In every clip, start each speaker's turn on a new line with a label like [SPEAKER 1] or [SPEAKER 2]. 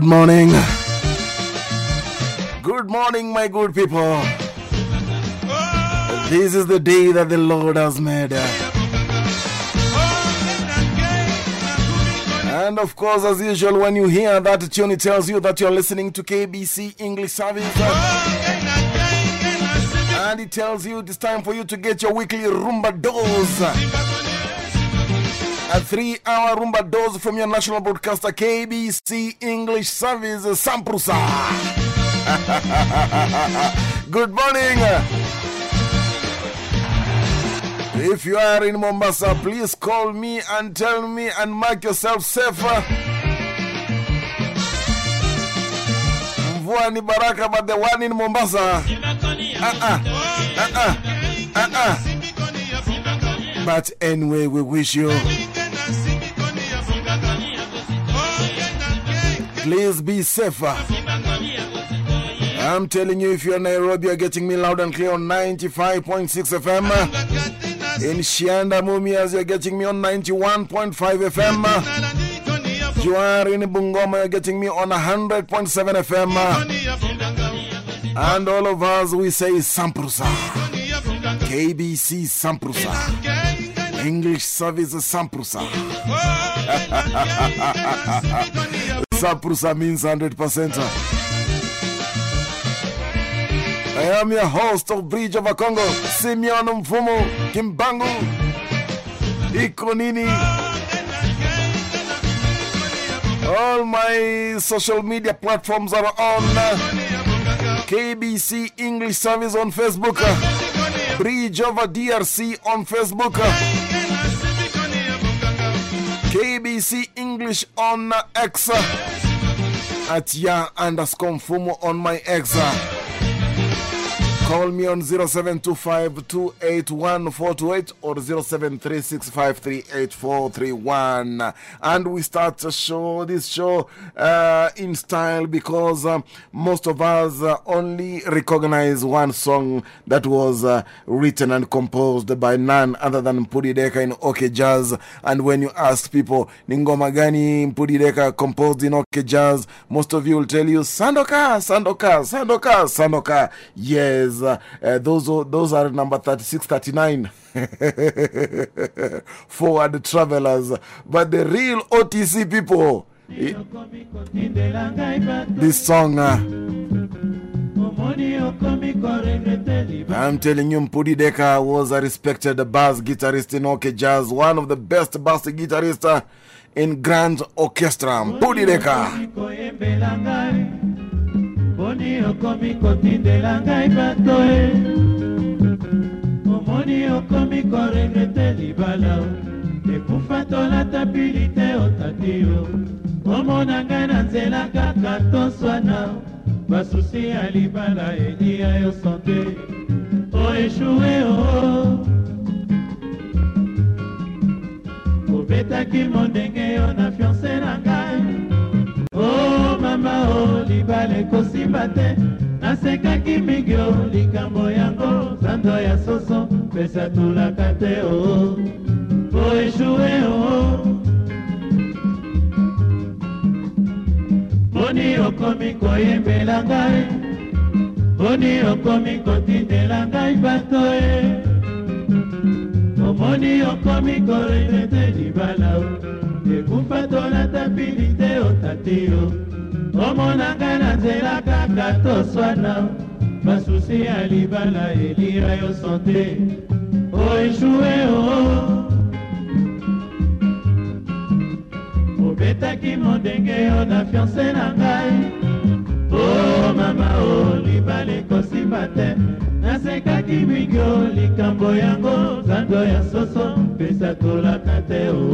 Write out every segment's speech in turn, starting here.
[SPEAKER 1] Good morning. Good morning, my good people. This is the day that the Lord has made. And of course, as usual, when you hear that tune, it tells you that you're listening to KBC English Service. And it tells you it's time for you to get your weekly Rumba dose. A three hour Rumba dose from your national broadcaster KBC English Service, Samprusa. Good morning. If you are in Mombasa, please call me and tell me and make yourself safer. Mvua ni baraka, but the one in Mombasa. Uh-uh. Uh-uh. Uh-uh. But anyway, we wish you. Please be safer. I'm telling you, if you're in Nairobi, you're getting me loud and clear on 95.6 FM. In Shianda Mumias, you're getting me on 91.5 FM. You are in Bungoma, you're getting me on 100.7 FM. And all of us, we say Samprusa. KBC Samprusa. English Service Samprusa. Samprusa means 100%. I am your host of Bridge of a Congo, Simeon Mfumo Kimbangu Ikonini. All my social media platforms are on KBC English Service on Facebook, Bridge over DRC on Facebook, KBC English on X, uh, at ya underscore Mfumo on my X. Uh. Call me on 0725 281 or 0736538431. And we start the show, this show uh, in style because uh, most of us uh, only recognize one song that was written and composed by none other than Mpudi Deka in OK Jazz. And when you ask people, Ningoma Gani Mpudi Deka composed in OK Jazz, most of you will tell you Sandoka, Sandoka, Sandoka, Sandoka. Yes. Uh, those, those are number 36, 39 forward travelers. But the real OTC people, this song. Uh, I'm telling you, Mpudi Deka was a respected bass guitarist in OK Jazz, one of the best bass guitarists in grand orchestra. Mpudi Deka.
[SPEAKER 2] Omoni okomi kotindela ngai bato e. Omoni okomi koregrete libala ekufa tolata pili te otati yo omona ngai na nzela kaka toswana basusi ya libala elia yo sante oeshue o. Obetaki mondenge yo na fiance na ngai o mama o libala ekosimba te. Nasekaki mingi o likambo yango zando ya soso pesa tulaka te o po eshue o poni okomi koyembela ngai. Poni okomi kotindela ngai bato e omoni okomi koregrete libala o ekufa tolata pili te otati yo. Omona ngai na nzela kaka toswana basusi ya libala elira yo sante. Oeshue o obetaki mondenge yo na fiance na ngai. O mama o libala ekosimba te nasekaki mingi o likambo yango zando ya soso. Pesa tolaka te o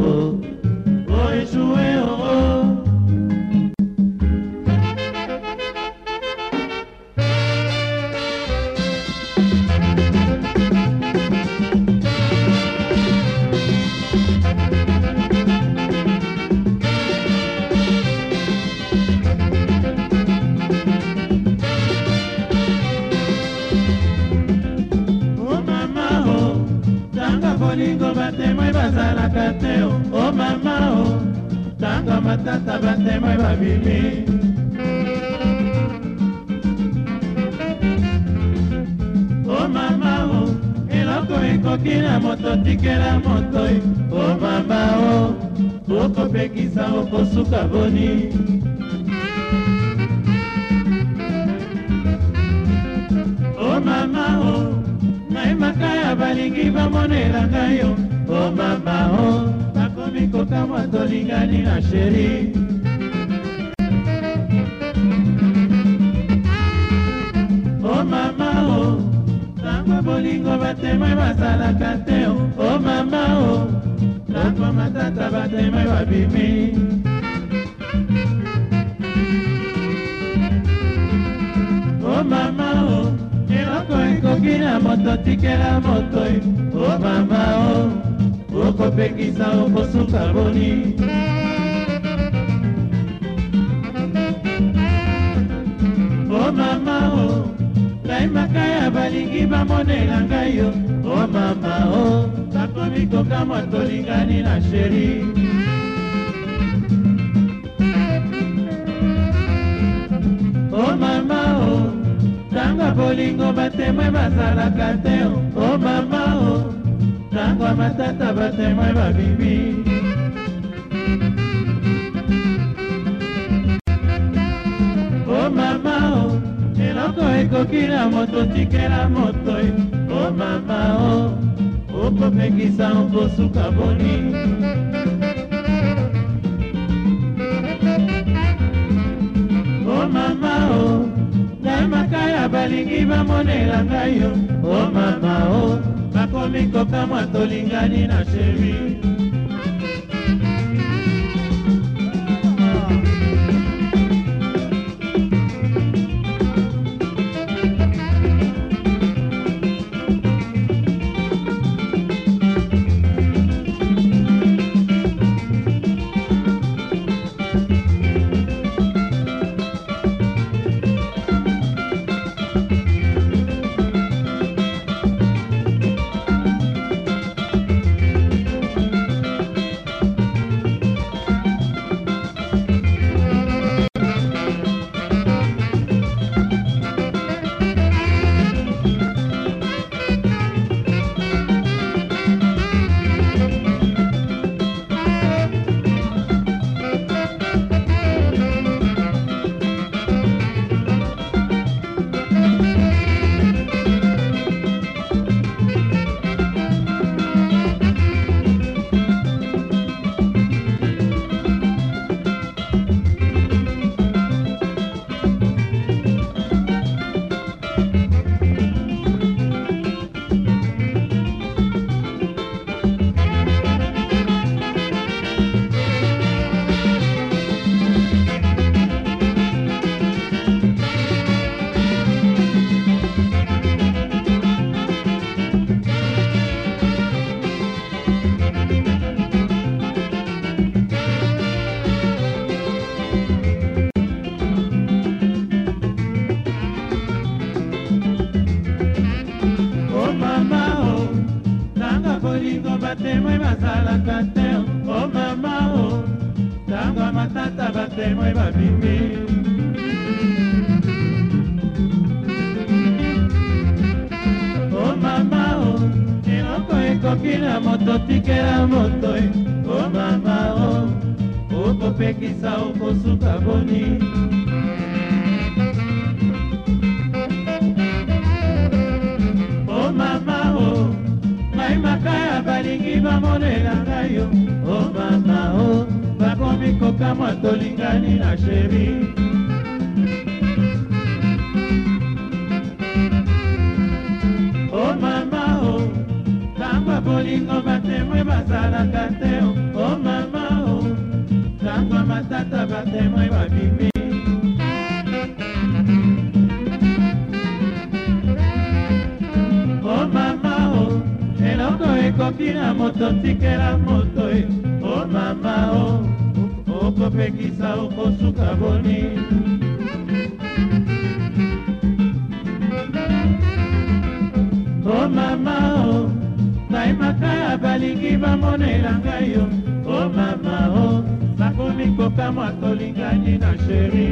[SPEAKER 2] bamonela ngai yo o mama o nakomi kokamwa tolingani na sheri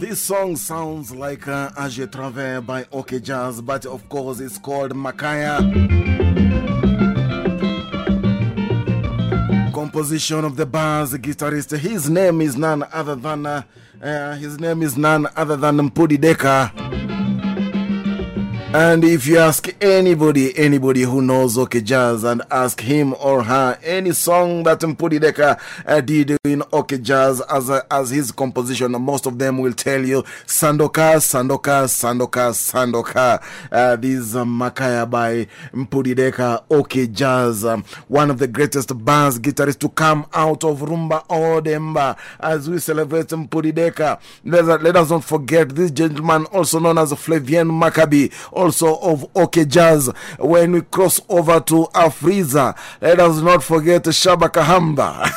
[SPEAKER 1] This song sounds like uh, As Travaille by OK Jazz, but of course it's called Makaya. Composition of the bass guitarist. His name is none other than uh, uh, his name is none other than Mpudi Deka. And if you ask anybody, anybody who knows OK Jazz and ask him or her any song that Mpudi Deka uh, did in OK Jazz as, a, as his composition, most of them will tell you Sandoka, Sandoka, Sandoka, Sandoka. Uh, this uh, Makaya by Mpudi Deka, OK Jazz, um, one of the greatest bass guitarists to come out of Rumba Odemba as we celebrate Mpudi Deka. Let, let us not forget this gentleman, also known as Flavien Makabi also of OK Jazz. When we cross over to Afrisa, let us not forget Shaba Kahamba.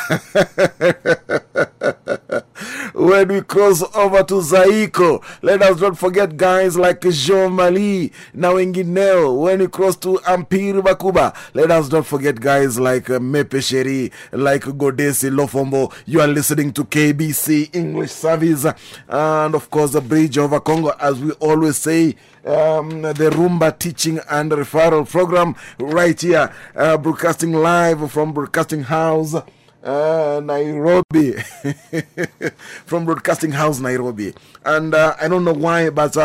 [SPEAKER 1] when we cross over to Zaiko, let us not forget guys like Jean Mali, Wengineo. When we cross to Empire Bakuba, let us not forget guys like uh, Mepe Sheri, like Godesi Lofombo. You are listening to KBC English Service, and of course, the Bridge over Congo, as we always say um, the Rumba Teaching and Referral Program right here, uh, broadcasting live from Broadcasting House. Uh, Nairobi, from Broadcasting House, Nairobi, and uh, I don't know why, but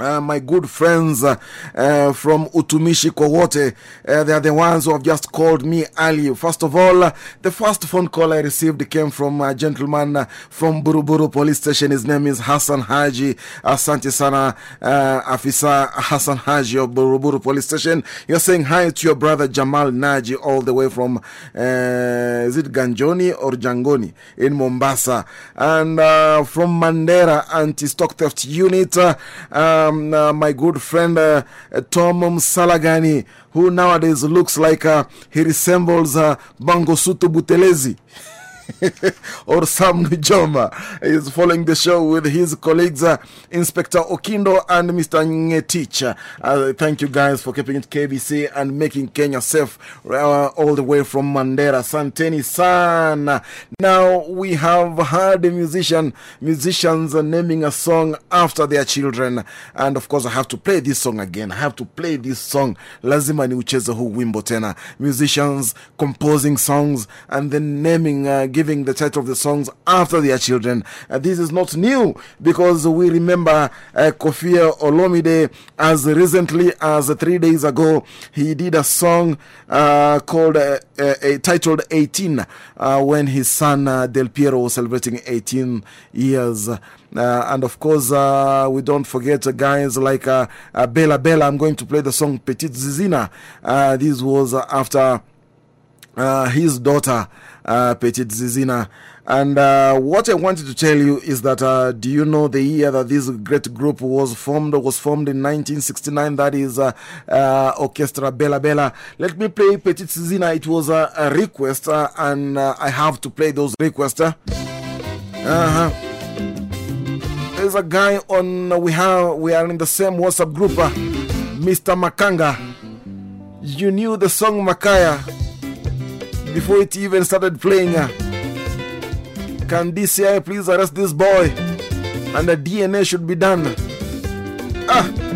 [SPEAKER 1] uh, my good friends uh, uh, from Utumishi Kowote, uh, they are the ones who have just called me early. First of all, uh, the first phone call I received came from a gentleman uh, from Buruburu Police Station. His name is Hassan Haji. Asante Sana, uh, Afisa Hassan Haji of Buruburu Police Station. You're saying hi to your brother Jamal Naji, all the way from, is it Ganjoni or Jangoni in Mombasa? And from Mandera Anti Stock Theft Unit. Um, uh, my good friend uh, Tom Salagani, who nowadays looks like uh, he resembles uh, Bango Buthelezi. or Sam Nujoma is following the show with his colleagues, uh, Inspector Okindo and Mr. Ngetich. Uh, thank you guys for keeping it KBC and making Kenya safe uh, all the way from Mandera. Santeni San. Now we have heard a musician, musicians naming a song after their children. And of course, I have to play this song again. I have to play this song. Lazima ni ucheze huu wimbo tena. Musicians composing songs and then naming uh, giving the title of the songs after their children. Uh, this is not new because we remember uh, Koffi Olomide as recently as three days ago. He did a song uh, called uh, titled 18 uh, when his son Del Piero was celebrating 18 years. Uh, and of course, we don't forget guys like Bella Bella. I'm going to play the song Petite Zizina. Uh, this was after his daughter, uh, Petit Zizina. And uh, what I wanted to tell you is that uh, do you know the year that this great group was formed? Was formed in 1969. That is uh, uh, Orchestra Bella Bella. Let me play Petit Zizina. It was a, request, uh, and uh, I have to play those requests. Uh huh. There's a guy on. We have. We are in the same WhatsApp group. Mr. Makanga. You knew the song Makaya before it even started playing. Uh, can DCI please arrest this boy? And the DNA should be done. Ah.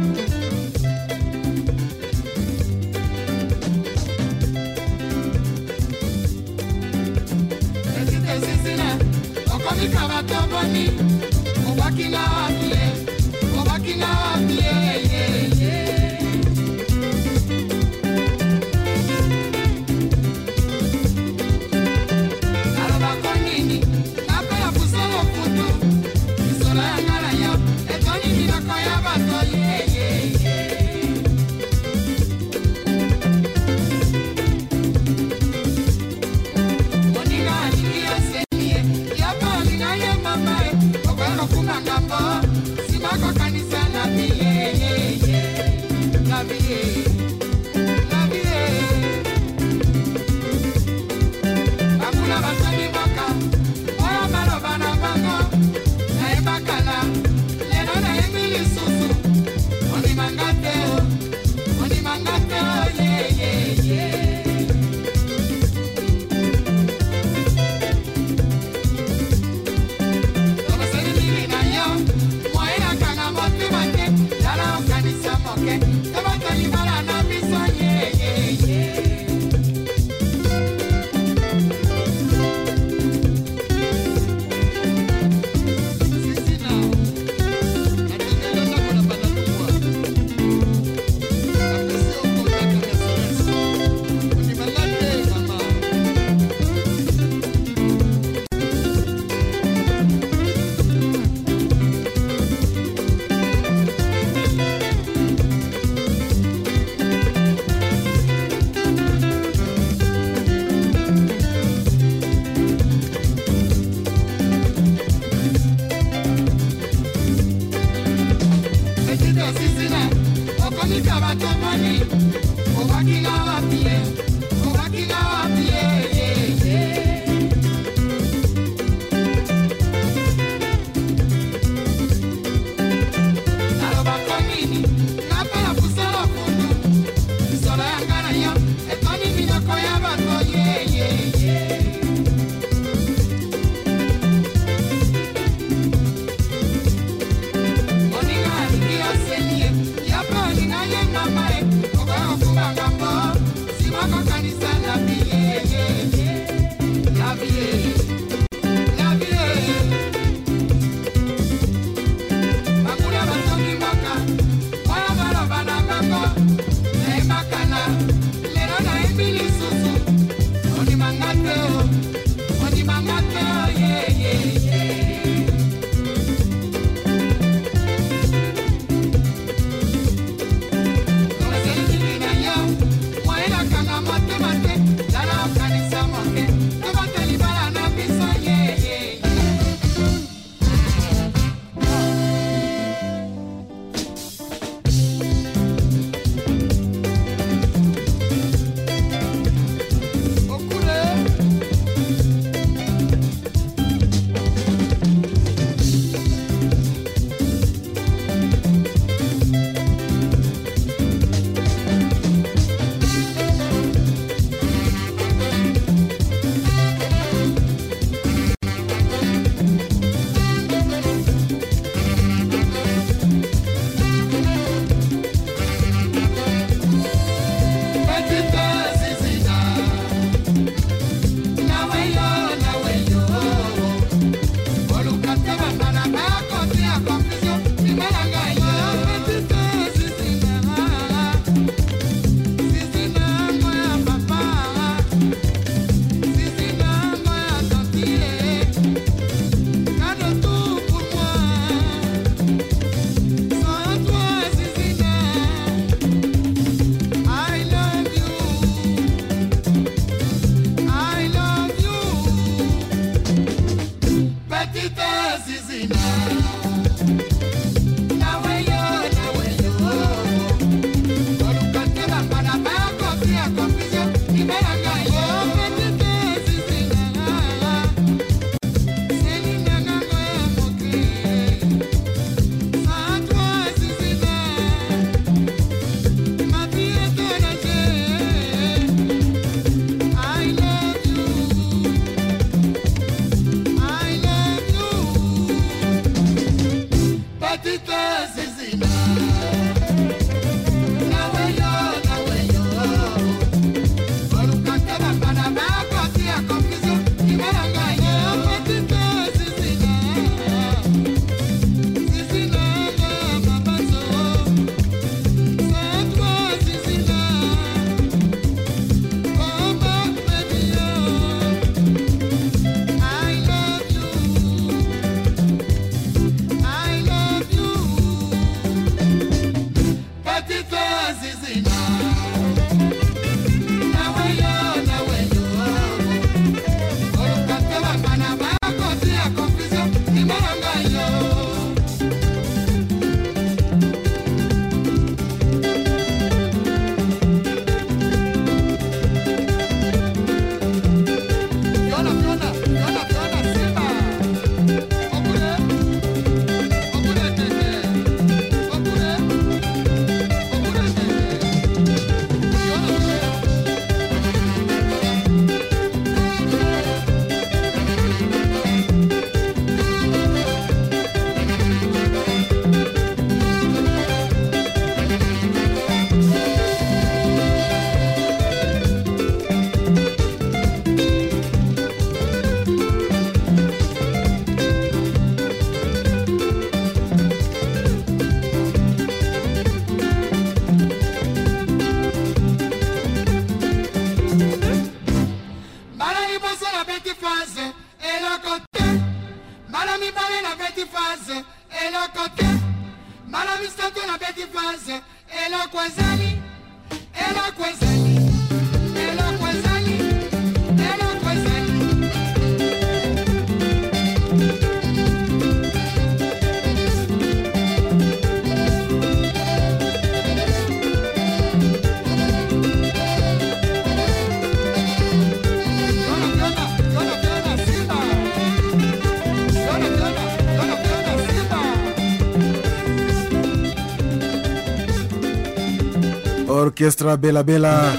[SPEAKER 1] Orchestra Bella Bella.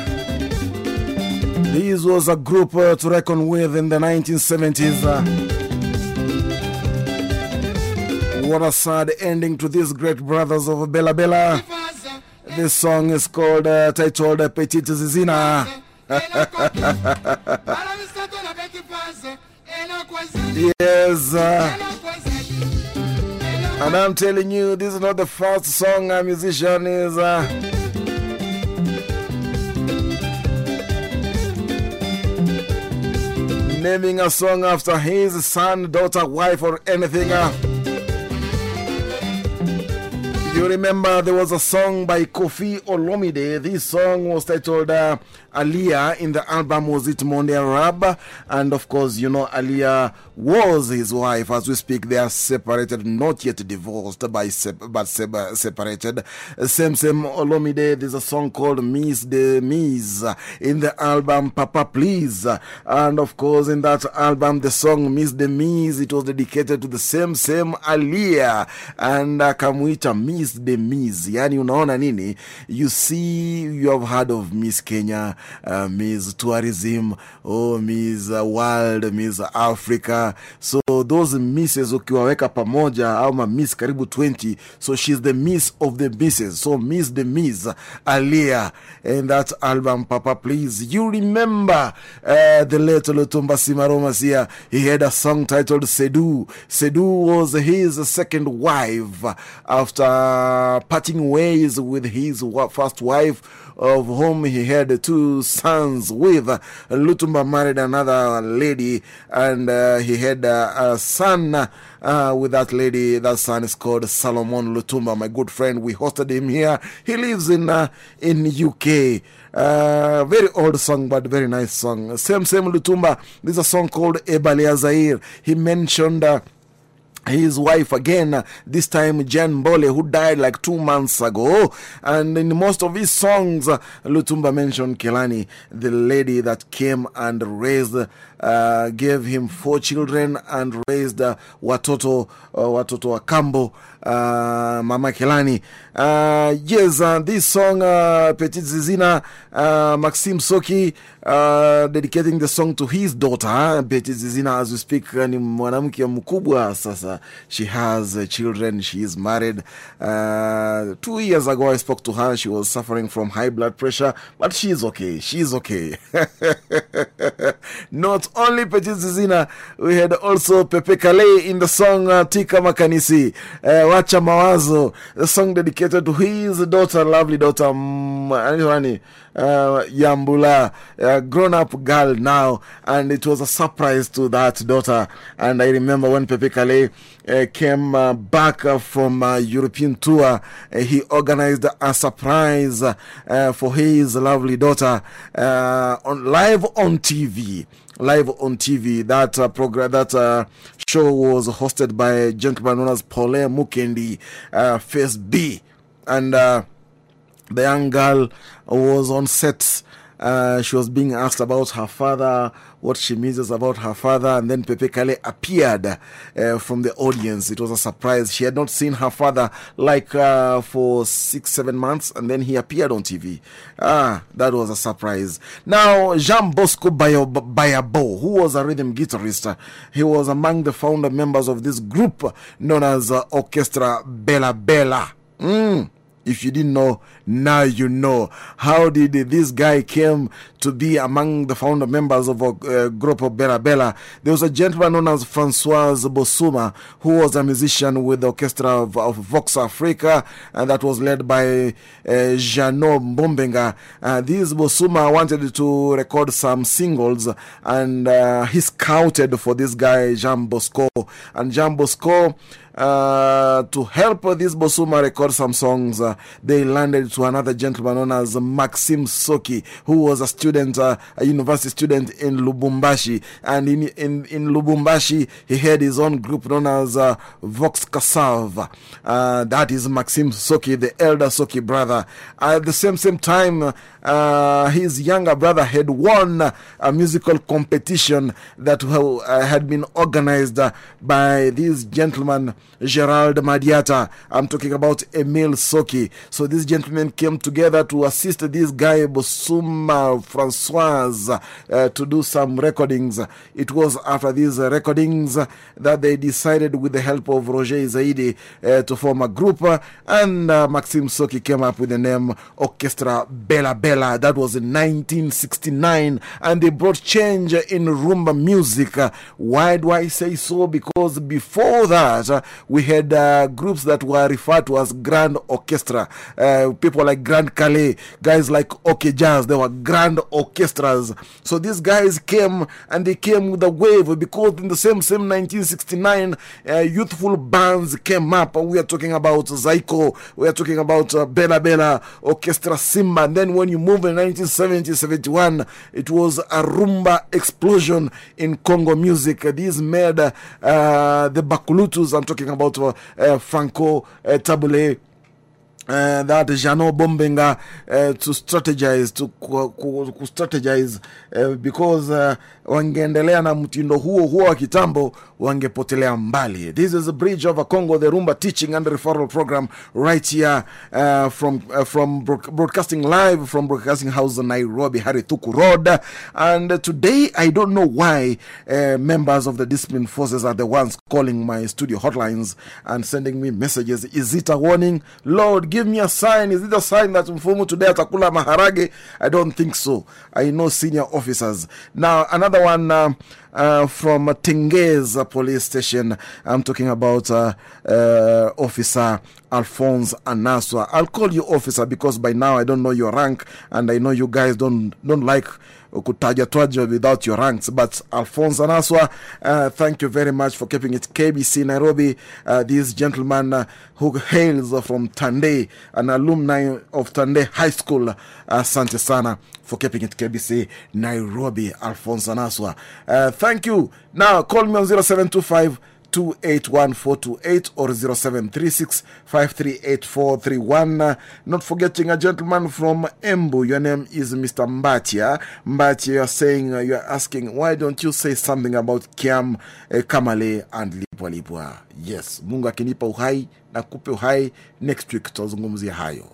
[SPEAKER 1] This was a group uh, to reckon with in the 1970s. Uh, what a sad ending to these great brothers of Bella Bella. This song is called, uh, titled Petite Zizina. Yes. And I'm telling you, this is not the first song a musician is. Naming a song after his son, daughter, wife, or anything. Uh, Uh, you remember there was a song by Koffi Olomide. This song was titled uh, Aliyah. In the album was it Monde Arabe? And of course, you know, Aliyah was his wife. As we speak, they are separated, not yet divorced, by sep but separated. Same, same Olomide. There's a song called Miss the Miss in the album Papa Please. And of course, in that album, the song Miss the Miss, it was dedicated to the same, same Aliyah. And uh, Miss the Miss. Yani unaona nini? You see, you have heard of Miss Kenya, uh, Miss Tourism, oh, Miss World, Miss Africa. So those misses ukiwaweka pamoja ama miss karibu 20. So she's the miss of the misses. So Miss the Miss Alia and that album Papa Please. You remember uh, the late Lutumba Simaromasia. He had a song titled Sedu. Sedu was his second wife after parting ways with his first wife, of whom he had two sons with. Lutumba married another lady, and uh, he had uh, a son uh, with that lady. That son is called Salomon Lutumba, my good friend. We hosted him here. He lives in, in UK. Uh, very old song, but very nice song. Same, same Lutumba. This is a song called Ebale ya Zaire. He mentioned his wife again, this time Jen Bole, who died like two months ago. And in most of his songs, Lutumba mentioned Kelani, the lady that came and raised, uh, gave him four children and raised uh, Watoto, uh, Watoto Akambo, uh, Mama Kelani. Uh, yes, uh, this song, uh, Petit Zizina, uh, Maxime Soki, uh, dedicating the song to his daughter, Petit Zizina, as we speak, ni mwanamke mkubwa sasa. She has uh, children, she is married. Uh, two years ago, I spoke to her. She was suffering from high blood pressure, but she is okay. She is okay. Not only Petit Zizina, we had also Pepe Kalle in the song uh, Tika Makanisi, uh, Wacha Mawazo, the song dedicated to his daughter, lovely daughter, um, uh, Yambula, a grown up girl now, and it was a surprise to that daughter. And I remember when Pepe Kalle uh, came uh, back from a European tour, he organized a surprise for his lovely daughter on, live on TV live on TV. That uh, program, that uh, show was hosted by a gentleman known as Paulin Mukendi, uh, Face B, and the young girl was on set. She was being asked about her father, what she misses about her father, and then Pepe Kalle appeared from the audience. It was a surprise. She had not seen her father like for six, seven months, and then he appeared on TV. Ah, that was a surprise. Now, Jean Bosco Bayabo, who was a rhythm guitarist, he was among the founder members of this group known as Orchestra Bella Bella. Mm. If you didn't know, now you know. How did this guy came to be among the founder members of a uh, group of Bella Bella? There was a gentleman known as Francois Bosuma, who was a musician with the orchestra of, of Vox Africa, and that was led by uh, Jano Mbombenga. Uh, this Bosuma wanted to record some singles, and uh, he scouted for this guy, Jean Bosco. And Jean Bosco uh, to help this Bosuma record some songs, uh, they landed to another gentleman known as Maxime Soki, who was a student, uh, a university student in Lubumbashi. And in, in, in Lubumbashi, he had his own group known as uh, Vox Kasav. Uh, that is Maxime Soki, the elder Soki brother. At the same, same time, his younger brother had won a musical competition that had been organized by this gentleman, Gerald Madiata. I'm talking about Emil Soki. So this these came together to assist this guy, Bosuma Francoise, uh, to do some recordings. It was after these recordings that they decided, with the help of Roger Izeidi, uh, to form a group. and uh, Maxime Soki came up with the name Orchestra Bella Bella. That was in 1969. And they brought change in rumba music. why do I say so? Because before that, we had groups that were referred to as Grand Orchestra. people like Grand Kalle, guys like OK Jazz, they were grand orchestras. So these guys came and they came with a wave because in the same, same 1969, uh, youthful bands came up. We are talking about Zaiko, we are talking about uh, Bella Bella, Orchestra Simba. And then when you move in 1970, 71, it was a rumba explosion in Congo music. These made uh, the Bakulutus, I'm talking about Franco Tabu Ley. Uh, that Jano Bombenga uh, to strategize to strategize uh, because uh, wangeendelea na mtindo huo huo wa kitambo wangepotelea mbali. This is a bridge over Congo, the Rumba teaching and referral program right here uh, from, uh, from broadcasting live from Broadcasting House in Nairobi, Harry Thuku Road. And today, I don't know why members of the discipline forces are the ones calling my studio hotlines and sending me messages. Is it a warning? Lord, give me a sign. Is it a sign that Mfumu today atakula maharage? I don't think so. I know senior officers. Now, another one uh, uh, from Tengez police station. I'm talking about uh, Officer Alphonse Anaswa. I'll call you officer because by now I don't know your rank and I know you guys don't, don't like kutaja twaja without your ranks. But Alphonse Anaswa, uh, thank you very much for keeping it KBC Nairobi. Uh, this gentleman uh, who hails from Tande, an alumni of Tande High School, asante sana for keeping it KBC Nairobi, Alphonse Anaswa. thank you. Now call me on 0725 281428 or 0736538431. Not forgetting a gentleman from Embu. Your name is Mr. Mbatia. Mbatia, you are saying, you are asking, why don't you say something about Kiam, uh, Kamale, and Lipwa Lipwa? Yes, Mungu akinipa uhai na kupe uhai. Next week tutazungumzia hayo.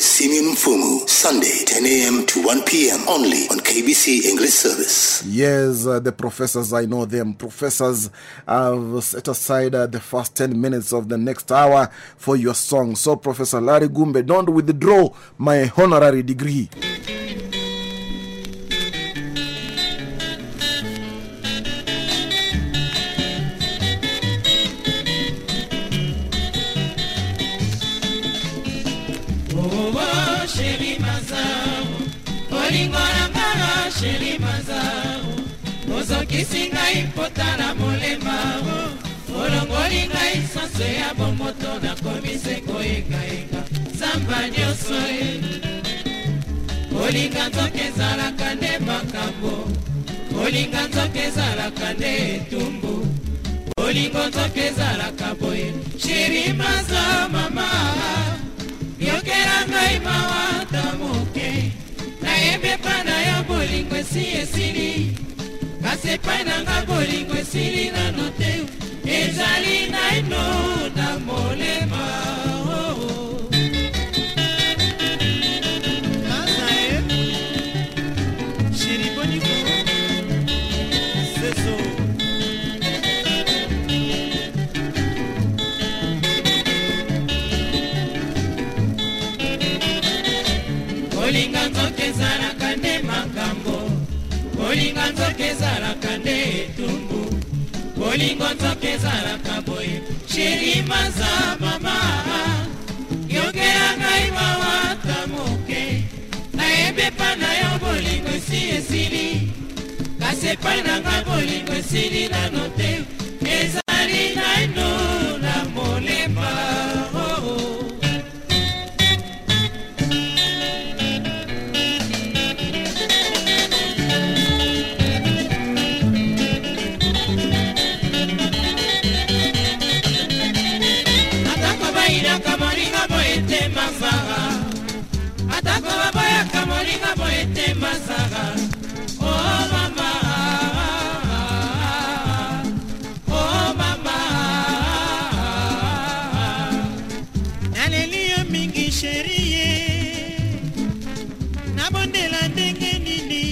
[SPEAKER 3] Simeon Mfumu, Sunday, 10 a.m. to 1 p.m. only on KBC English Service.
[SPEAKER 1] Yes, uh, the professors, I know them. Professors have set aside uh, the first 10 minutes of the next hour for your song. So, Professor Larry Gumbe, don't withdraw my honorary degree.
[SPEAKER 4] Ozokisi ngai mpota na molema. Olongoli ngai sanso ya bomoto nakomi se koyengayenga zamba nyonso e. Kolinga nzoka ezalaka nde makambo. Kolinga nzoka ezalaka nde etumbu. Kolingo nzoka ezalaka boye. Sheri maza mama. Yokela ngai mawata moke nayebi epa na yo bolingo esi esili kasi epai na nga bolingo esili nano te. Ezali naino na molema. Kolinga kolinga nzoka ezalaka nde etumbu. Kolingo nzoka ezalaka boye. Sheri maza mama yokela ngai mawata moke. Nayebi epa na yo bolingo esi esili. Kasi epai na ngai bolingo esili nano te. Ezali naino na molema mabo ete masaka. O mama. O mama. Naleli yo mingi sheri ye nabondela ndenge nini?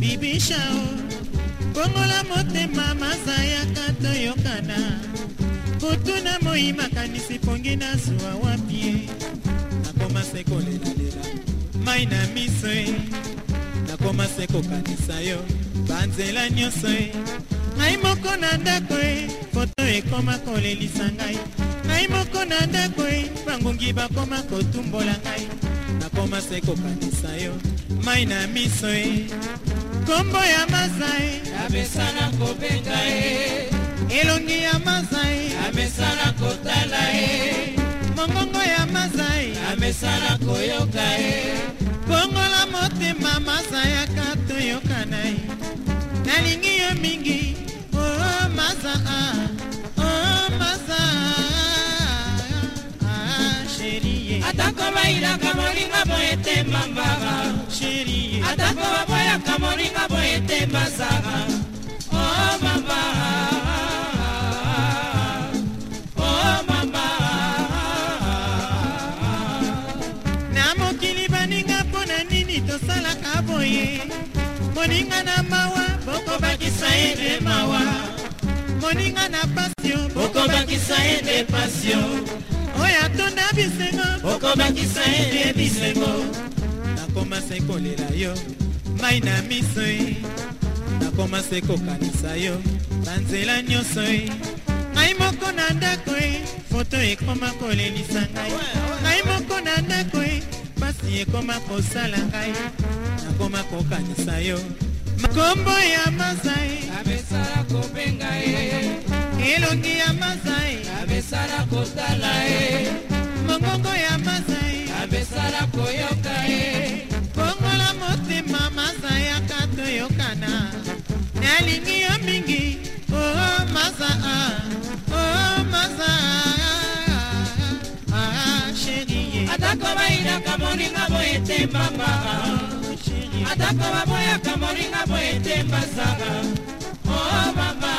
[SPEAKER 5] Bibishao kongola motema mazayaka toyokana kutu na moyi makanisi pongi na zuwa wapie nakoma sekolela mai na miso e. Nakoma se kokanisa yo. Banzela nyonso e. Ngai moko na ndako e. Foto ekoma kolelisa ngai. Ngai moko na ndako e. Bangungi bakoma kotumbola ngai. Nakoma se kokanisa yo. Mai na miso e. Kombo ya maza e.
[SPEAKER 4] Amesana kobenga ye
[SPEAKER 5] elongi ya maza e.
[SPEAKER 4] Amesana kotala ye
[SPEAKER 5] mongongo ya maza e.
[SPEAKER 4] Amesana koyoka ye
[SPEAKER 5] bongola motema maza yaka toyokana ye nalingi yo mingi. Oh maza ah, oh maza. Ah, sheri ye
[SPEAKER 4] atako bayilaka molinga boye te mambaka
[SPEAKER 5] sheri ye
[SPEAKER 4] atako baboyaka molinga boye te mazaka o mama
[SPEAKER 5] boye moninga na mawa bokobakisa nde mawa. Moninga na pasio
[SPEAKER 4] okobakisa ye nde pasio
[SPEAKER 5] oyo atonda bisengo
[SPEAKER 4] okobakisa ye nde bisengo.
[SPEAKER 5] Nakoma se kolela yo mai na miso e nakoma se kokanisa yo banzela nyonso e ngai moko na ndako e foto ekoma kolelisa ngai. Ngai moko na ndako e pasi ekoma kosala ngai nakoma kokanisa yo. Makombo ya masai.
[SPEAKER 4] Abesala kobenga ye.
[SPEAKER 5] Elongi ya masai.
[SPEAKER 4] Abesala kotala ye.
[SPEAKER 5] Mongongo ya masai.
[SPEAKER 4] Abesala koyoka ye.
[SPEAKER 5] Kongola motema masai aka toyokana. Nalingi yo mingi. O oh, masaa o oh, masaa ah, ah, sheriye
[SPEAKER 4] atako bayinaka moninga boye te
[SPEAKER 5] mama.
[SPEAKER 4] Atako baboyaka moninga boye te mbazaka o mama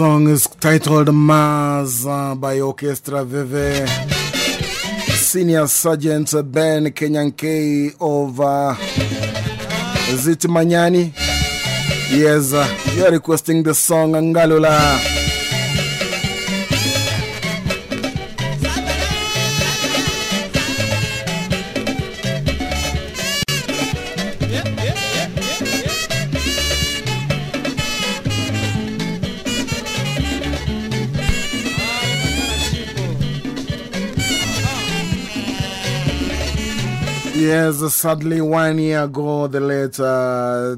[SPEAKER 1] Song is titled Mars by Orchestra Veve. Senior Sergeant Ben Kenyanke of uh, Manyani? Yes, uh, you're requesting the song Angalula. Yes, sadly, one year ago, the late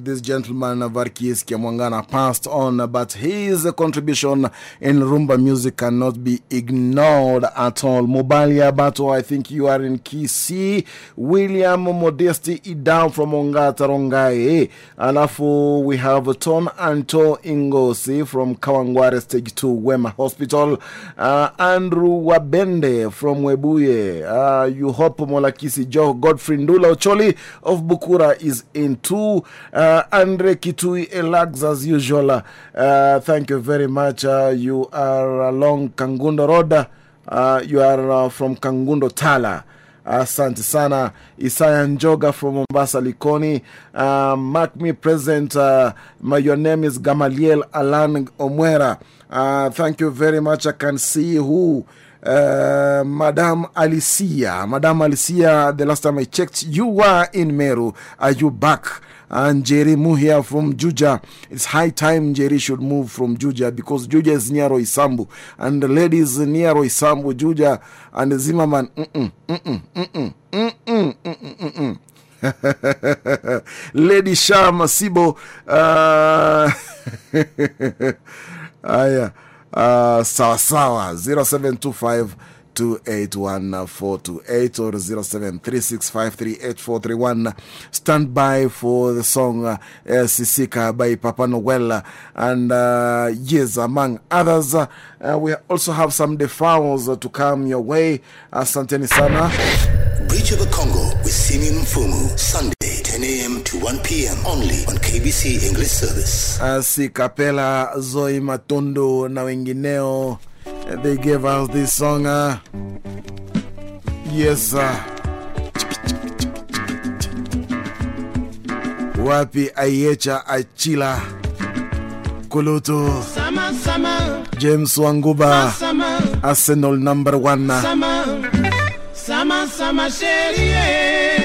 [SPEAKER 1] this gentleman, Verckys Kiamuangana, passed on, but his contribution in Rumba music cannot be ignored at all. Mobalia Bato, I think you are in Kisi. William Modesti Idam from Ongata Rongai. Alafu, we have Ton Anto Ingosi from Kawangware Stage 2 Wema Hospital. Uh, Andrew Wabende from Webuye. Uh, you hope Molakisi Joe Godfrey Ndula Ocholi of Bukura is in too. Uh, Andre Kitui Elags as usual. Uh, thank you very much. Uh, you are along Kangundo Road. Uh, you are uh, from Kangundo Tala. Asante sana Isaya Njoga from Mombasa Likoni. Uh, mark me present. Uh, my, your name is Gamaliel Alan Omwera. Uh, thank you very much. I can see who. Uh, Madam Alicia. Madam Alicia, the last time I checked, you were in Meru. Are you back? And Jerry Muhia from Juja. It's high time Jerry should move from Juja because Juja is near Roisambu. And the ladies near Roisambu, Juja, and Zimmerman. Mm-mm, mm-mm, mm-mm. Lady Shah Masibo. Uh, aya uh, sawa sawa 0725 281 or 0736538431 stand by for the song uh, Sisika by Papa Noel and uh, yes among others. Uh, we also have some defiles to come your way. Asanteni sana.
[SPEAKER 3] Bridge of the Congo with Simeon Mfumu, Sunday, 10 a.m. to 1 p.m. only on KBC English Service.
[SPEAKER 1] si Kapela, Zoe Matondo na wengineo they gave us this song uh, yes uh, wapi Ayecha Achila Kulutu.
[SPEAKER 6] Sama sama.
[SPEAKER 1] James Wanguba
[SPEAKER 6] sama
[SPEAKER 1] Arsenal number one
[SPEAKER 6] sama sama sama chérie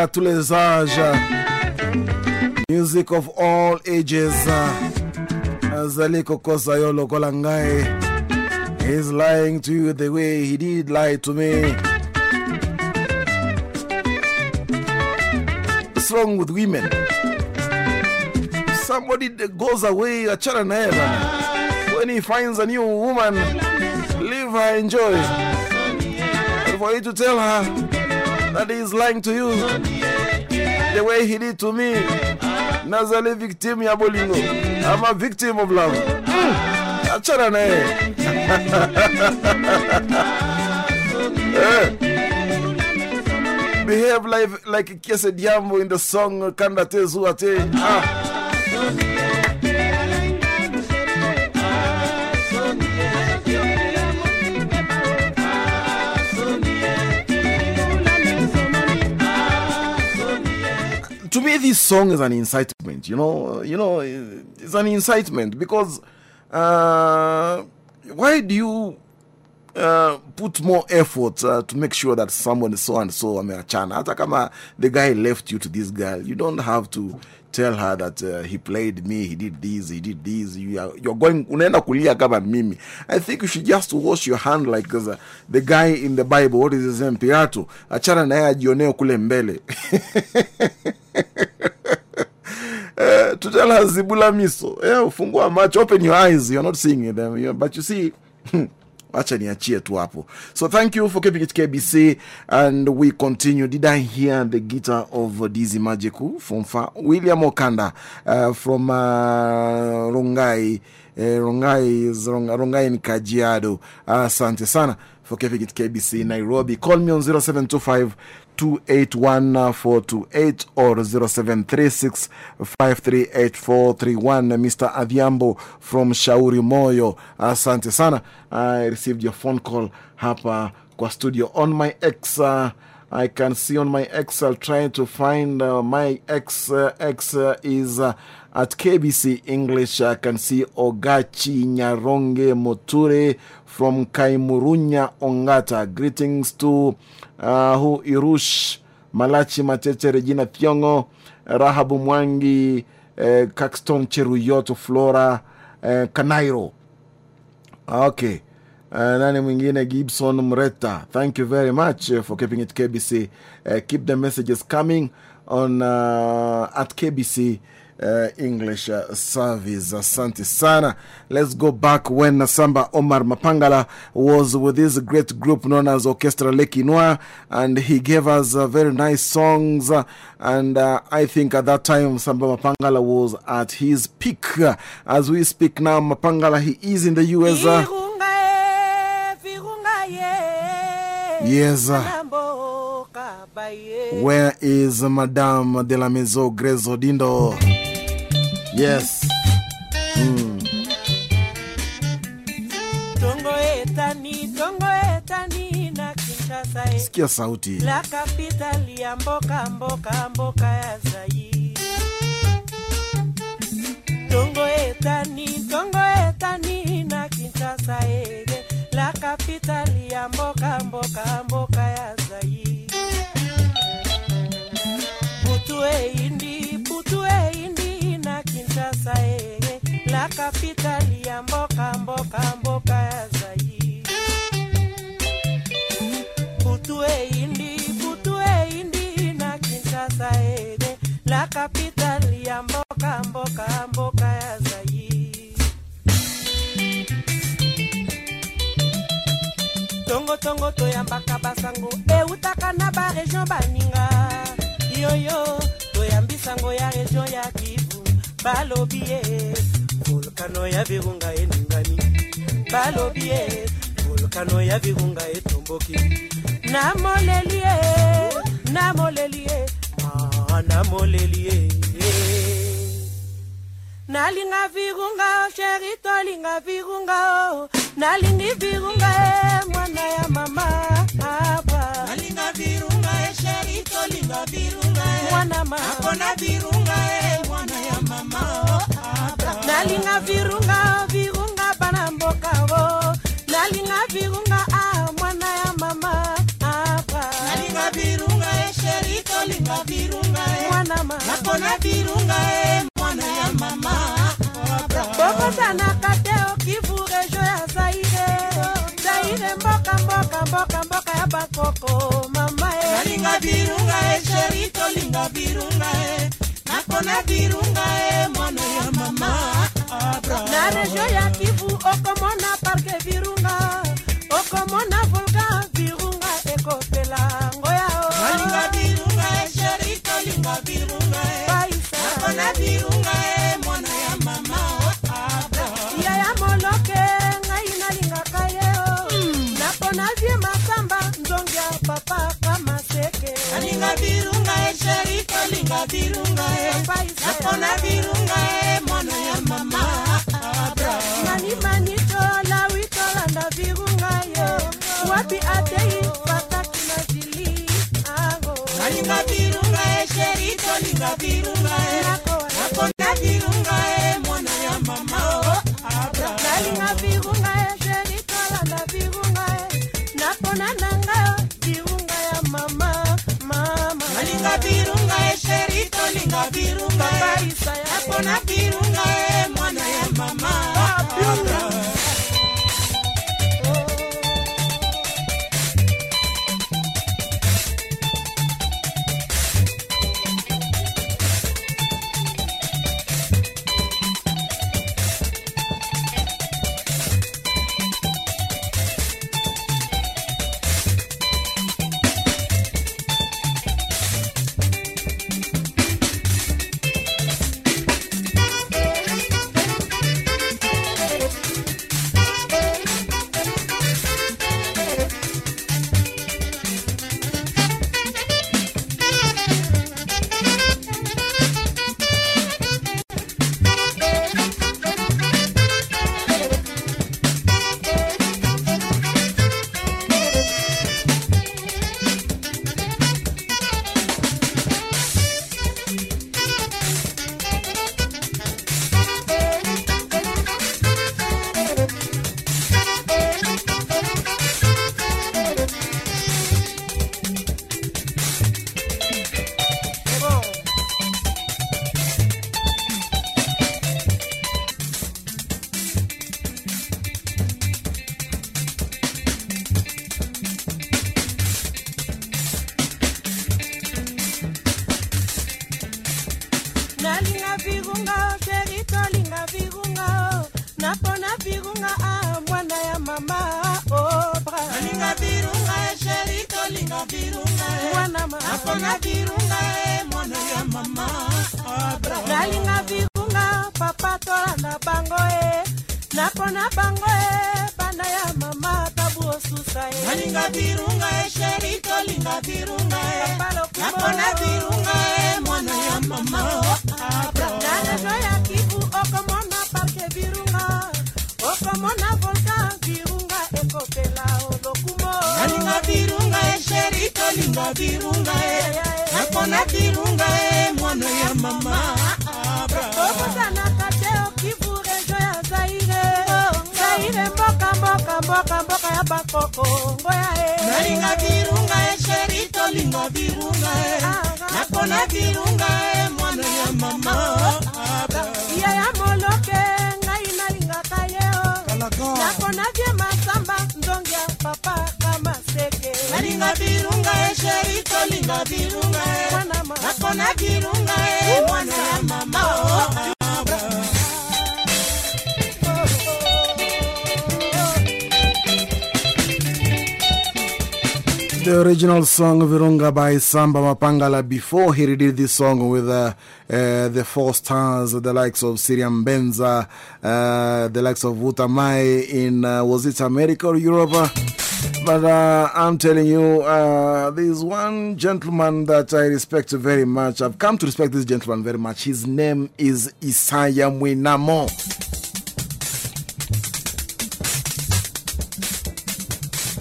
[SPEAKER 1] Là, tous les âges. Music of all ages. Azali kokosa yo lokola ngai. He's lying to you the way he did lie to me. What's wrong with women? Somebody that goes away, a yeye bana. When he finds a new woman, leave her, enjoy. For you to tell her that he's lying to you the way he did to me. Nazali victim ya bolingo. I'm a victim of love. Achana na yeye. Eh. Behave like, like Kiese Diambo in the song Kanda Te Zuate. Ah. This song is an incitement. You know, you know, it's an incitement because uh, why do you uh, put more effort uh, to make sure that someone so and so ameachana? Hata kama the guy left you to this girl, you don't have to tell her that uh, he played me, he did this, he did this. You are, you're going, unaenda kulia kama mimi. I think you should just wash your hand like uh, the guy in the Bible, what is his name, Pilato. Achana na yeye ajionee kule mbele. Uh, her Zibula Miso, yeah, ufungua macho, open your eyes, you're not seeing them but you see, acha niachie tu hapo. So thank you for keeping it KBC, and we continue. Did I hear the guitar of dizi Majiku from fa William Okanda uh, from uh, Rongai. Uh, Rongai Rongai ni Kajiado. Asante uh, sana for keeping it KBC Nairobi. Call me on 0725 281 428 or 0736 538431. Mr. Adhiambo from Shauri Moyo. Asante sana. I received your phone call hapa kwa studio on my ex. Uh, I can see on my X, I'll try to find uh, my X. Uh, uh, is uh, at KBC English. I can see Ogachi Nyaronge Moture from Kaimurunya Ongata. Greetings to uh, who Irush Malachi Matete Regina Thiongo, Rahabu Mwangi, uh, Caxton Cheruyoto Flora, uh, Kanairo. Okay. Uh, nani mwingine Gibson Mreta. Thank you very much uh, for keeping it KBC. Uh, keep the messages coming on uh, at KBC uh, English uh, service. Asante sana. Let's go back when Samba Omar Mapangala was with this great group known as Orchestra Les Kinois, and he gave us uh, very nice songs. uh, and uh, I think at that time Samba Mapangala was at his peak. As we speak now, Mapangala he is in the US. uh,
[SPEAKER 7] Virunga ye, virunga ye.
[SPEAKER 1] Yes. Where is Madame de la Maison Grace Yes.
[SPEAKER 7] Tongo etani, tongo etani na Kinshasa e.
[SPEAKER 1] Sikia sauti.
[SPEAKER 7] La capitale ya mboka mboka mboka ya Zaire. Tongo etani, tongo etani na Kinshasa e. La capitale ya mboka mboka mboka ya Zaire. Kinshasa e. La capitale ya mboka mboka mboka ya Zaire. Putu e indi, putu e indi na Kinshasa ede La capitale ya mboka mboka mboka ya Zaire Tongo tongo toyambaka basango eutaka na baregion baninga yoyo toyambisango ya region ya Kivu balobi ye volkano ya virunga eningani balobi ye volkano ya virunga etomboki namoleli ye namoleli ye ah, namoleli ye. Nalinga virunga o sheri tolinga virunga o nalingi virunga e mwana ya mama abra
[SPEAKER 4] nalinga virunga e sheri tolinga virunga e.
[SPEAKER 7] Mwana ma
[SPEAKER 4] akona virunga e
[SPEAKER 7] nalinga virunga virunga bana mboka o nalinga virunga a mwana ya mama abra
[SPEAKER 4] nalinga virunga eh, e sheri tolinga virunga e
[SPEAKER 7] mwana ma
[SPEAKER 4] akona virunga e mwana ya mama
[SPEAKER 7] bokosanaka te okivu regio ya zaire. Zaire mboka mboka mboka mboka ya bakoko mama e
[SPEAKER 4] nalinga virunga e sheri tolinga virunga e nakona virunga e mwana ya mama
[SPEAKER 7] na regio ya kivu okomona parke virunga. Okomona volkan virunga ekopela. Ngoya oh.
[SPEAKER 4] nalinga virunga sheri tolinga virunga eh.
[SPEAKER 7] baisa
[SPEAKER 4] nakona virunga eh, mwana ya mama oh, abra.
[SPEAKER 7] Ya ya moloke ngai nalingaka ye o oh. hmm. napona vie masamba nzongi ya papa seke
[SPEAKER 4] virunga e sheri tolinga virunga e. Nakona virunga e mwana ya mama. Abra
[SPEAKER 7] manimani tolawi tolanda virunga yo wapi atei pataki na jili ango.
[SPEAKER 4] Nalinga virunga e sheri tolinga virunga e. Nakona virunga e mwana ya mama. Abra
[SPEAKER 7] nalinga virunga
[SPEAKER 4] tolinga
[SPEAKER 7] birunga eh.
[SPEAKER 4] epona birunga e mwana ya mama.
[SPEAKER 1] Ah, song Virunga by Samba Mapangala before he redid this song with uh, uh, the four stars, the likes of Syran Mbenza, uh, the likes of Wuta Mayi in, uh, was it America or Europe? But uh, I'm telling you, uh, there's one gentleman that I respect very much. I've come to respect this gentleman very much. His name is Isaya Mwinamo.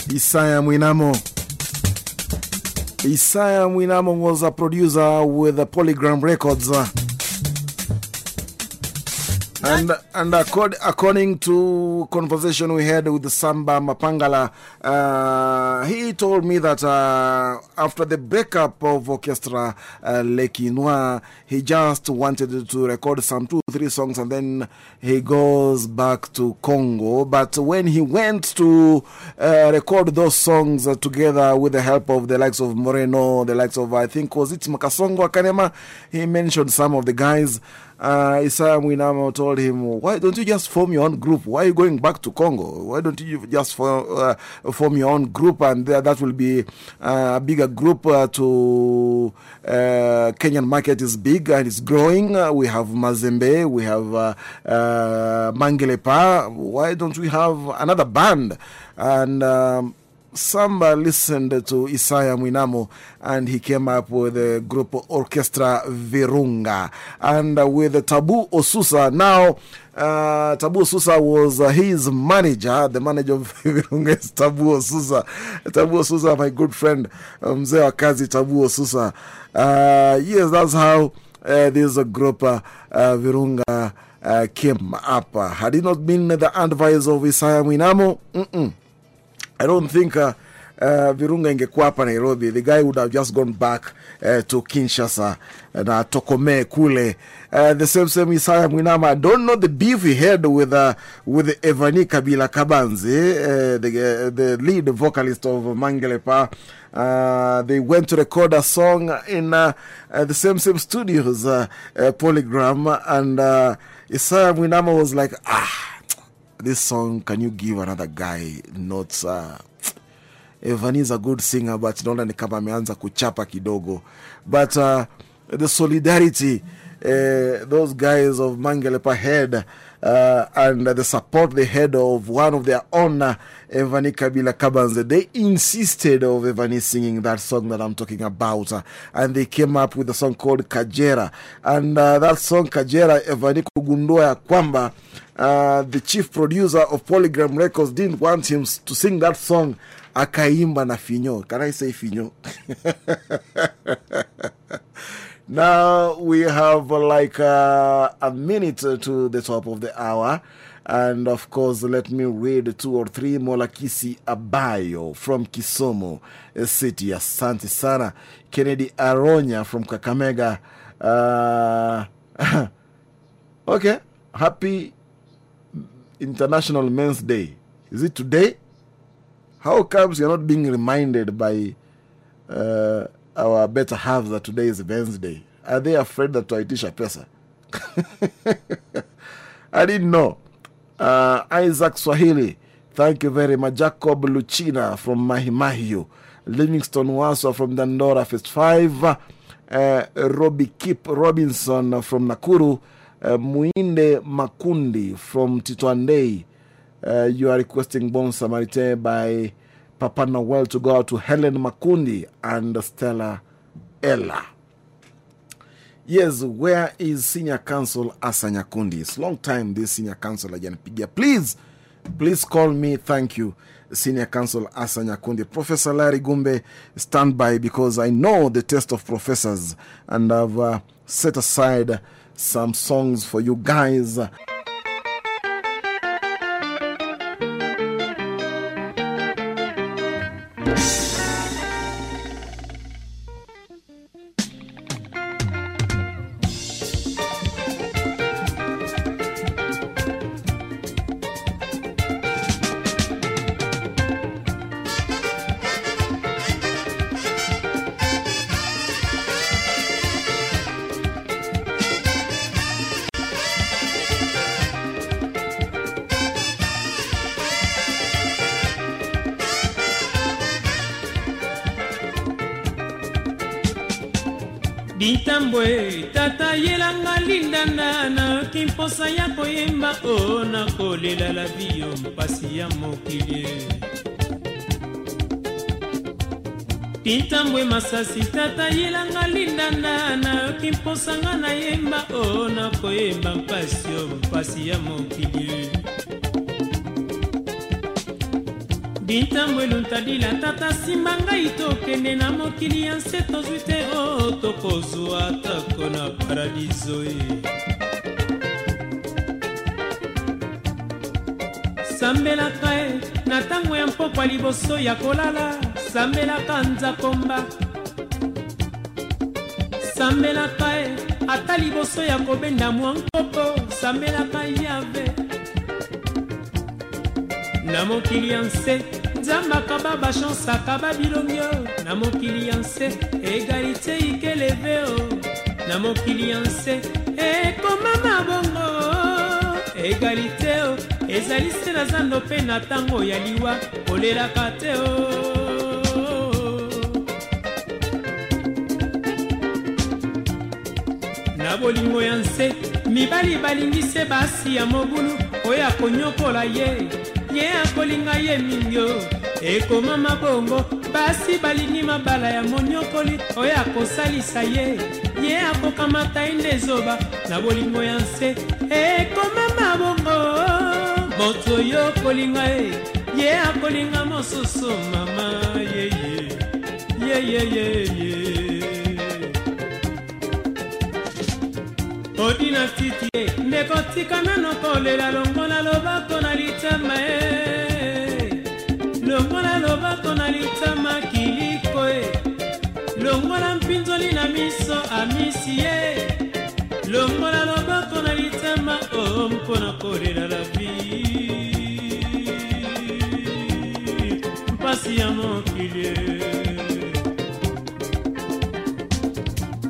[SPEAKER 1] Isaya Mwinamo. Isaya Mwinamo was a producer with Polygram Records. And and accord, according to conversation we had with Samba Mapangala, uh, he told me that uh, after the breakup of Orchestra uh, Les Kinois, he just wanted to record some two, three songs and then he goes back to Congo. But when he went to uh, record those songs together with the help of the likes of Moreno, the likes of, I think, was it Makasongo Akanema? He mentioned some of the guys uh, Isaiah Mwinamo told him, Why don't you just form your own group? Why are you going back to Congo? Why don't you just form, uh, form your own group and that will be uh, a bigger group uh, to uh, Kenyan market is big and it's growing. Uh, we have Mazembe, we have uh, Mangelepa. Why don't we have another band? And um, Samba listened to Isaiah Mwinamo and he came up with the group Orchestra Virunga and with Tabu Osusa. Now, uh, Tabu Osusa was uh, his manager. The manager of Virunga is Tabu Osusa. Tabu Osusa, my good friend, um, Mzee kazi Tabu Osusa. Uh, yes, that's how uh, this group uh, Virunga came up. Had it not been the advice of Isaiah Mwinamo, mm -mm. I don't think uh, uh, Virunga ingekuwa hapa Nairobi. The guy would have just gone back uh, to Kinshasa na Tokome kule. Uh, the same same Isaya Mwinama. I don't know the beef he had with uh, with Evani Kabila Kabanzi, uh, the, uh, the lead vocalist of Mangelepa. Uh, they went to record a song in uh, uh, the same same studios, uh, uh, Polygram, and uh, Isaya Mwinama was like, ah this song, can you give another guy notes? Uh, Evan is a good singer, but naona ni kama ameanza kuchapa kidogo. But uh, the solidarity uh, those guys of Mangelepa Head, uh, and the support they had of one of their own, uh, Evani Kabila Kabanze, they insisted of Evani singing that song that I'm talking about. uh, and they came up with a song called Kajera. And that song, Kajera, Evani kugundua ya kwamba uh, the chief producer of Polygram Records didn't want him to sing that song. Akaimba na finyo. Can I say finyo? now we have uh, like uh, a minute to the top of the hour. And of course, let me read two or three. Molakisi Abayo from Kisumu City. Asante sana. Kennedy Aronya from Kakamega. Uh, okay. Happy International Men's Day. Is it today? How comes you're not being reminded by uh, our better halves that today is Men's Day? Are they afraid that Twaitisha pesa? I didn't know. Uh, Isaac Swahili, thank you very much. Jacob Lucina from Mai Mahiu. Livingston Waswa from Dandora, Phase 5. Uh, Robbie Kip Robinson from Nakuru. Uh, Muinde Makundi from Titwandei. Uh, you are requesting Bon Samaritain by Papa Noel to go out to Helen Makundi and Stella Ella. Yes, where is Senior Counsel Asa Nyakundi? It's long time this Senior Counsel hajanipigia. Please, please call me. Thank you, Senior Counsel Asa Nyakundi. Professor Larry Gumbe, stand by because I know the test of professors and I've uh, set aside some songs for you guys.
[SPEAKER 8] Tintambwe masasi tata yelanga lindanda nayoki mposa nga nayemba o nakoyemba mpasi yo mpasi ya mokili. Bintambo eluntadila tata nsima ngai tokende na mokili ya nse tozwi te o tokozwa atako na paradiso e sambelaka e na ntango ya mpokwa liboso ya kolala sambelaka nzakomba. Sambelaka e ata liboso ya kobenda mwa nkoko sambelaka yave na mokili ya nse nzambe akaba bachanse akaba bilongi o na mokili ya nse egalite ikeleve o na mokili ya nse ekomama bongo egalite o ezali se na zando mpe na ntango ya liwa. Olelaka te o bolingo ya nse. Mibali balingi se basi ya mobulu oyo akonyokola ye. Ye akolinga ye mingi o ekomama bongo basi balingi mabala ya monyokoli oyo akosalisa ye. Ye akokamata ye nde ezoba na bolingo ya nse. Ekomama bongo moto oyo okolinga ye. Ye akolinga mosusu mama yeye yeyeyeye odina titi e ndeko tika nano kolela longola lobako na litama e longola lobako na litama kiliko e longola mpinzoli na miso amisi ye. Longola lobako na litama o mpona kolela la vi mpasi ya mokili e.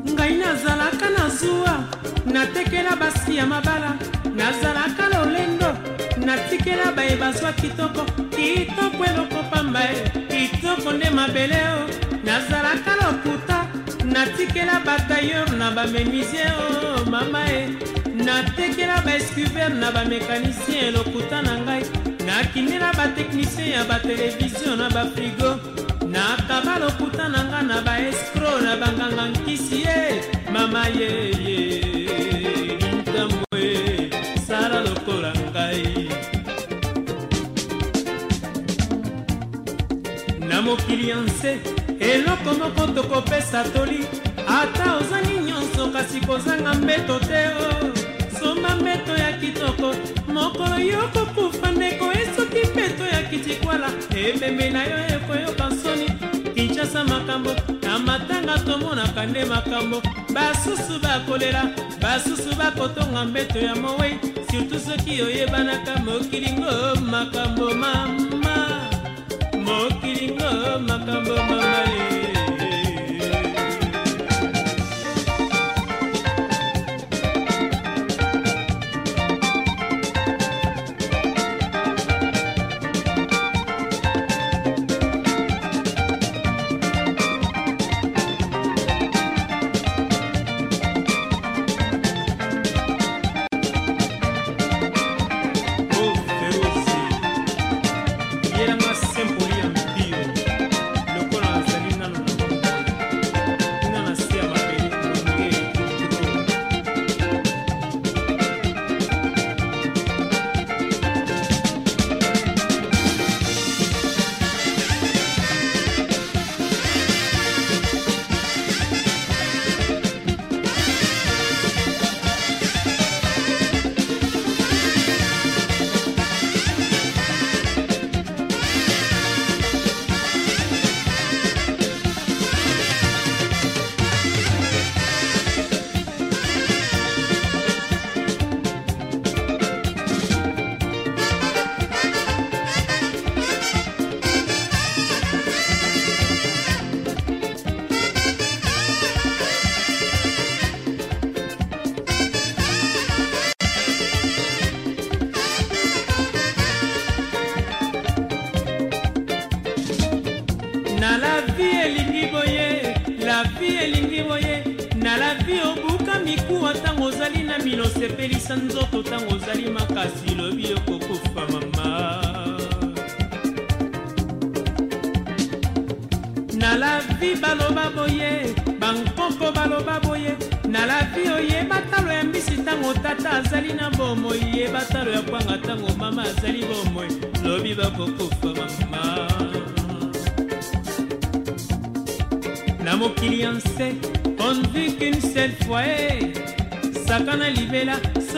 [SPEAKER 8] ngai nazalaka na zuwa natekela basi ya mabala nazalaka lolendo natikela baye bazwa kitoko kitoko eloko pamba e kitoko nde mabele o. Nazalaka lokuta natikela batailleur na bamenisie o mama e. Natekela baescuver na bamekanisien elokuta na ngai. Nakindela bateknisien ya batelevizio na bafrigo nakaba lokuta na nga na baescro na banganga nkisi ye mama yeye lintambo e sala lokola ngai. Na mokili ya nse eloko moko tokopesa toli. Ata ozangi nyonso kasi kozanga mbeto te o somba mbeto ya kitoko mokolo yo kokufa ndeko esoki mbeto ya kitikwala ebembe na yo ekoyoka soni kinshasa makambo na matanga tomonaka nde makambo basusu bakolela basusu bakotonga mbeto ya mowei. Surtout soki oyebanaka mokilingo makambo mama. Mokilingo makambo mama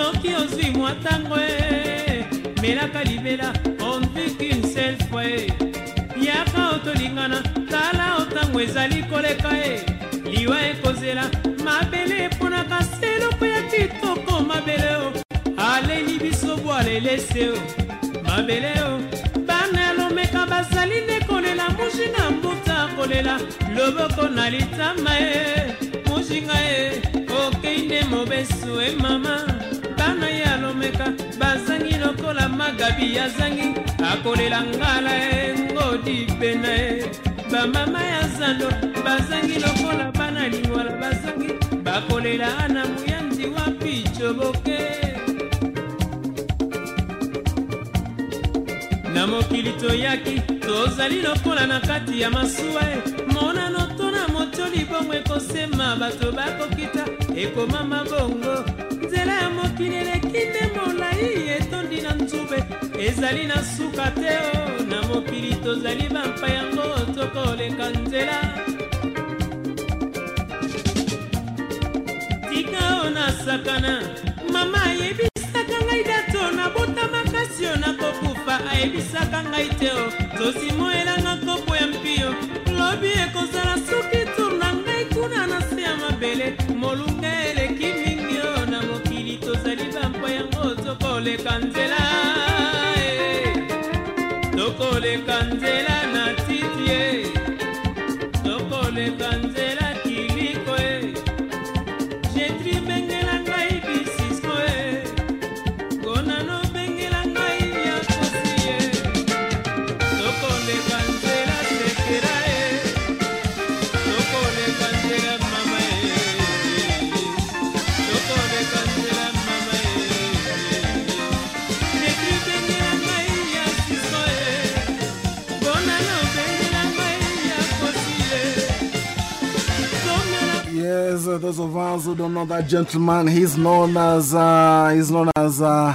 [SPEAKER 8] soki ozwi mwa ntango e melaka libela on vit qu'une seule fois e. Yaka otolingana tala otango ezali koleka e. Liwa ekozela mabele eponaka se eloko ya kitoko mabele o. Aleli biso bwalelese o. Mabele o bana ya lomeka bazali nde kolela mushi na mbuta kolela loboko na litama e. Mushinga e okei nde mobesu e mama bana ya lomeka bazangi lokola magabi azangi akolela ngala e ngodi pena e bamama ya zando bazangi lokola bana lingwala bazangi bakolela ana muyandi wapi coboke na mokili toyaki tozali lokola na kati ya masuwa e. Monano to na motoli bongo ekosema bato bakokita ekomama bongo nzela ya mokili eleki nde molai etondi na nzube. Ezali na suka te o na mokili tozali bampa yango tokoleka nzela. Tika o nasakana mama ayebisaka ngai dato nabota makasi o nakokufa ayebisaka ngai te o tosimoelanga kopo ya mpio. Lobi ekozala soki tour na ngai kuna na se ya mabele. Molunga eleki mingi tokoleka nzela eh. tokoleka nzela na titi e
[SPEAKER 1] uh, those of us who don't know that gentleman, he's known as uh, he's known as uh,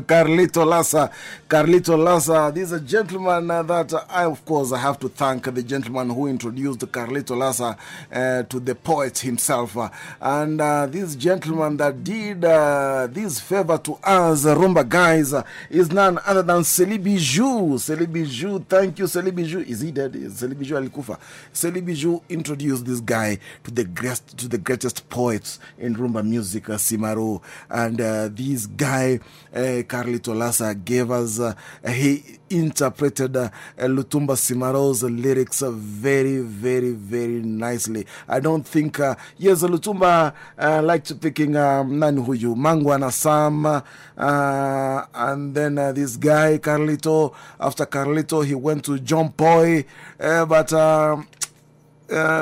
[SPEAKER 1] Carlito Lassa. Carlito Lassa. This is a gentleman uh, that I, of course, I have to thank the gentleman who introduced Carlito Lassa uh, to the poet himself. Uh, and uh, this gentleman that did uh, this favor to us, uh, Rumba guys, is none other than Celibi Jou. Celibi Jou, thank you, Celibi Jou. Is he dead? Is Celibi Jou Alikufa? Celibi Jou introduced this guy to the greatest, to the greatest poets in rumba music, Simaro. And this guy, Carlito Lassa, gave us, uh, he interpreted uh, Lutumba Simaro's lyrics very, very, very nicely. I don't think, uh, yes, Lutumba liked picking um, Nani Huyu, Mangwana Sam, and then this guy, Carlito. After Carlito, he went to John uh, but um,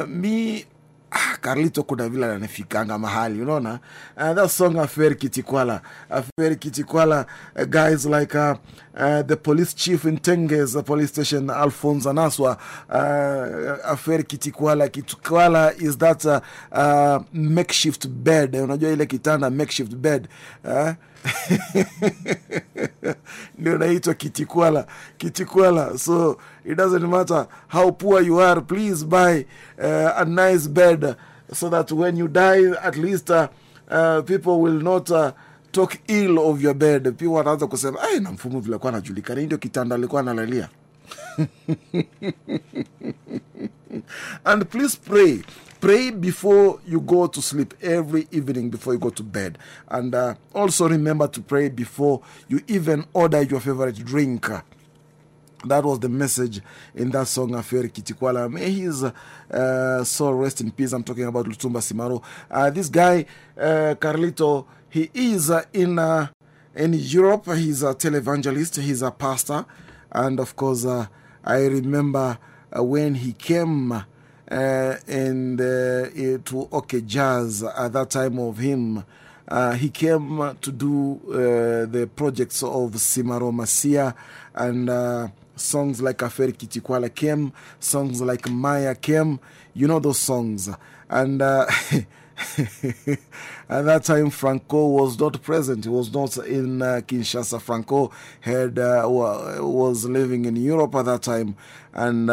[SPEAKER 1] me ah, Carlito kuna vile ananifikanga mahali unaona? Uh, that song Aferi Kitikwala Aferi Kitikwala uh, guys like uh, uh, the police chief in Tenges uh, police station Alphonse Anaswa uh, Aferi Kitikwala Kitikwala is that uh, uh, makeshift bed. Unajua ile kitanda makeshift bed uh, ndio naitwa kitikwala. Kitikwala so it doesn't matter how poor you are please buy uh, a nice bed so that when you die at least uh, uh, people will not uh, talk ill of your bed. Pia wanaanza kusema ai na mfumo vile alikuwa anajulikana. Hii ndio kitanda alikuwa analalia. And please pray pray before you go to sleep every evening before you go to bed and uh, also remember to pray before you even order your favorite drink that was the message in that song Aferi Kitikwala. May his uh, soul rest in peace. I'm talking about Lutumba Simaro. Uh, this guy, Carlito, he is in, in Europe. He's a televangelist, he's a pastor. And of course, I remember when he came uh, and, uh, to OK Jazz at that time of him Uh, he came to do uh, the projects of Simaro Masia and songs like Aferi Kitikwala came, songs like Maya came. You know those songs. And uh, at that time, Franco was not present. He was not in uh, Kinshasa. Franco had, uh, was living in Europe at that time. And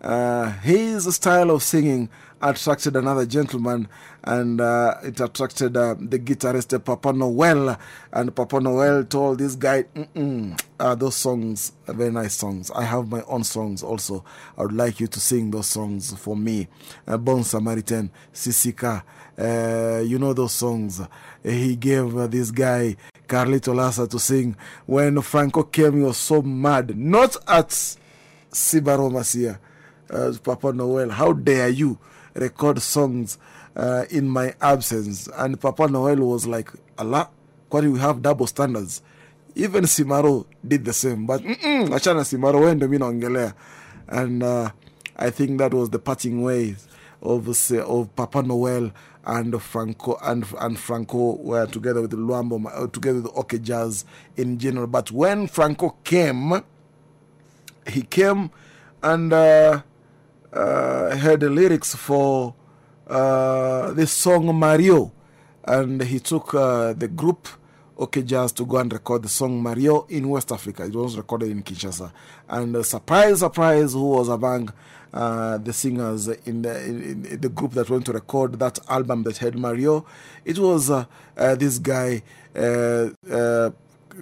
[SPEAKER 1] uh, his style of singing attracted another gentleman, and uh, it attracted uh, the guitarist Papa Noel. And Papa Noel told this guy, mm those songs are very nice songs. I have my own songs also. I would like you to sing those songs for me. Bon Samaritan, Sisika, you know those songs. he gave this guy, Carlito Lassa, to sing. When Franco came, he was so mad. Not at Simaro Masia, uh, Papa Noel. How dare you record songs uh, in my absence? And Papa Noel was like, Allah, why do we have double standards? Even Simaro did the same. But, mm-mm, achana Simaro, wende mi naongelea. And uh, I think that was the parting ways of, say, of Papa Noel and Franco and, and Franco were together with Luambo, uh, together with OK Jazz in general. But when Franco came, he came and uh, uh, heard the lyrics for uh, this song Mario, and he took uh, the group OK Jazz to go and record the song Mario in West Africa. It was recorded in Kinshasa, and uh, surprise, surprise, who was among uh, the singers in the, in, in the group that went to record that album that had Mario? It was uh, uh, this guy.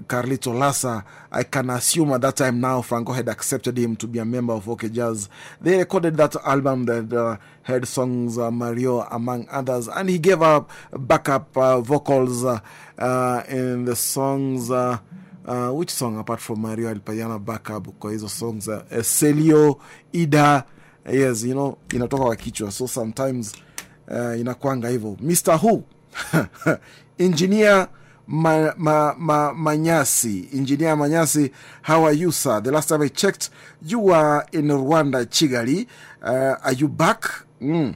[SPEAKER 1] Carlito Lassa, I can assume at that time now Franco had accepted him to be a member of OK Jazz. They recorded that album that uh, had songs uh, Mario among others, and he gave up backup uh, vocals in the songs. Uh, which song apart from Mario alipayana backup kwa songs uh, Celio, Ida, yes, you know, inatoka kwa kichwa, so sometimes uh, inakwanga hivyo. Mr. Who, engineer Ma, ma, ma, Manyasi. Engineer Manyasi, how are you, sir? The last time I checked, you were in Rwanda, Chigali. Uh, are you back? Mm.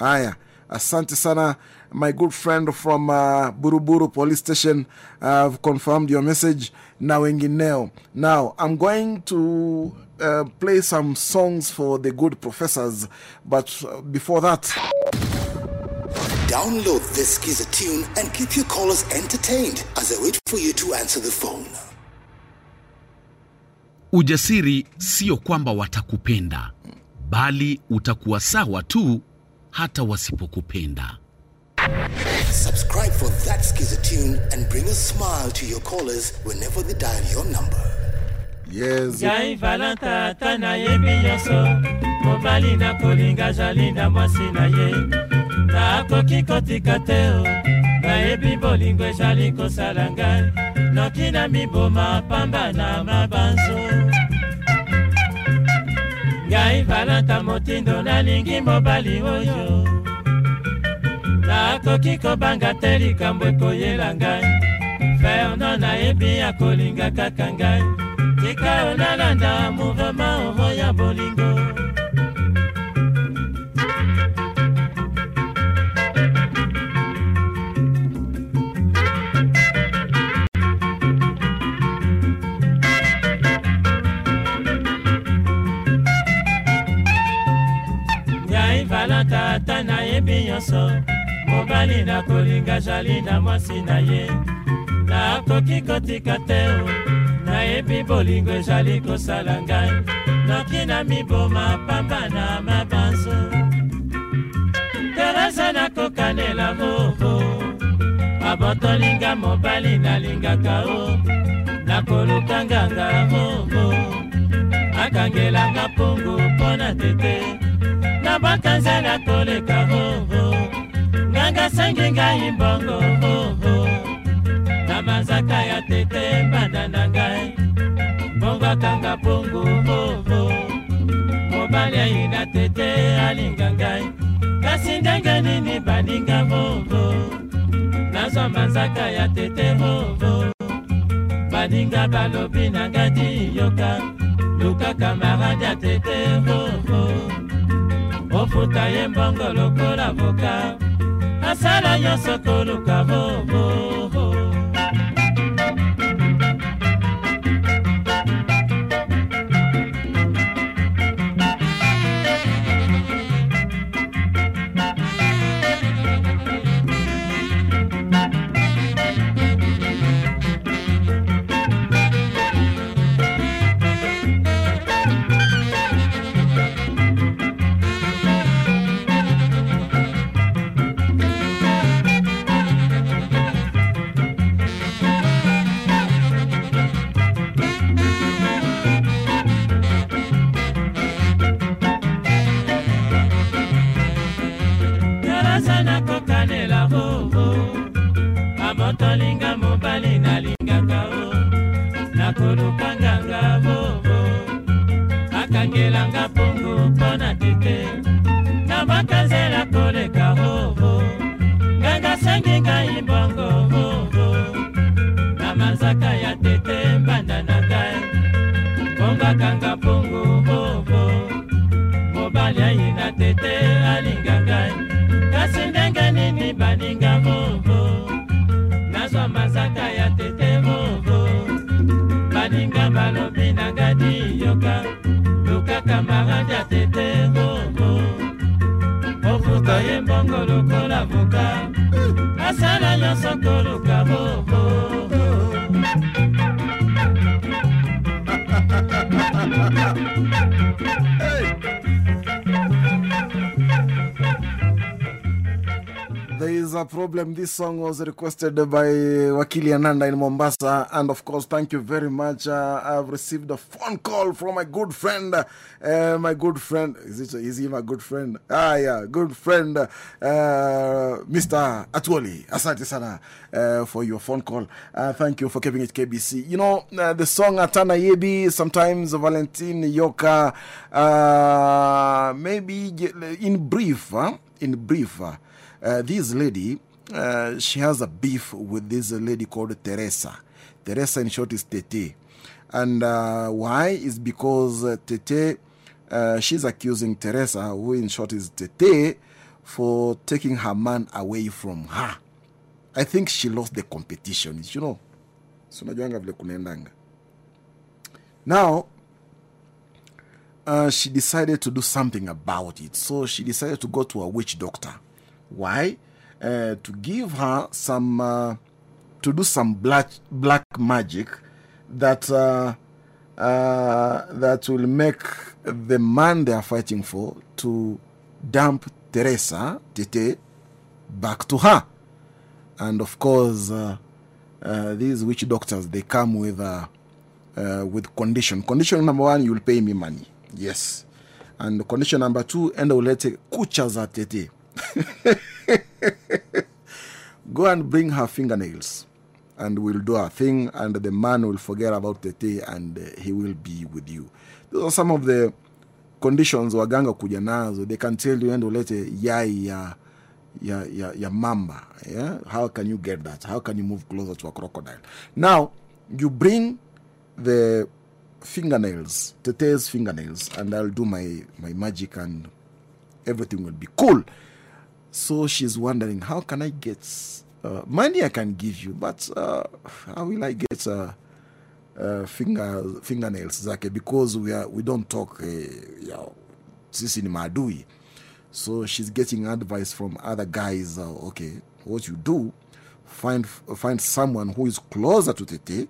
[SPEAKER 1] Aya, asante sana, my good friend from uh, Buruburu police station. Uh, confirmed your message. Na wengineo. Now, I'm going to uh, play some songs for the good professors, but uh, before that,
[SPEAKER 3] Download this Giza tune and keep your callers entertained as I wait for you to answer the phone.
[SPEAKER 9] Ujasiri sio kwamba watakupenda, bali utakuwa sawa tu hata wasipokupenda.
[SPEAKER 3] Subscribe for that Skiza tune and bring a smile to your callers whenever they dial your number.
[SPEAKER 1] yes.
[SPEAKER 6] Jai valanta ata yoso, nyonso mobali nakolinga jalinda mwasi na ye nakoki kotika te o. Nayebi bolingo ezali kosala ngai. Noki na miboma pamba na mabanzo. Ngai valanta motindo nalingi mobali oyo. Nakoki kobanga te likambo ekoyela ngai. Ferno nayebi akolinga kaka ngai. Tika onalanda mouvema oro ya bolingo nyonso mobali nakolinga jali na mwasi na ye. Nakoki kotika te o nayebi bolingo ezali kosala ngai. Noki na miboma pamba na mabanzo. Teresa nakokanela moho abotolinga mobali nalingaka o. Nakoluka nganga moho akangelanga mpungu mpo na tete na bakanza nakoleka hoho nganga sangi ngai mbongo hoho na manzaka ya tete mbanda na ngai. Bongo akanga mpungu hoho mobali ayi na tete alinga ngai. Kasi ndenge nini baninga hoho nazwa manzaka ya tete hoho baninga balobi na ngai diyoka luka kamarade ya tete hoho ofuta ye mbongo lokola voka nasala nyonso koluka bobo
[SPEAKER 1] kolokoloka problem. This song was requested by Wakili Ananda in Mombasa. And of course, thank you very much. Uh, I've received a phone call from my good friend. Uh, my good friend. Is, it, is he my good friend? Ah, yeah, good friend. Uh, Mr. Atwoli. Asante sana for your phone call. Thank you for keeping it KBC. You know, the song Atana Yebi, sometimes Valentine Yoka, maybe in brief, in brief. Uh, this lady, uh, she has a beef with this lady called Teresa. Teresa, in short, is Tete. And uh, why? Is because uh, Tete, uh, she's accusing Teresa, who in short is Tete, for taking her man away from her. I think she lost the competition, you know. So. Now, uh, she decided to do something about it. So she decided to go to a witch doctor. Why? Uh, to give her some, uh, to do some black, black magic that, uh, uh, that will make the man they are fighting for to dump Teresa, Tete, back to her. And of course, these witch doctors, they come with, with condition. Condition number one, you'll pay me money. Yes. And condition number two, enda ulete kucha za Tete. Go and bring her fingernails, and we'll do our thing, and the man will forget about Tete and uh, he will be with you. Those are some of the conditions waganga kuja nazo. They can tell you, enda ulete yai ya, ya, ya, ya mamba. Yeah? How can you get that? How can you move closer to a crocodile? Now, you bring the fingernails, Tete's fingernails, and I'll do my, my magic and everything will be cool. So she's wondering, how can I get uh, money I can give you, but uh, how will I get uh, uh, finger, fingernails zake? Because we, are, we don't talk, uh, ya, sisi ni maadui. So she's getting advice from other guys. Uh, okay, what you do, find, find someone who is closer to Tete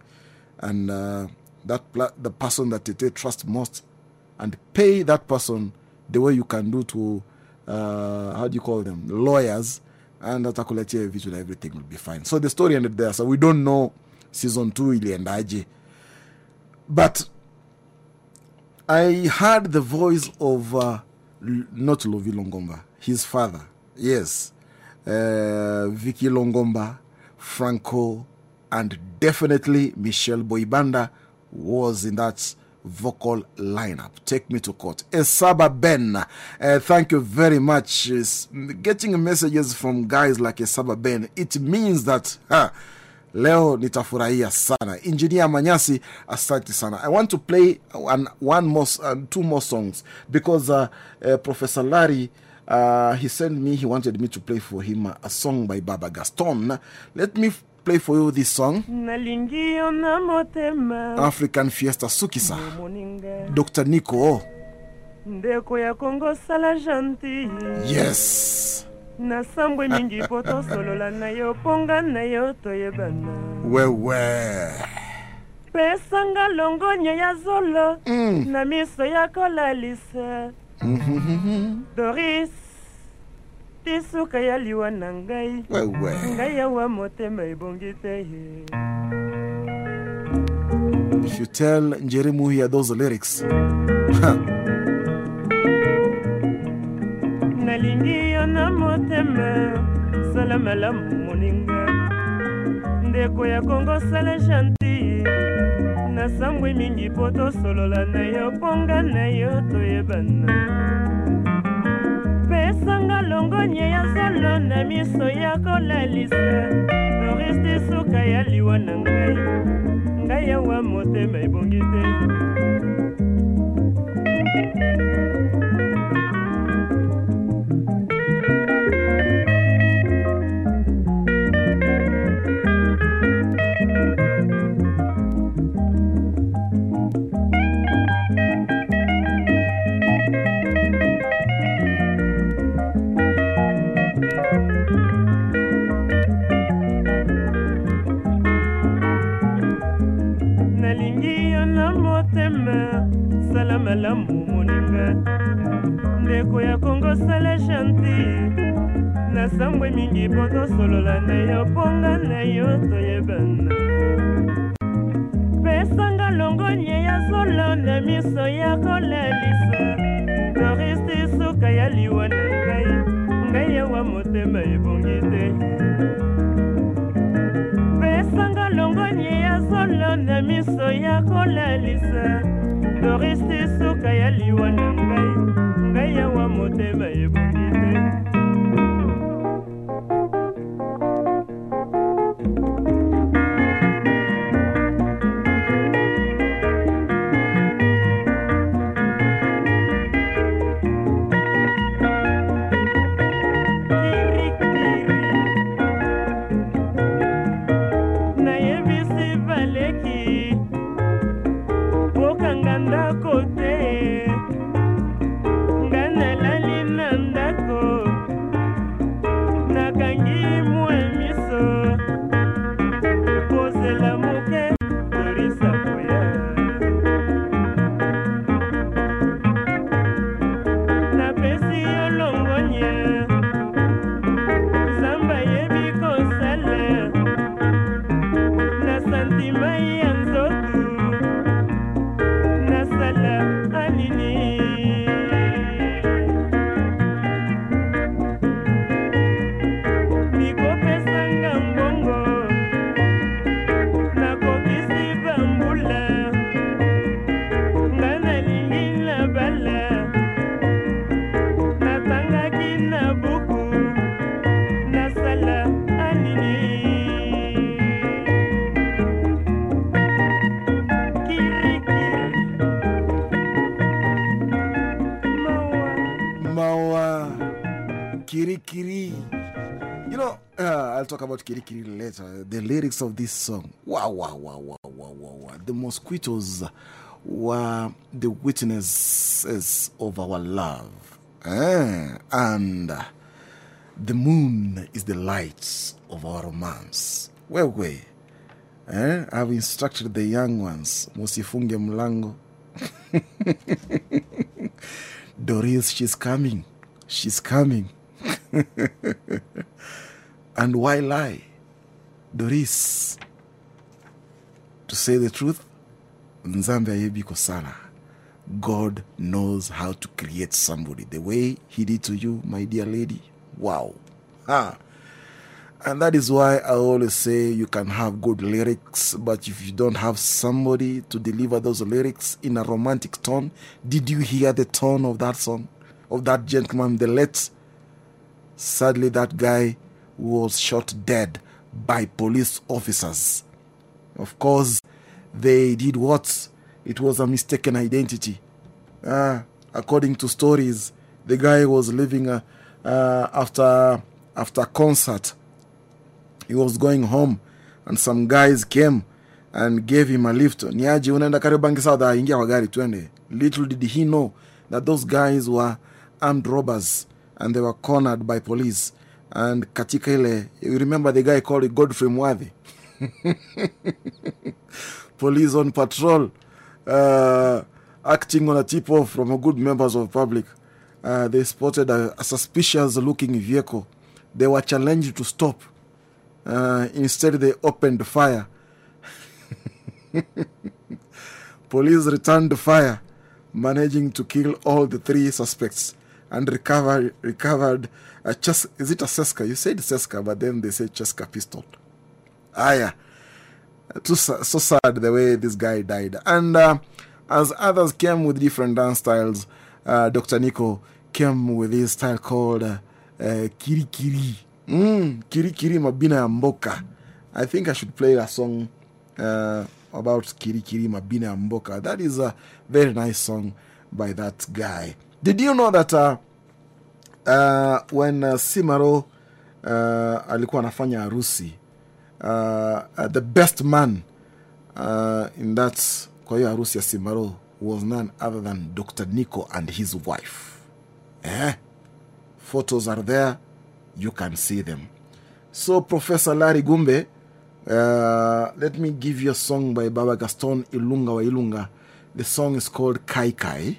[SPEAKER 1] and uh, that the person that Tete trusts most and pay that person the way you can do to uh, how do you call them? Lawyers. And atakuletea vitu na everything will be fine. So the story ended there. So we don't know season 2 iliendaje. But i heard the voice of uh, not lovi longomba his father. Yes. Uh, vicky longomba franco and definitely michelle boibanda was in that vocal lineup. Take me to court. Esaba Ben, uh, thank you very much. It's getting messages from guys like Esaba Ben, it means that huh, leo nitafurahia sana. Engineer Manyasi, asante sana. I want to play one, one more, uh, two more songs because uh, uh, Professor Larry Uh, he sent me, he wanted me to play for him a, song by Baba Gaston. Let me play for you this song
[SPEAKER 10] na
[SPEAKER 1] African Fiesta Sukisa. Dr. Nico.
[SPEAKER 10] ndeko ya kongo sala gentille
[SPEAKER 1] Yes.
[SPEAKER 10] nasambwe mingi mpo tosolola na yo mponga na yo toyebana
[SPEAKER 1] Wewe.
[SPEAKER 10] pesanga longonya ya zolo
[SPEAKER 1] Mm.
[SPEAKER 10] na miso ya kolalisa doris tisuka ya liwa na ngai. Ngai awa motema ebongi te. Ye
[SPEAKER 1] If you tell Njerimu here those lyrics,
[SPEAKER 10] nalingi yo na motema sala malamu moninga. Ndeko ya kongo sala gentil nasambwe mingi mpo tosolola na yo mponga na yo toyebana pesanga longonya ya zolo na miso ya kolalisa toriste suka ya liwa na ngai. Ngai awa motema ebongi te sala malamu moninga. Ndeko ya kongo sala gentil. Nasambwe mingi mpo tosolola na yo mponga na yo toyebana. Pesanga longonya ya zolo na miso ya kolalisa toriste suka ya liwa na ngai. Ngai awa motema ebongi te pesanga longonya ya zolo na miso ya kolalisa. Toriste suka ya liwa na ngai. Ngai awa motema ebongi te
[SPEAKER 1] later. The lyrics of this song. Wow, wow, wow, wow, wow, wow, wow. The mosquitoes were the witnesses of our love. Eh, And uh, the moon is the light of our romance. Well, we. Eh? I've instructed the young ones. Musifunge mlango. Doris, she's coming. She's coming. and why lie? Doris, to say the truth, Nzambe sana. God knows how to create somebody the way He did to you, my dear lady. Wow. Ah. And that is why I always say you can have good lyrics, but if you don't have somebody to deliver those lyrics in a romantic tone, did you hear the tone of that song? Of that gentleman, the late? Sadly, that guy was shot dead by police officers. Of course, they did what? It was a mistaken identity. Uh, according to stories, the guy was leaving uh, uh, after, after concert. He was going home, and some guys came and gave him a lift. Unaenda ingia kwa gari. Little did he know that those guys were armed robbers and they were cornered by police. And katika ile, you remember the guy called Godfrey Mwadhi? police on patrol, uh, acting on a tip off from a good members of public. Uh, they spotted a, a suspicious looking vehicle. They were challenged to stop. Uh, instead, they opened fire. Police returned fire, managing to kill all the three suspects and recover, recovered a is it a Seska? You said Seska, but then they said Cheska pistol. Ah, yeah. Too, so sad the way this guy died. And uh, as others came with different dance styles, uh, Dr. Nico came with his style called uh, uh, Kiri Kiri. Mm, Kiri Kiri Mabina Mboka. I think I should play a song uh, about Kiri Kiri Mabina Mboka. That is a very nice song by that guy. Did you know that uh, when uh, Simaro uh, alikuwa anafanya harusi uh, uh, the best man uh, in that kwa hiyo harusi ya Simaro was none other than Dr. Nico and his wife. Eh? Photos are there, you can see them. So, Professor Larry Gumbe, uh, let me give you a song by Baba Gaston Ilunga wa Ilunga. The song is called Kai Kai.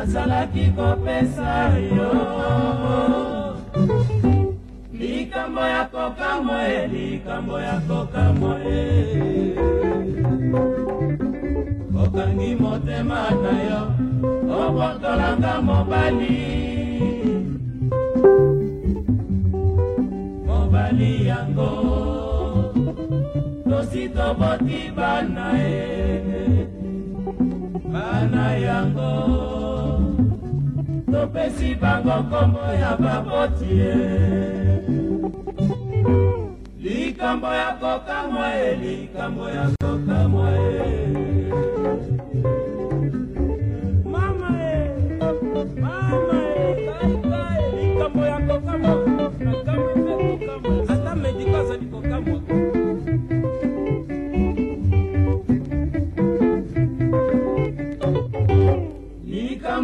[SPEAKER 6] nazalaki kopesa yo. Likambo ya kokamwa e likambo ya kokamwa e. Okangi motema na yo obotolanga mobali. Mobali yango tosi toboti bana ye bana yango topesi bango nkombo ya baboti ye likambo ya kokamwa e likambo ya kokamwa e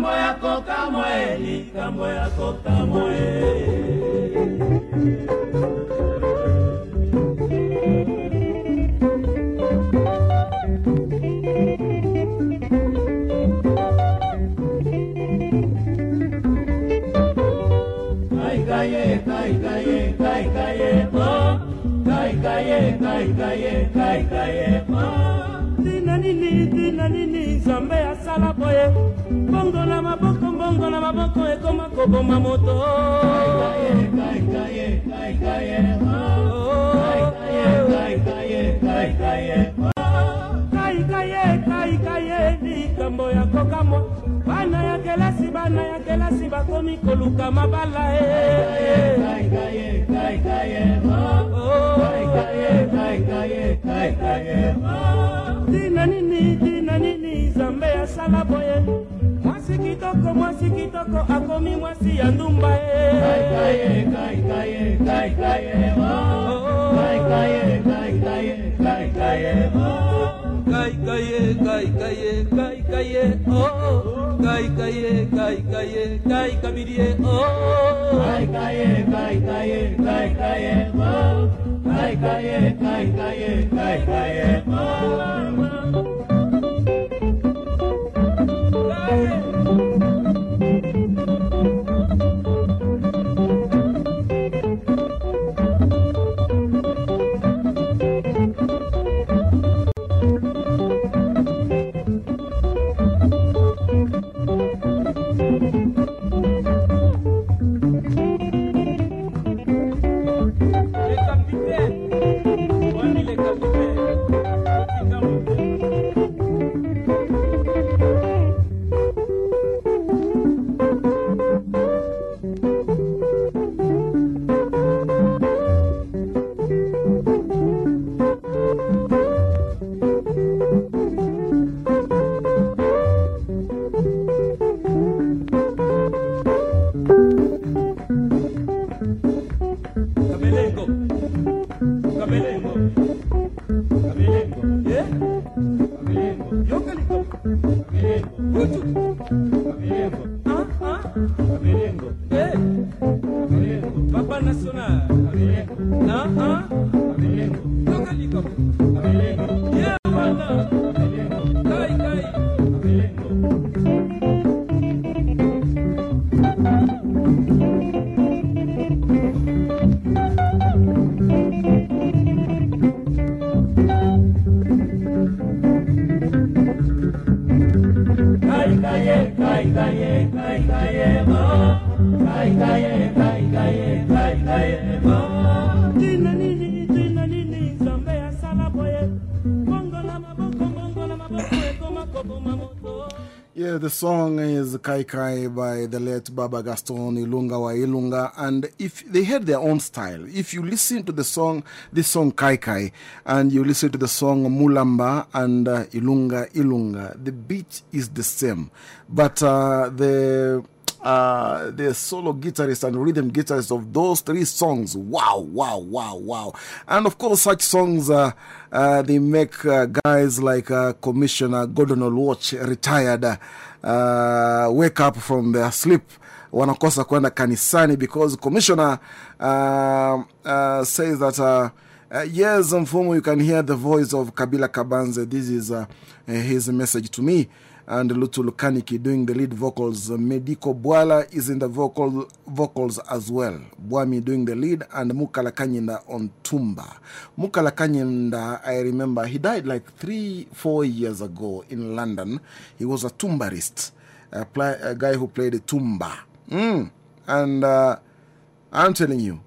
[SPEAKER 6] likambo ya kokamwa e likambo ya kokamwa e babalaya. Kai
[SPEAKER 1] by the late Baba Gaston Ilunga wa Ilunga. And if they had their own style, if you listen to the song, this song Kai Kai, and you listen to the song Mulamba and uh, Ilunga Ilunga, the beat is the same. But uh, the uh, the solo guitarist and rhythm guitarist of those three songs. Wow, wow, wow, wow. And of course, such songs, uh, uh, they make guys like Commissioner Gordon Olwatch, retired, uh, wake up from their sleep. wanakosa kwenda kanisani because commissioner uh, uh, says that uh, uh, yes you can hear the voice of kabila kabanze this is uh, uh, his message to me and Lutu Lukaniki doing the lead vocals. Mediko Bwala is in the vocal vocals as well. Bwami doing the lead and Mukala Kanyinda on Tumba. Mukala Kanyinda, I remember, he died like three, four years ago in London. He was a tumbarist, a, play, a guy who played tumba. Mm. And uh, I'm telling you,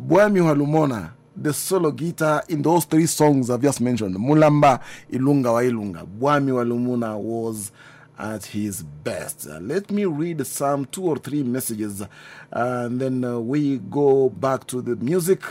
[SPEAKER 1] Bwami Walumona, the solo guitar in those three songs I've just mentioned, Mulamba, Ilunga wa Ilunga, Bwami Walumona was at his best. Uh, let me read some two or three messages uh, and then uh, we go back to the music.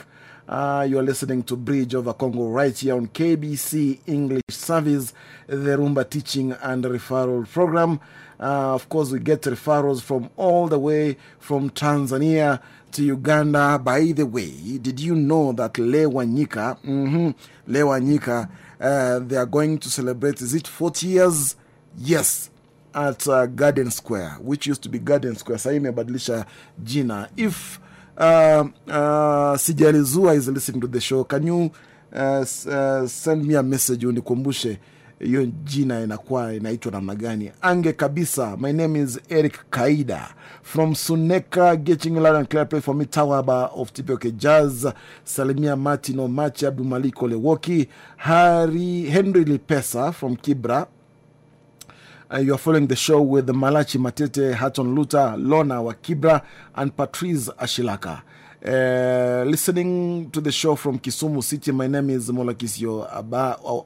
[SPEAKER 1] Uh, you are listening to Bridge over Congo right here on KBC English Service, the Rumba Teaching and Referral Program. Uh, of course, we get referrals from all the way from Tanzania to Uganda. By the way, did you know that Les Wanyika, mm -hmm, Les Wanyika, uh, they are going to celebrate, is it 40 years? Yes, at uh, Garden Square, which used to be Garden Square. Sasa imebadilisha jina. If uh, uh, Sijalizua is listening to the show, can you uh, uh, send me a message unikumbushe hiyo jina inakuwa inaitwa namna gani? Ange kabisa. My name is Eric Kaida from Suneka, getting loud and clear. Play for me Tawaba of TPOK Jazz, Salimia Martin Omachi, Abdu Malik Olewoki, Hari Henry Lipesa from Kibra. Uh, you are following the show with Malachi Matete, Hatton Luther, Lona wa Kibra, and Patrice Ashilaka. Uh, listening to the show from Kisumu City, my name is Molakisio Aba, oh,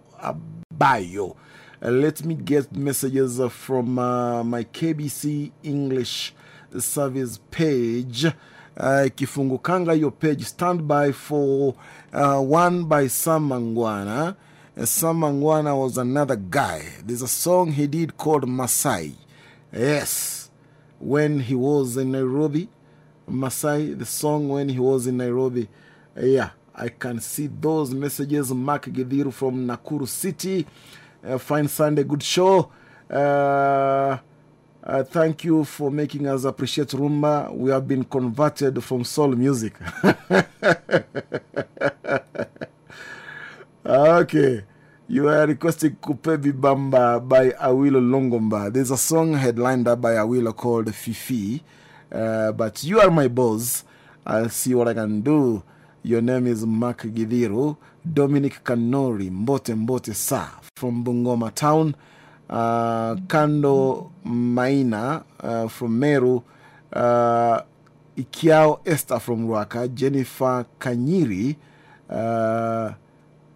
[SPEAKER 1] Abayo. Uh, let me get messages from uh, my KBC English service page. Uh, Kifungukanga, your page, stand by for uh, one by Sam Mangwana. Uh, Sam Mangwana was another guy. There's a song he did called Masai. Yes, when he was in Nairobi. Masai, the song when he was in Nairobi. Uh, yeah, I can see those messages. Mark Gediru from Nakuru City. Uh, fine Sunday, good show. Uh, uh, thank you for making us appreciate Rumba. We have been converted from soul music. okay. You are requesting Coupé Bibamba by Awilo Longomba. There's a song headlined up by Awilo called Fifi. Uh, but you are my boss. I'll see what I can do. Your name is Mark Gidiro, Dominic Kanori, Mbote Mbote Sa from Bungoma Town, uh, Kando Maina uh, from Meru, uh, Ikiao Esther from Ruaka, Jennifer Kanyiri, uh,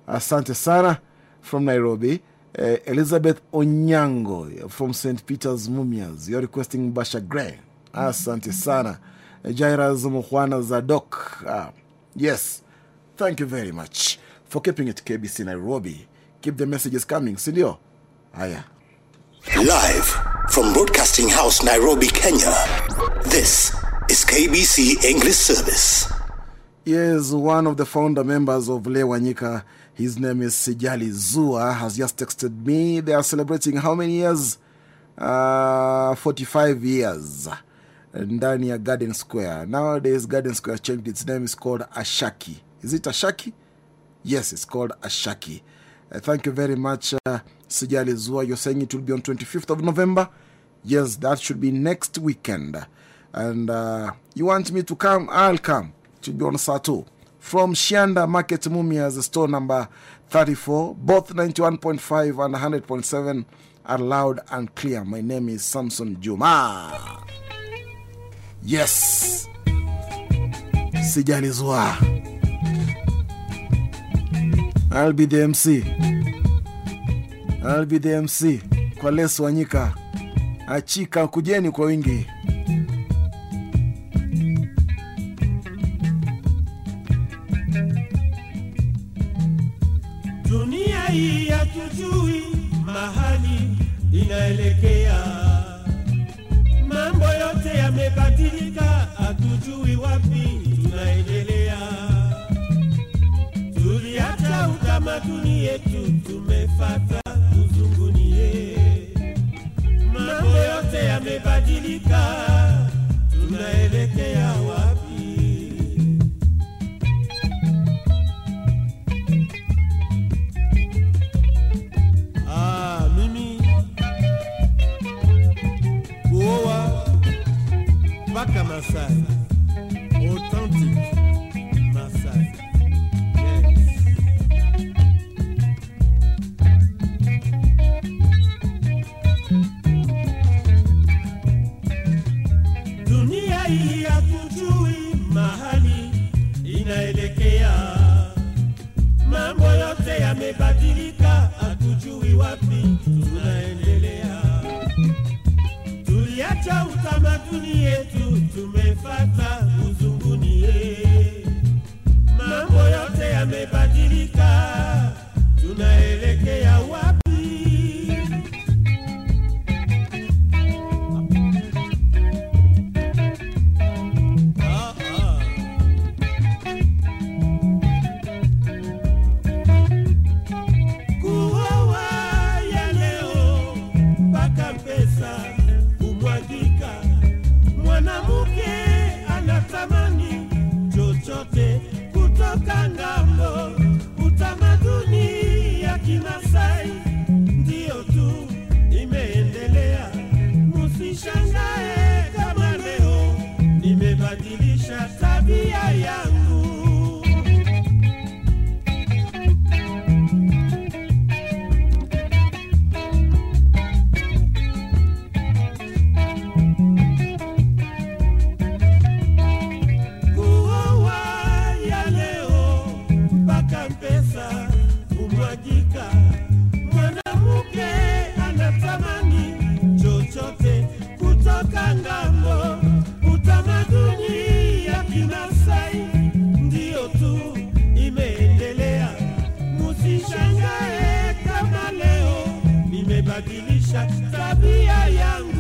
[SPEAKER 1] Asante Sana from Nairobi, uh, Elizabeth Onyango from St. Peter's Mumias. You're requesting Basha Gray. Asante Sana. Jairas Muhwana Zadok. Uh, yes, thank you very much for keeping it KBC Nairobi. Keep the messages coming, sindio? Haya.
[SPEAKER 3] Live from Broadcasting House, Nairobi, Kenya. This is KBC English Service.
[SPEAKER 1] Yes, one of the founder members of Les Wanyika, his name is Sijali Zua, has just texted me. They are celebrating how many years? Uh, 45 years. Ndani ya Garden Square. Nowadays, Garden Square changed its name. It's called Ashaki. Is it Ashaki? Yes, it's called Ashaki. Uh, thank you very much, uh, Sijali Zua. You're saying it will be on 25th of November? Yes, that should be next weekend. And uh, you want me to come? I'll come. It should be on Sato. From Shianda Market Mumias, store number 34, both 91.5 and 100.7 are loud and clear. My name is Samson Juma. Yes. sijani zwa I'll be the MC. I'll be the MC. Kwa Lesu Wanyika. Achika, kujeni kwa wingi.
[SPEAKER 6] Dunia hii hatujui mahali inaelekea, mambo yote yamebadilika, hatujui wapi tunaendelea. Tuliacha utamaduni yetu, tumefata uzungunie. Mambo yote yamebadilika, tunaelekea mpaka Masai, authentic Masai. Mambo yote yamebadilika, hatujui wapi tunaendelea. Tuliacha utamaduni yetu, tumefata uzungunie. Mambo yote yamebadilika, tunaelekea wapi? Tabia yangu.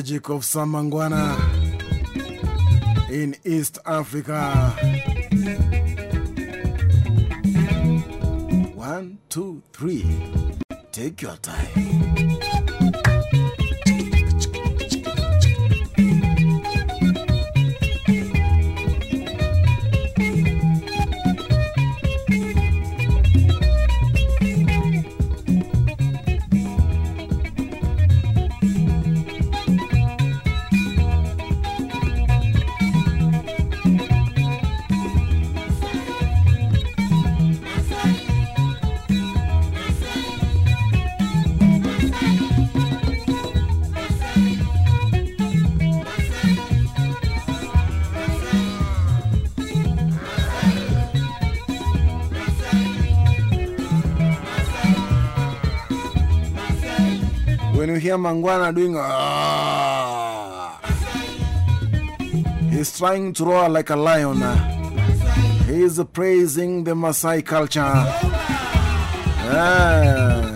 [SPEAKER 1] Magic of Sam Mangwana in East Africa. Mangwana doing, ah, he's trying to roar like a lion. He's praising the Maasai culture. Ah.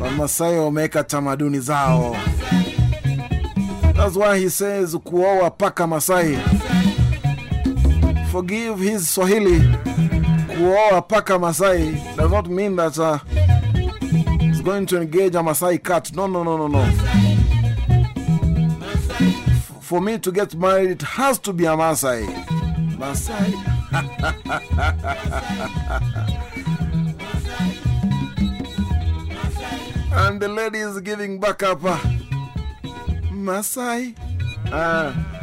[SPEAKER 1] Wamasai wameweka tamaduni zao. That's why he says kuoa paka Masai. Forgive his Swahili. Kuoa paka Masai does not mean that uh, going to engage a Masai cat. No, no, no, no, no. For me to get married, it has to be a Masai. Masai. and the lady is giving back up. Uh, Masai. Ah.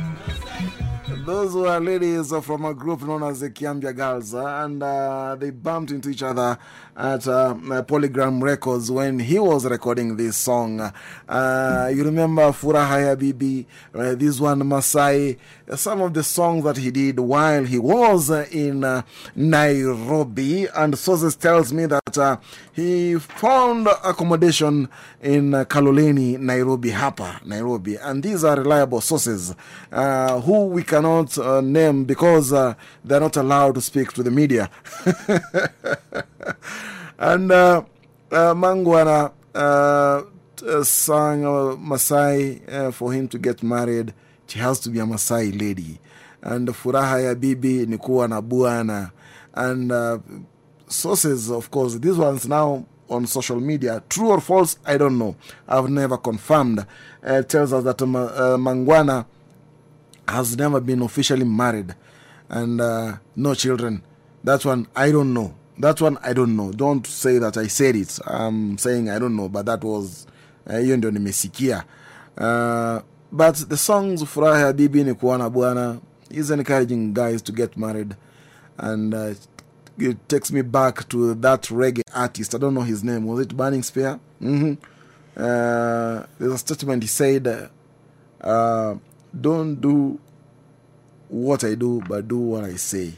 [SPEAKER 1] Those were ladies from a group known as the Kiambia Girls, uh, and uh, they bumped into each other at uh, Polygram Records when he was recording this song. Uh, you remember Furaha Bibi, this one Masai, some of the songs that he did while he was uh, in uh, Nairobi, and sources tells me that uh, he found accommodation in Kaloleni, Nairobi, Hapa, Nairobi, and these are reliable sources who we cannot name because they're not allowed to speak to the media. and uh, uh, Mangwana uh, sang Masai for him to get married. She has to be a Masai lady. And Furaha ya Bibi ni kuwa na bwana. And uh, sources, of course, these ones now on social media, true or false, I don't know. I've never confirmed. Uh, tells us that uh, uh, Mangwana has never been officially married and uh, no children. That one, I don't know. That one, I don't know. Don't say that I said it. I'm saying I don't know, but that was uh, hiyo ndio nimesikia. But the songs Furaha Bibi ni kuona bwana is encouraging guys to get married and uh, it takes me back to that reggae artist. I don't know his name. Was it Burning Spear? Mm-hmm. Uh, there's a statement he said, uh, Don't do what I do, but do what I say.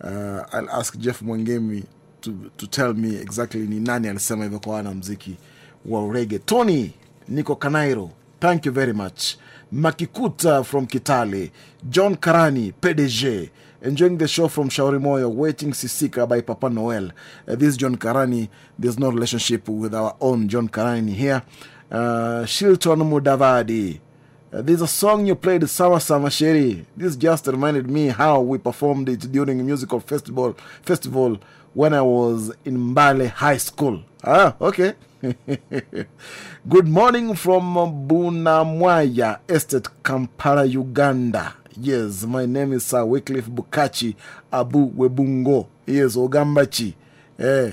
[SPEAKER 1] Uh, I'll ask Jeff Mwangemi to, to tell me exactly ni nani alisema hivyo kwa wanamziki wa reggae. Tony Niko Kanairo, thank you very much. Makikuta from Kitale, John Karani, PDG, enjoying the show from Shauri Moyo, waiting Sisika by Papa Noel. Uh, this John Karani, there's no relationship with our own John Karani here. Uh, Shilton Mudavadi, uh, there's a song you played, Sawa Sama Sheri. This just reminded me how we performed it during a musical festival festival when I was in Mbale High School. Ah, okay. Good morning from Bunamwaya Estate, Kampala, Uganda. Yes, my name is Sir Wycliffe Bukachi Abu Webungo. Yes, Ogambachi. Eh,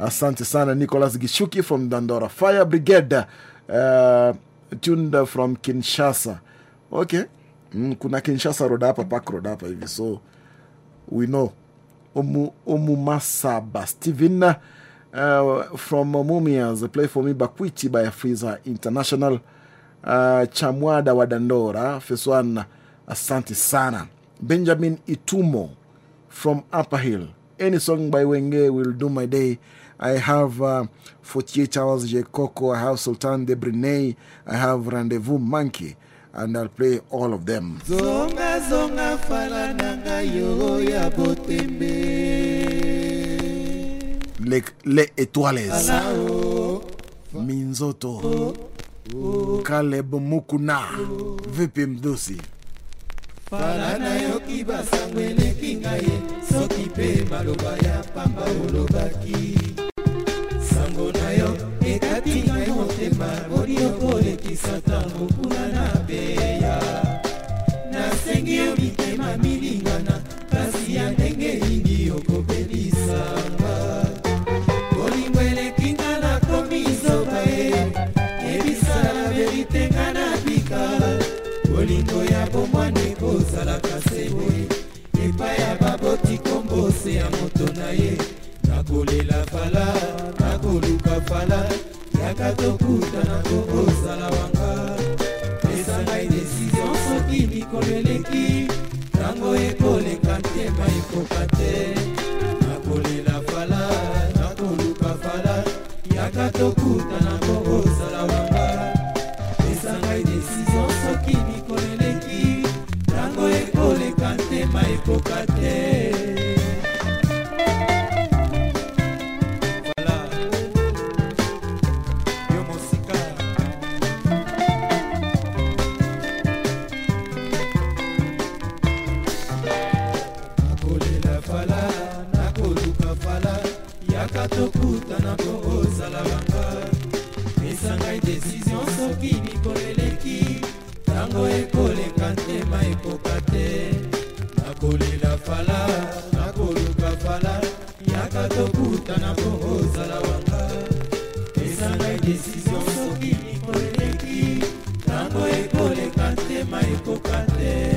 [SPEAKER 1] asante sana Nicholas Gishuki from Dandora Fire Brigade. Uh, tuned from Kinshasa. Okay. Mm, kuna Kinshasa road hapa, Park road hapa hivi. So, we know. Omu, Omu Masaba. Steven uh, from Mumias. Play for me Bakwiti by Freezer International. Uh, Chamwada wa Dandora. One, asante sana. Benjamin Itumo from Upper Hill. Any song by Wenge will do my day. I have uh, 48 Hours J. Coco, I have Sultan de Brunei, I have Rendezvous Monkey, and I'll play all of them.
[SPEAKER 6] zonga zonga
[SPEAKER 1] Les, les étoiles, Minzoto. Caleb Mukuna. Vipi mdusi?
[SPEAKER 6] fala nayoki basango eleki ngai soki mpe maloba ya pamba olobaki. Sango na yo ekati ngai motema. Boli okolekisa ntango kuna na beya. Nasengi yo mitema milingana. Kasi ya ndenge bolingo ya bomwane kozalaka se boye. Epai ya baboti kombose ya moto na ye. Nakolela fala nakoluka fala. Yaka tokutana ko ozala wanga. Pesa ngai desizio soki mikolo eleki ntango ekoleka ntema ekoka te ntango ekoleka ntema ekoka te. Nakolela fala nakoluka fala yaka tokutana po ozala wanga. Pesa ngai desizio soki mikolo eleki ntango ekoleka ntema ekoka te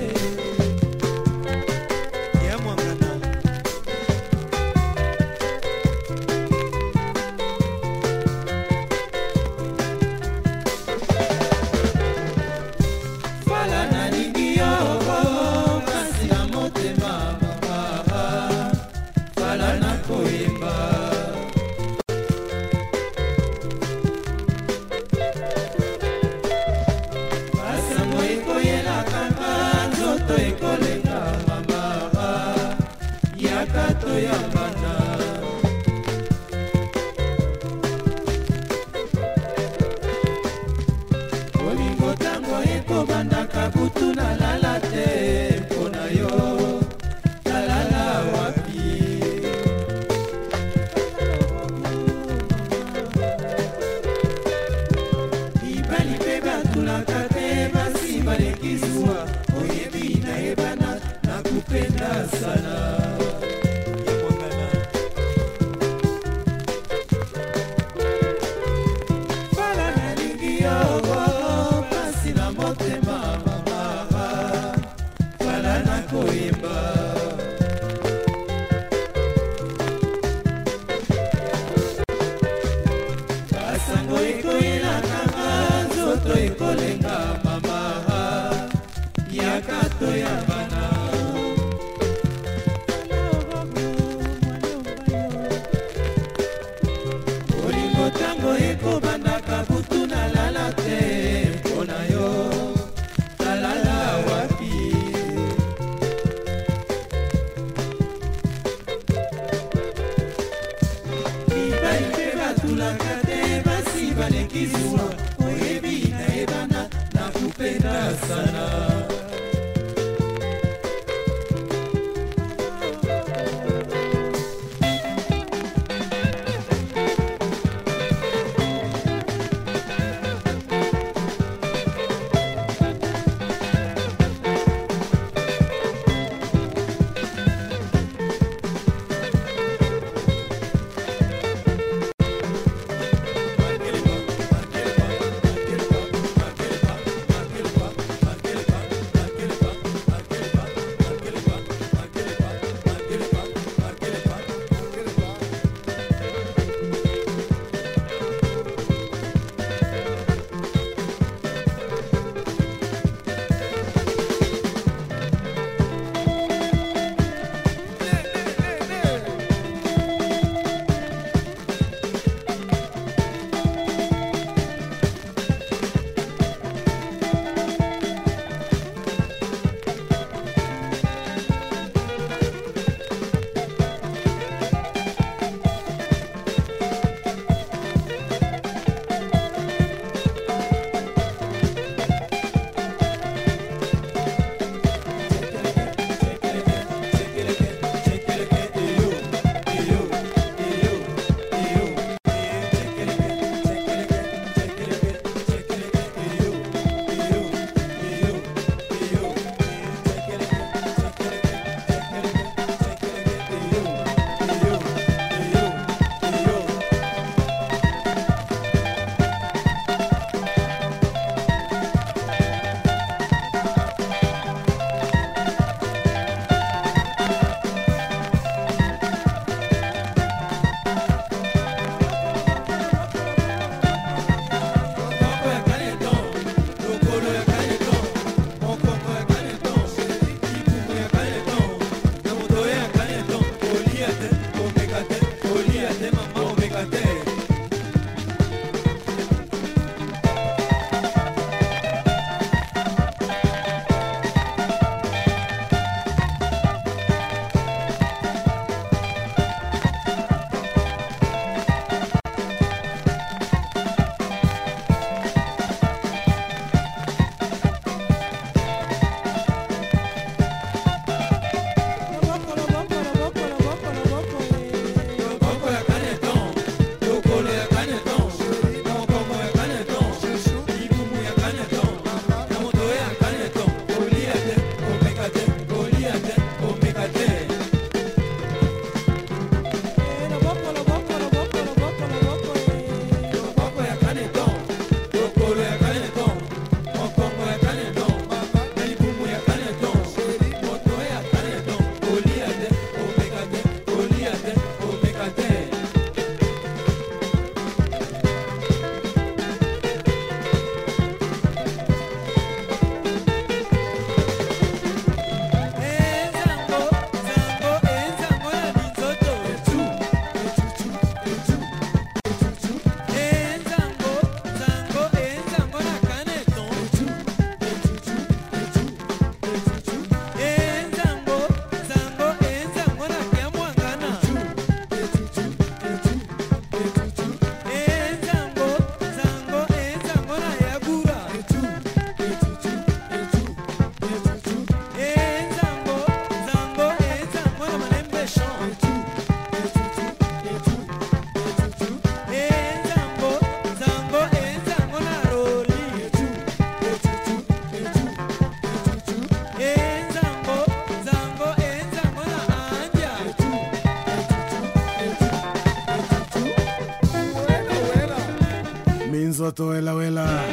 [SPEAKER 1] mtoto wela wela.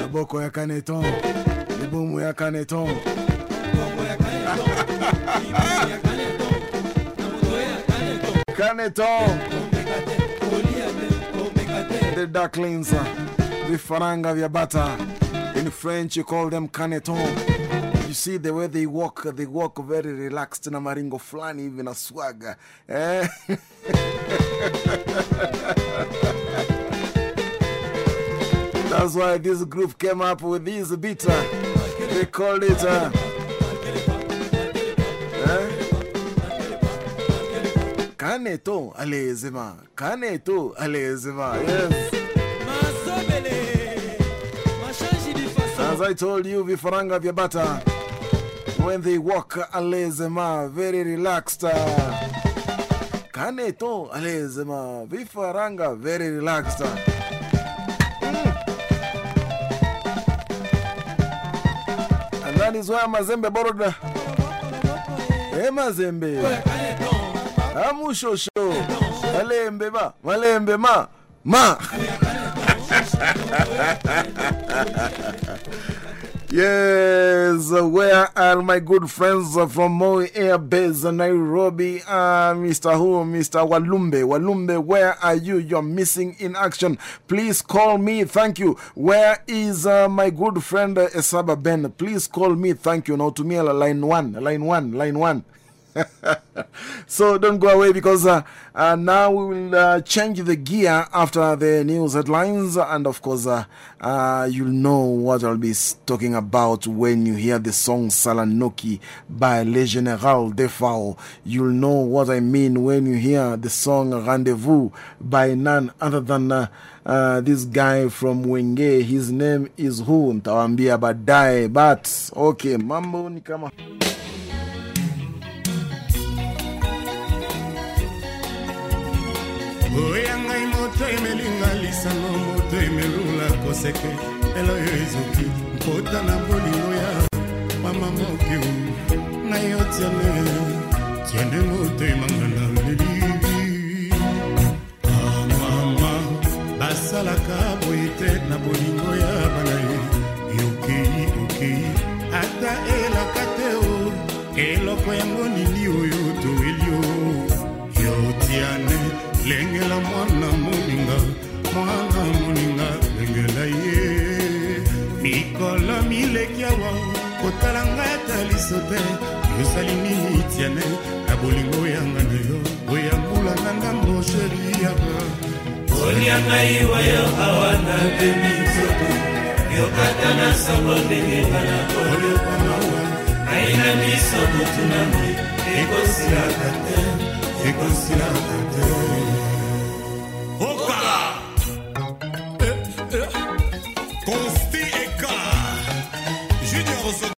[SPEAKER 1] Loboko ya kaneton. Libumu ya kaneton. Kaneton. The ducklings vifaranga vya bata. In french you call them caneton you see the way they walk they walk very relaxed na maringo fulani hivi na swaga eh? That's why this group came up with this beat. They called it. Uh, eh? Kaneto alezema. Kaneto alezema. Yes. As I told you, vifaranga vya bata, when they walk alezema, very relaxed. uh, Kaneto alezema, vifaranga very relaxed. alizoea mazembe borda emazembe eh, amushosho ah, malembe ma. Malembe ma. Ma. Yes, where are my good friends from Moi Air Base, Nairobi? Uh, Mr. Who? Mr. Walumbe. Walumbe, where are you? You're missing in action. Please call me. Thank you. Where is uh, my good friend uh, Esaba Ben? Please call me. Thank you. Now to me, line one, line one, line one. so don't go away because uh, uh, now we will uh, change the gear after the news headlines, and of course, uh, uh, you'll know what I'll be talking about when you hear the song Salanoki by Le Général Defao. You'll know what I mean when you hear the song Rendezvous by none other than uh, uh, this guy from Wenge. His name is who? Ntawambia baadaye, but okay, mambo ni kama.
[SPEAKER 11] Oya ngai moto emelinga lisano moto emelula koseke. Elo oyo ezoki mpota na bolingo ya mama moke. Na yo tiane tiane motemanga na leli. Amama basalaka boye te na bolingo ya bana ye. Yokei okei ata elaka lengela mwana moninga mwana moninga lengela ye. Mikolo mileki awa kotala ngai ata liso te. Yosali nini tiane na bolingo yanga na yo? Oya mbula na ndambo sheri yaka
[SPEAKER 6] kolia ngai wayo awa na bemi nzoto. Yokata na sango ndenge bana oyo aina miso motu na moi ekosilaka te
[SPEAKER 11] ekosilaka te
[SPEAKER 1] Grosso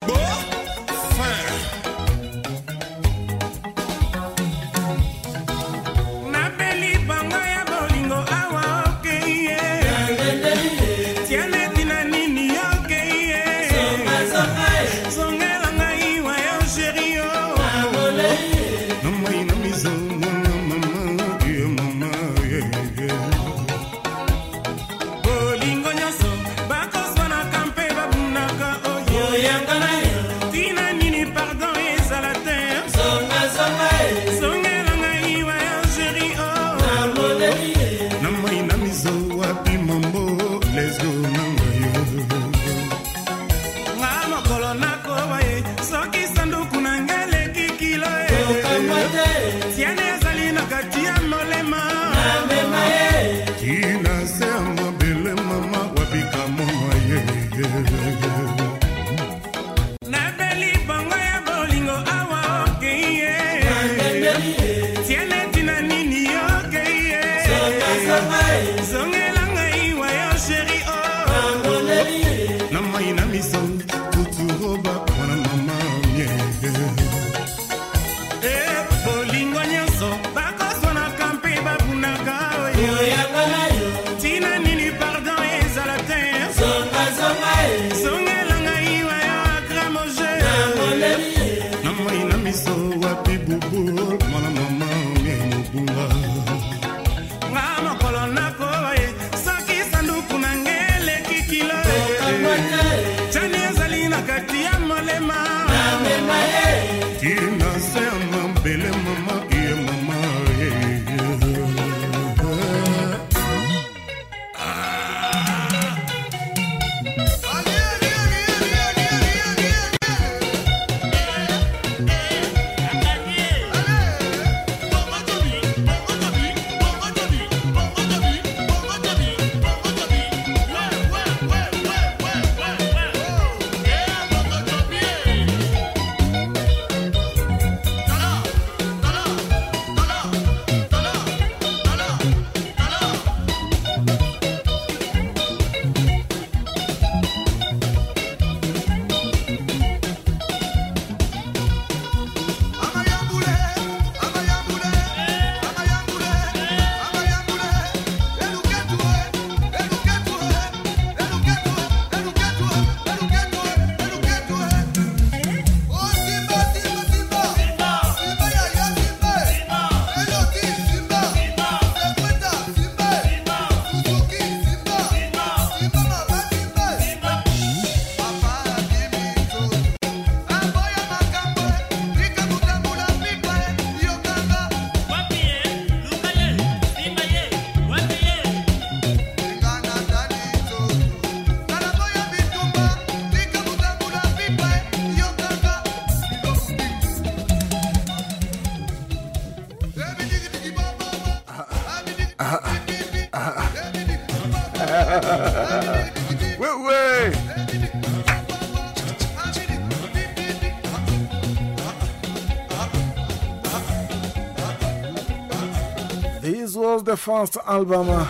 [SPEAKER 1] the first album uh,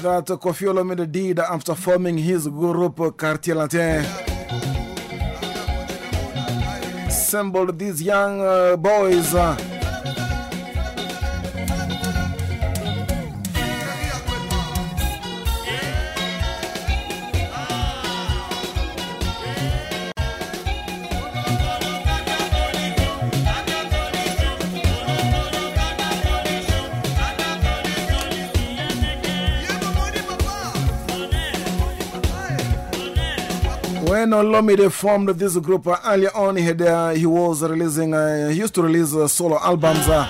[SPEAKER 1] that Koffi Olomide did after forming his group Quartier Latin. Assembled these young uh, boys. Olomide formed this group uh, earlier on, he, had, uh, he was releasing, uh, he used to release uh, solo albums. Uh,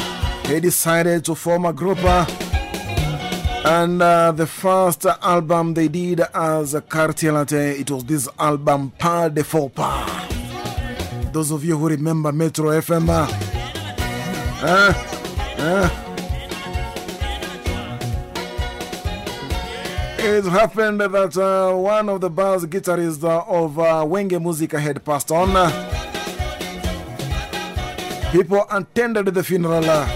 [SPEAKER 1] he decided to form a group. and the first album they did as Latte, it was this album, Pas de Faux Pas. Those of you who remember Metro FM, It happened that uh, one of the bass guitarists uh, of uh, Wenge Musica had passed on. People attended the funeral, uh,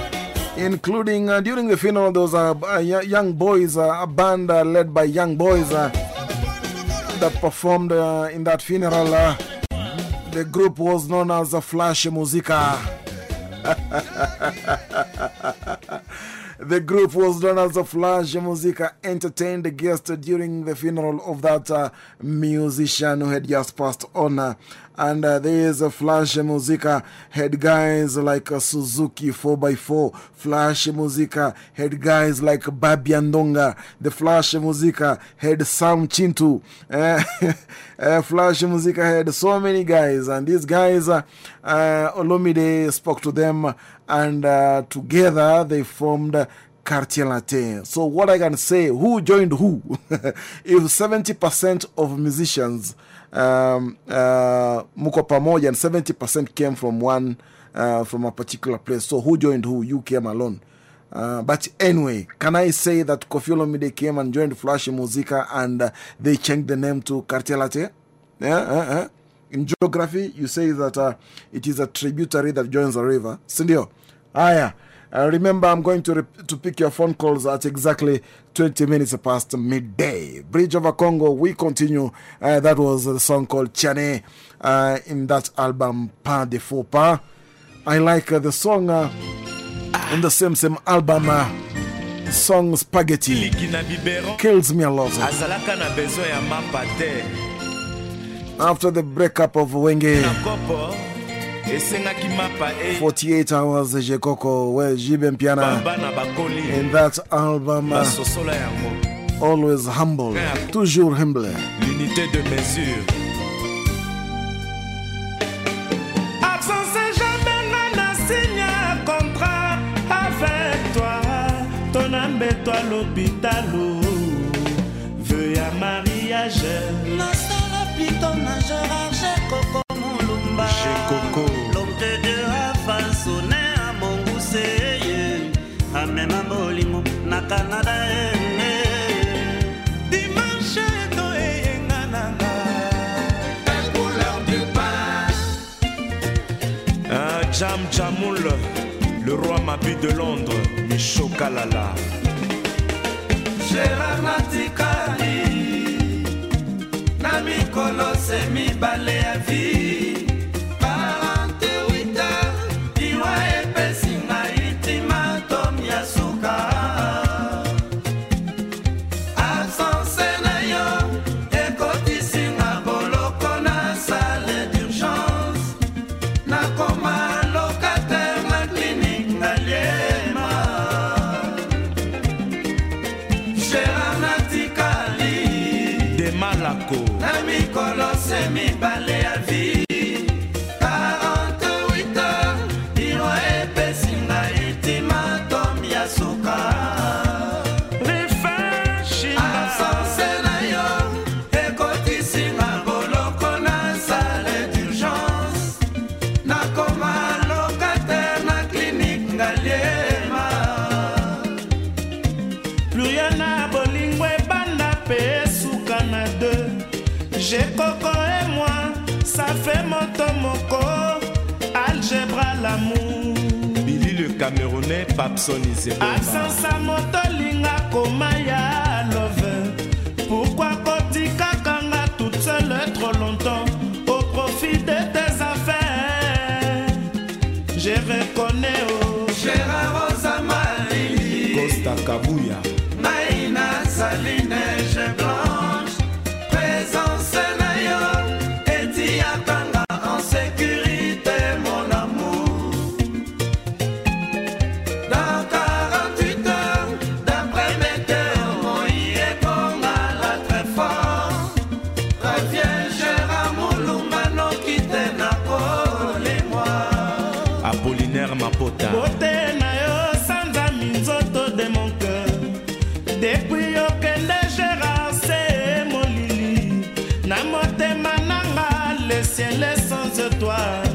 [SPEAKER 1] including uh, during the funeral, there was a, young boys, uh, a band led by young boys that performed in that funeral. The group was known as Flash Musica. The group was known as the Flash Musica, entertained the guests during the funeral of that uh, musician who had just passed on. and uh, a Flash Musica, had guys like uh, Suzuki 4x4. Flash Musica had guys like Babi Andonga. The Flash Musica had Sam Tshintu. Uh, uh, Flash Musica had so many guys, and these guys, uh, Olomide spoke to them, and uh, together they formed Quartier Latin. So, what I can say, who joined who? if 70% of musicians um, uh, and 70% came from one, uh, from a particular place. So, who joined who? You came alone. Uh, but anyway, can I say that Koffi Olomide came and joined Flash Musica and uh, they changed the name to Cartier Latte? Yeah, uh. In geography, you say that it is a tributary that joins a river. Sindio? Aya. Uh, remember, I'm going to, to pick your phone calls at exactly 20 minutes past midday. Bridge over Congo, we continue. Uh, that was a song called Chane uh, in that album, Pas de Faux Pas. I like uh, the song uh, in the same same album, uh, song Spaghetti.
[SPEAKER 12] liki na biberon
[SPEAKER 1] Kills me a lot.
[SPEAKER 12] azalaka na besoin ya mapa te
[SPEAKER 1] After the breakup of Wenge,
[SPEAKER 12] esengaki mapa e.
[SPEAKER 1] 48 hours jekoko we jibe
[SPEAKER 12] mpiana.
[SPEAKER 1] In that album uh,
[SPEAKER 12] basosola yango.
[SPEAKER 1] always humble toujours humble.
[SPEAKER 12] L'unité de mesure.
[SPEAKER 13] Toi. L'hôpital Veuille à mariage
[SPEAKER 4] Nasala piton na Gérard J'ai coco mon lumba J'ai coco. canada enge dimanche to eyenga nanga la couleur du pain.
[SPEAKER 13] Ah, jam jamoul le roi mabu de londres michaud kalala.
[SPEAKER 4] Gérard natikali na mikolo se mibale
[SPEAKER 13] koko et moi ça fait moto moko. Algebra l'amour. Billy le camerounais papson isebo absence ya motolinga komaya. à toile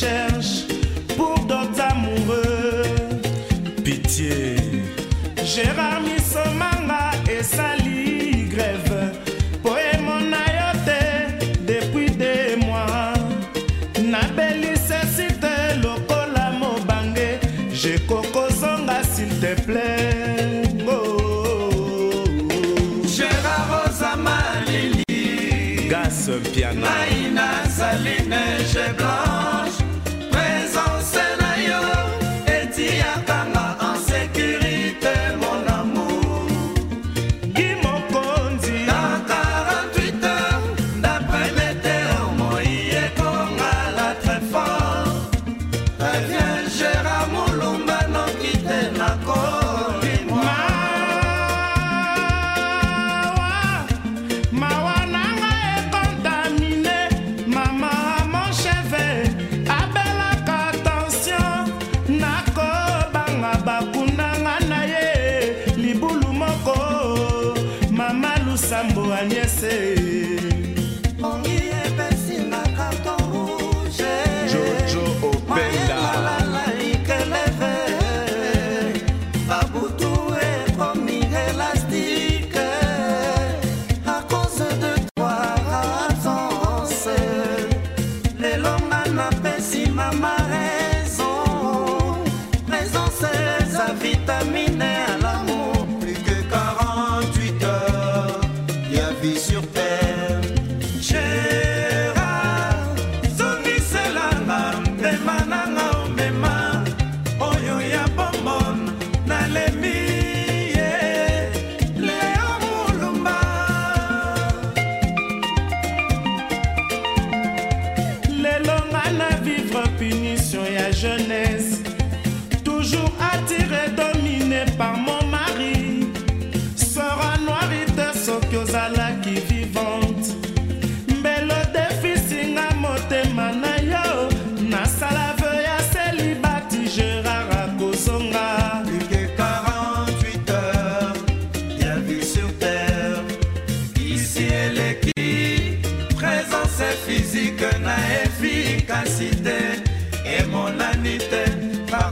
[SPEAKER 13] share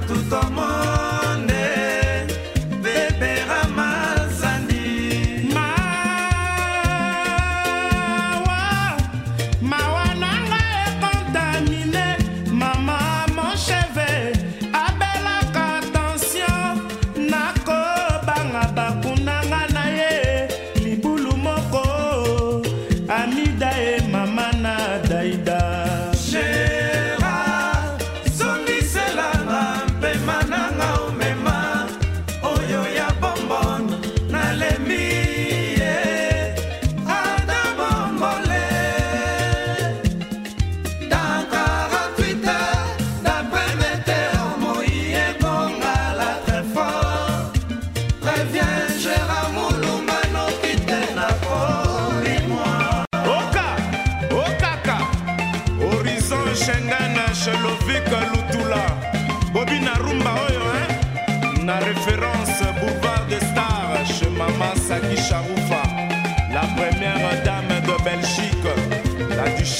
[SPEAKER 13] tudo tomas.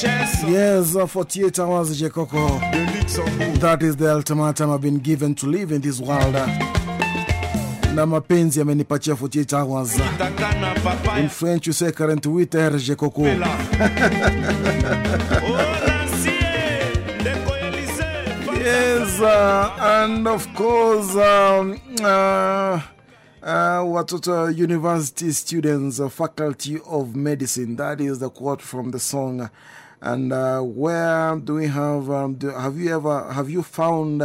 [SPEAKER 1] Yes, uh, 48 hours, Jekoko. That is the ultimatum I've been given to live in this world. Na mapenzi amenipatia 48 hours.
[SPEAKER 13] papa
[SPEAKER 1] In French, you say 48 heures, Jekoko. Yes, uh, and of course, um, uh, uh, Watoto University students, uh, Faculty of Medicine. That is the quote from the song. And uh, where do we have? Um, do, have you ever? Have you found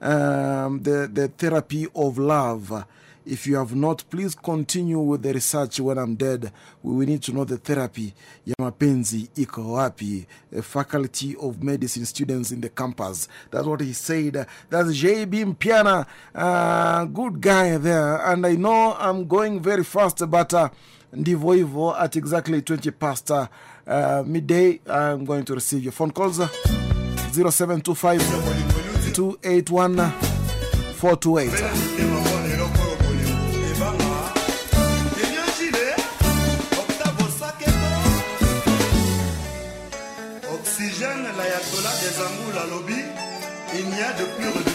[SPEAKER 1] um, the the therapy of love? If you have not, please continue with the research when I'm dead. We need to know the therapy ya mapenzi iko wapi. A faculty of medicine students in the campus. That's what he said. That's JB Mpiana. Uh, good guy there. And I know I'm going very fast, but uh, at exactly 20 past uh, Uh, midday. I'm going to receive your phone calls. 0725 281 428.
[SPEAKER 14] Oxygène, l'ayatollah des Angoules à lobby, il n'y a de plus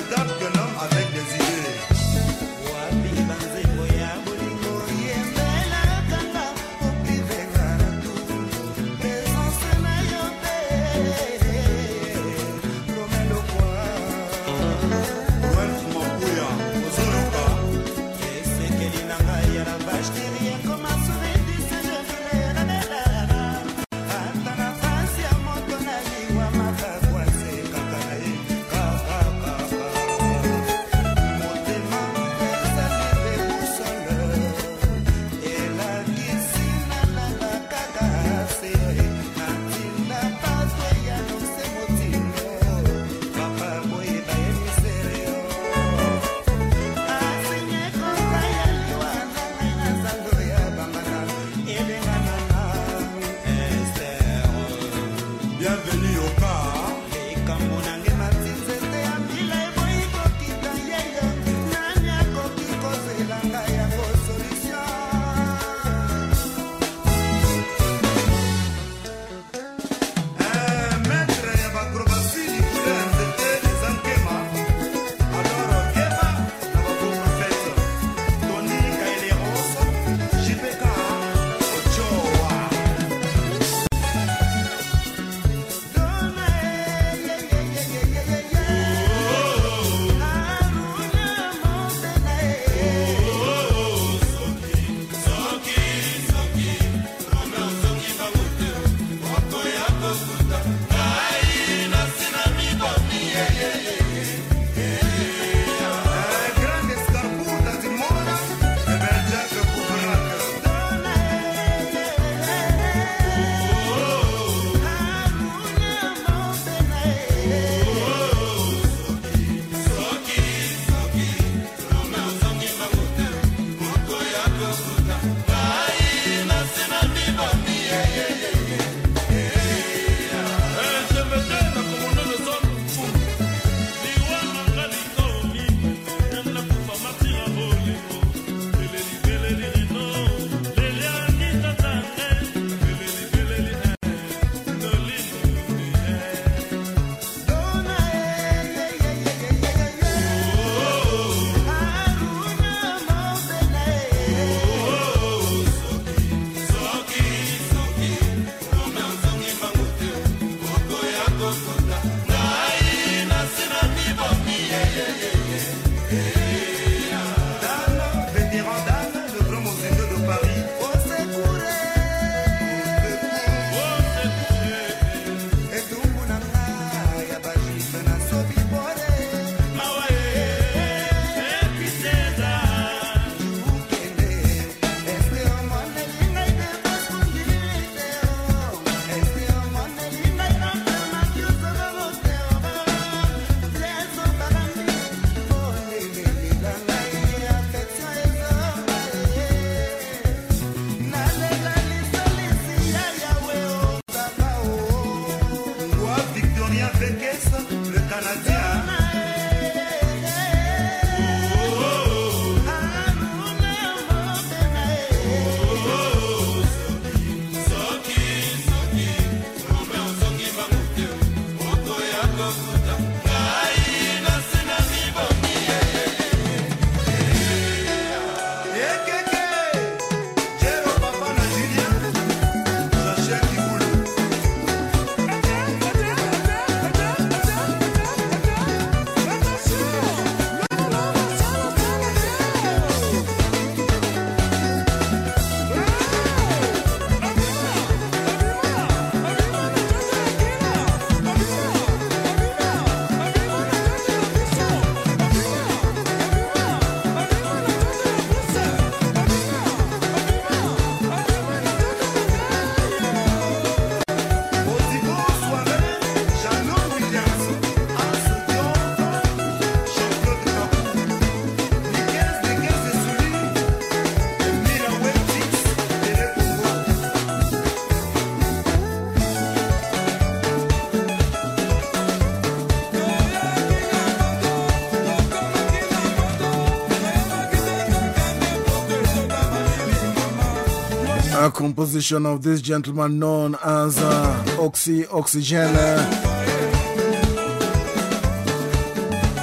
[SPEAKER 1] composition of this gentleman known as uh, Oxy Oxygen. uh,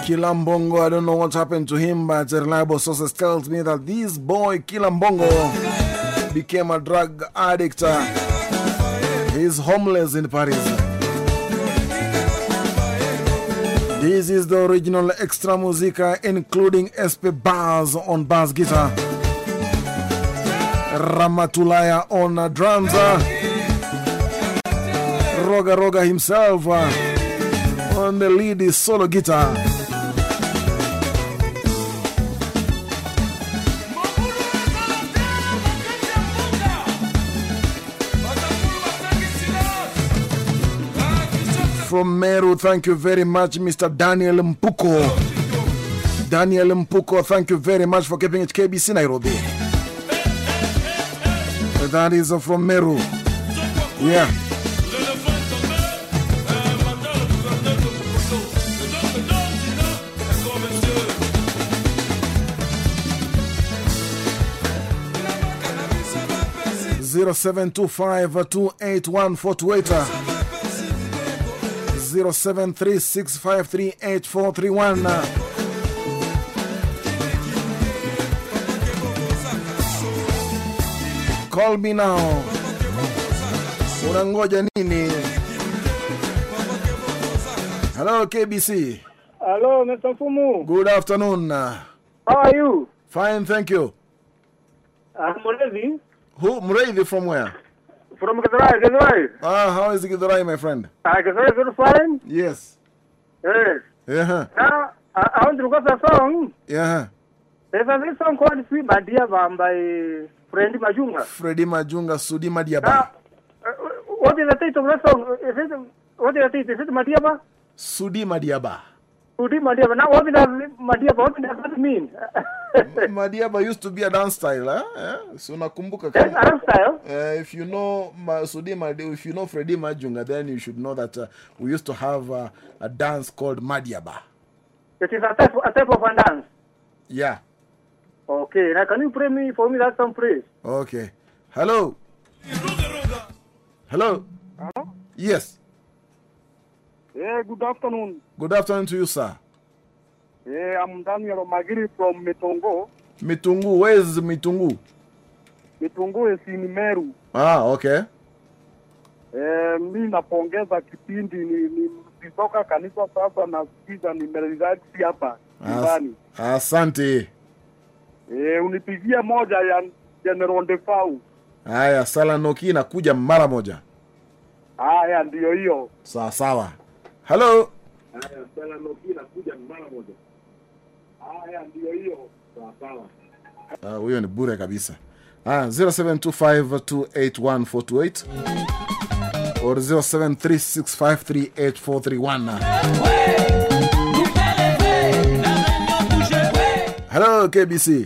[SPEAKER 1] Kilambongo, I don't know what happened to him, but reliable sources tells me that this boy Kilambongo became a drug addict. uh, He's homeless in Paris. This is the original extra musica, including SP bars on bass guitar. Ramatulaya on uh, drums. Roga Roga himself uh, on the lead is solo guitar. From Meru, thank you very much, Mr. Daniel Mpuko. Daniel Mpuko, thank you very much for keeping it KBC Nairobi. That is from Meru. Yeah. Zero seven two five two eight one four two eight zero seven three six five three eight four three one. Call me now. Unangoja nini? Hello KBC.
[SPEAKER 15] Hello, Mr. Fumu.
[SPEAKER 1] Good afternoon.
[SPEAKER 15] How are you?
[SPEAKER 1] Fine, thank you.
[SPEAKER 15] I'm Murezi
[SPEAKER 1] Who? Mreithi from where?
[SPEAKER 15] from Githurai. Githurai.
[SPEAKER 1] Ah, how is Githurai, my friend?
[SPEAKER 15] Uh, Githurai is very fine.
[SPEAKER 1] Yes.
[SPEAKER 15] Yes.
[SPEAKER 1] Yeah.
[SPEAKER 15] Now, I, I want to request a song.
[SPEAKER 1] Yeah.
[SPEAKER 15] There's a song called Sweet Badia by Friend Majunga.
[SPEAKER 1] Freddie Majunga, Sudi Madiaba.
[SPEAKER 15] Uh, what is the title of the song? Is it, what is the title? Is it Madiaba?
[SPEAKER 1] Sudi Madiaba.
[SPEAKER 15] Udi Madiaba. Now, what does Madiaba, what does that mean?
[SPEAKER 1] Madiaba used to be a dance style, eh? Yeah. So nakumbuka
[SPEAKER 15] Yes, dance style.
[SPEAKER 1] Uh, if you know Ma- Sudi Madi, if you know Freddie Majunga, then you should know that uh, we used to have uh, a dance called Madiaba.
[SPEAKER 15] It is a type, a type of a dance.
[SPEAKER 1] Yeah.
[SPEAKER 15] Okay. Now, can you pray me for me that some praise?
[SPEAKER 1] Okay. Hello. Hello.
[SPEAKER 15] Hello?
[SPEAKER 1] Yes.
[SPEAKER 15] Yeah, good afternoon.
[SPEAKER 1] Good afternoon to you, sir.
[SPEAKER 15] Yeah, I'm Daniel Magiri from.
[SPEAKER 1] Mitungu. Where is Mitungu?
[SPEAKER 15] Mitungu is in Meru.
[SPEAKER 1] Ah, okay.
[SPEAKER 16] Eh, mi napongeza kipindi ni, nitoka kanisa sasa nasikiza nimerelax hapa nyumbani.
[SPEAKER 1] As, asante.
[SPEAKER 16] Eh, unipigia moja ya General Defau.
[SPEAKER 1] Haya, sala noki inakuja mara moja.
[SPEAKER 16] Haya, ndio hiyo.
[SPEAKER 1] Sawa sawa. Hello.
[SPEAKER 16] Haya, sala Noki inakuja mara moja. Haya, ndio hiyo. Sawa sawa.
[SPEAKER 1] Ah, huyo ni bure kabisa. Ah, 0725281428 or 0736538431. Hello, KBC.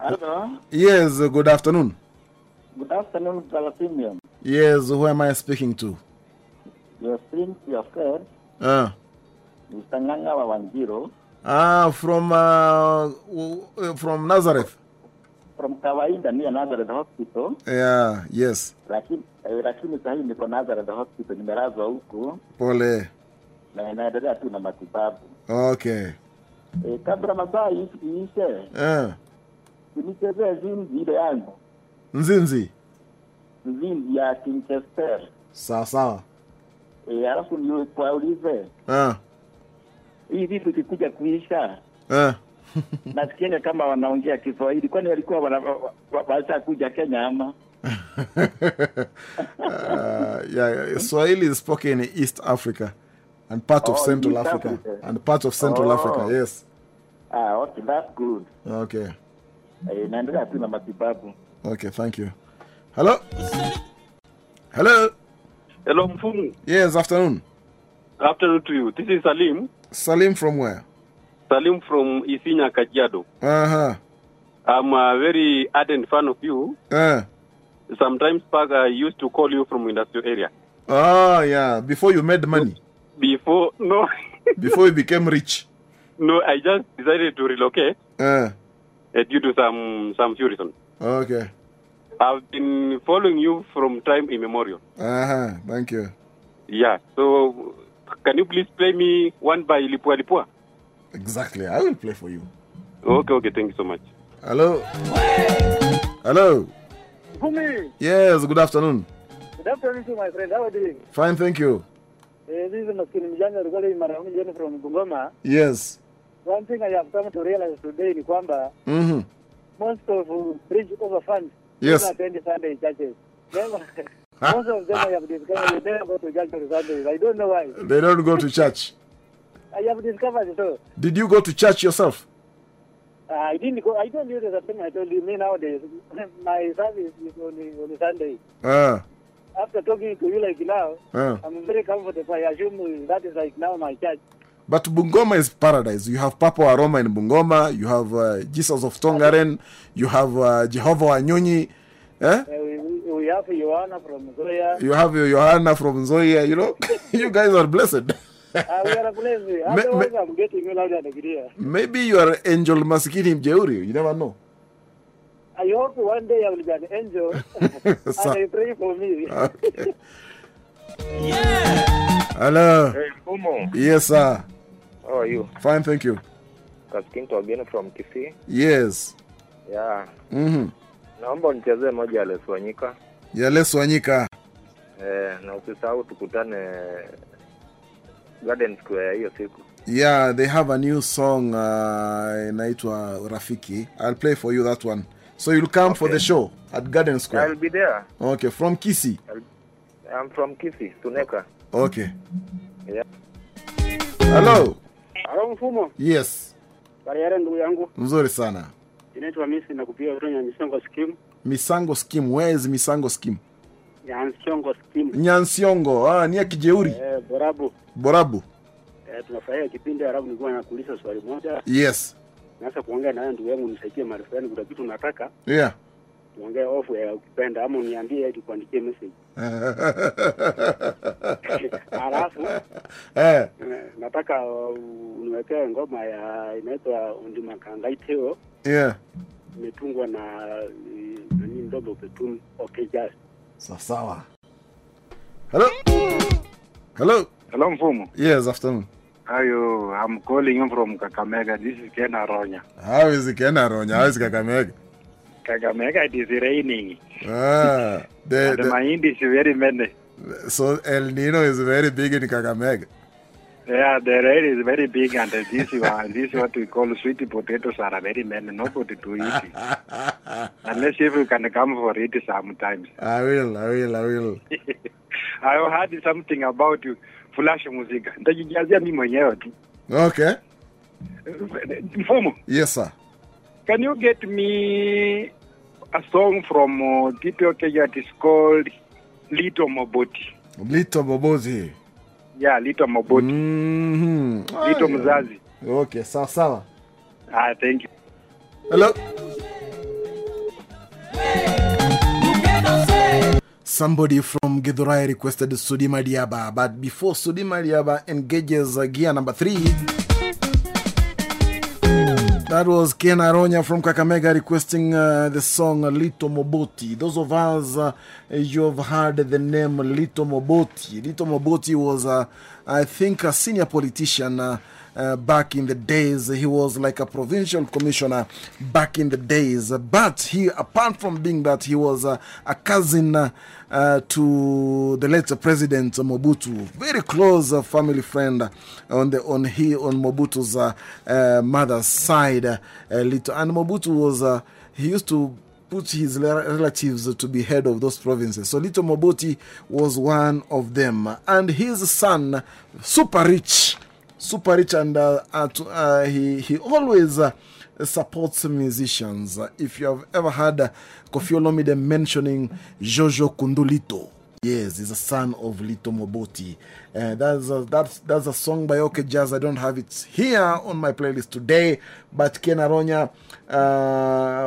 [SPEAKER 17] Hello.
[SPEAKER 1] Yes, good afternoon.
[SPEAKER 17] Good afternoon, Brother
[SPEAKER 1] Yes, who am I speaking to?
[SPEAKER 17] You're speaking to your friend,
[SPEAKER 1] Ah,
[SPEAKER 17] Mr. Nganga Wawanjiro,
[SPEAKER 1] ah from uh, uh, from Nazareth.
[SPEAKER 17] from Kawaida near Nazareth Hospital.
[SPEAKER 1] Yeah, yes.
[SPEAKER 17] Lakini eh, lakini sahi niko Nazareth Hospital, nimelazwa huku
[SPEAKER 1] Pole.
[SPEAKER 17] na inaendelea tu na matibabu.
[SPEAKER 1] Okay.
[SPEAKER 17] E, kabla masaa iishe,
[SPEAKER 1] Ah,
[SPEAKER 17] nichezee zinzi ile yangu
[SPEAKER 1] Nzinzi.
[SPEAKER 17] nzinzi ya Kinchester.
[SPEAKER 1] Sawa sawa.
[SPEAKER 17] E, alafu niwaulize
[SPEAKER 1] Ah,
[SPEAKER 17] hii vitu ikikuja kuisha
[SPEAKER 1] ah.
[SPEAKER 17] nasikianga kama wanaongea Kiswahili, kwani walikuwa washakuja Kenya ama?
[SPEAKER 1] uh, yeah, yeah, Swahili is spoken in East Africa and part of
[SPEAKER 17] Oh,
[SPEAKER 1] Central
[SPEAKER 17] East
[SPEAKER 1] Africa.
[SPEAKER 17] Africa.
[SPEAKER 1] And part of Central
[SPEAKER 17] Oh.
[SPEAKER 1] Africa, yes.
[SPEAKER 17] Ah, okay, that's good.
[SPEAKER 1] Okay.
[SPEAKER 17] Eh, naendelea tu na matibabu.
[SPEAKER 1] Okay, thank you. Hello? Hello?
[SPEAKER 18] Hello, Mfumu.
[SPEAKER 1] Yes, afternoon.
[SPEAKER 18] Afternoon to you. This is Salim.
[SPEAKER 1] Salim from where?
[SPEAKER 18] Salim from Isinya, Kajiado.
[SPEAKER 1] Uh huh.
[SPEAKER 18] I'm a very ardent fan of you.
[SPEAKER 1] Uh.
[SPEAKER 18] Sometimes back I used to call you from industrial area.
[SPEAKER 1] Oh, yeah. Before you made money,
[SPEAKER 18] Before, no,
[SPEAKER 1] before you became rich.
[SPEAKER 18] no, I just decided to relocate
[SPEAKER 1] Uh,
[SPEAKER 18] uh, due to some some few reasons.
[SPEAKER 1] okay.
[SPEAKER 18] I've been following you from time immemorial.
[SPEAKER 1] Uh huh. Thank you.
[SPEAKER 18] Yeah. So, can you please play me one by Lipua Lipua?
[SPEAKER 1] Exactly. I will play for you.
[SPEAKER 18] Okay, okay. Thank you so much.
[SPEAKER 1] Hello? Hello?
[SPEAKER 15] Kumi,
[SPEAKER 1] Yes, good afternoon.
[SPEAKER 15] good afternoon to my friend. How are you doing?
[SPEAKER 1] Fine, thank you.
[SPEAKER 15] Uh, this is Maskini Mjanja Rugole Marahuni Jeni from Bungoma.
[SPEAKER 1] Yes.
[SPEAKER 15] One thing I have come to realize today ni kwamba
[SPEAKER 1] Mm-hmm.
[SPEAKER 15] most of bridge over funds
[SPEAKER 1] Yes.
[SPEAKER 15] attend Sunday churches. Most of them I have discovered they never go to church on Sundays. I don't know why.
[SPEAKER 1] They don't go to church.
[SPEAKER 15] I have discovered so.
[SPEAKER 1] Did you go to church yourself?
[SPEAKER 15] Uh, I didn't go. I told you the thing I told you. Me nowadays, my service is on, on Sunday.
[SPEAKER 1] Uh,
[SPEAKER 15] After talking to you like now,
[SPEAKER 1] uh.
[SPEAKER 15] I'm very comfortable. I assume that is like now my church.
[SPEAKER 1] But Bungoma is paradise. You have Papa Aroma in Bungoma. You have uh, Jesus of Tongaren. You have uh, Jehovah Wanyonyi. Eh?
[SPEAKER 15] Uh, we, we- have Johanna from Zoya.
[SPEAKER 1] You have uh, Johanna from Zoya. You know, you guys are blessed.
[SPEAKER 15] Uh, we are blessed. Otherwise, I'm getting you.
[SPEAKER 1] Maybe you are angel masikini mjeuri. You never know.
[SPEAKER 15] I hope one day I will be an angel and I pray for me.
[SPEAKER 1] Okay. Hello.
[SPEAKER 19] Hey, Mfumu.
[SPEAKER 1] Yes, sir.
[SPEAKER 19] How are you?
[SPEAKER 1] Fine, thank you.
[SPEAKER 19] Kaskinto again from Kisii.
[SPEAKER 1] Yes.
[SPEAKER 19] Yeah.
[SPEAKER 1] Mm-hmm.
[SPEAKER 19] Naomba unichezee moja ya Les Wanyika.
[SPEAKER 1] Yales Wanyika.
[SPEAKER 19] Eh, na usisahau tukutane Garden Square hiyo siku.
[SPEAKER 1] Yeah, they have a new song uh, inaitwa Rafiki. I'll play for you that one. So you'll come okay. for the show at Garden Square?
[SPEAKER 19] I'll be there.
[SPEAKER 1] Okay, from Kisi.
[SPEAKER 19] I'm from Kisi, Tuneka.
[SPEAKER 1] Okay.
[SPEAKER 19] Yeah.
[SPEAKER 1] Hello.
[SPEAKER 15] Hello mfumo.
[SPEAKER 1] Yes.
[SPEAKER 15] Kariere ndugu yangu.
[SPEAKER 1] Mzuri sana.
[SPEAKER 15] Inaitwa Misi na kupiga kutoka Misango scheme.
[SPEAKER 1] Misango scheme. Where is Misango scheme?
[SPEAKER 15] Nyansiongo scheme.
[SPEAKER 1] Nyansiongo. Ah, ni ya kijeuri.
[SPEAKER 15] Eh, Borabu.
[SPEAKER 1] Borabu.
[SPEAKER 15] Eh, tunafurahia kipindi halafu nilikuwa nakuuliza swali moja.
[SPEAKER 1] Yes.
[SPEAKER 15] Sasa kuongea nawe ndugu yangu nisaidie mahali fulani kuna kitu nataka.
[SPEAKER 1] Yeah.
[SPEAKER 15] Tuongee off ya ukipenda ama uniambie hadi kuandikie message. alafu
[SPEAKER 1] eh.
[SPEAKER 15] eh, nataka uniwekee ngoma ya inaitwa Undimakangaiteo
[SPEAKER 1] Yeah.
[SPEAKER 15] imetungwa na eh, nani ndogo Petum okay just
[SPEAKER 1] Sawa sawa. Hello. Hello.
[SPEAKER 20] Hello, Mfumo.
[SPEAKER 1] Yes, afternoon.
[SPEAKER 20] You? I'm calling you from Kakamega. This is Ken Aronya.
[SPEAKER 1] How is it Kena Ronya? How is Kakamega?
[SPEAKER 20] Kakamega, it is raining.
[SPEAKER 1] Ah, the,
[SPEAKER 20] and
[SPEAKER 1] the-
[SPEAKER 20] mahindi is very many.
[SPEAKER 1] so El Nino is very big in Kakamega.
[SPEAKER 20] Yeah, the rain is very big, and this one, this what we call sweet potatoes are very many. Nobody to eat. Unless if you can come for it sometimes.
[SPEAKER 1] I will, I will, I will.
[SPEAKER 20] I heard something about you, flash Muzika, Nitajijazia mimi mwenyewe tu.
[SPEAKER 1] Okay.
[SPEAKER 20] Mfumo,
[SPEAKER 1] Yes, sir.
[SPEAKER 20] can you get me a song from uh, Tito Kenya? It is called Little Moboti.
[SPEAKER 1] Lito Moboti.
[SPEAKER 20] Yeah, Little Moboti.
[SPEAKER 1] Mm-hmm.
[SPEAKER 20] Little Mzazi.
[SPEAKER 1] Okay, sawa sawa.
[SPEAKER 20] Ah, thank you.
[SPEAKER 1] Hello. Somebody from Githurai requested Sudima Diaba, but before Sudima Diaba engages uh, gear number three, that was Ken Aronya from Kakamega requesting uh, the song Lito Moboti. Those of us, uh, you have heard the name Lito Moboti. Lito Moboti was, I think, a senior politician. Uh, back in the days, he was like a provincial commissioner back in the days. But he, apart from being that, he was a cousin uh, to the late President Mobutu, very close uh, family friend on the on he on Mobutu's mother's side. Little and Mobutu was he used to put his relatives to be head of those provinces. So Little Moboti was one of them, and his son, super rich, super rich, and uh, uh, he he always. Uh, supports musicians. If you have ever heard uh, Koffi Olomide mentioning Jojo Kundulito, yes, he's a son of Lito Moboti. That's, a, that's, that's a song by OK Jazz. I don't have it here on my playlist today, but Ken Aronya,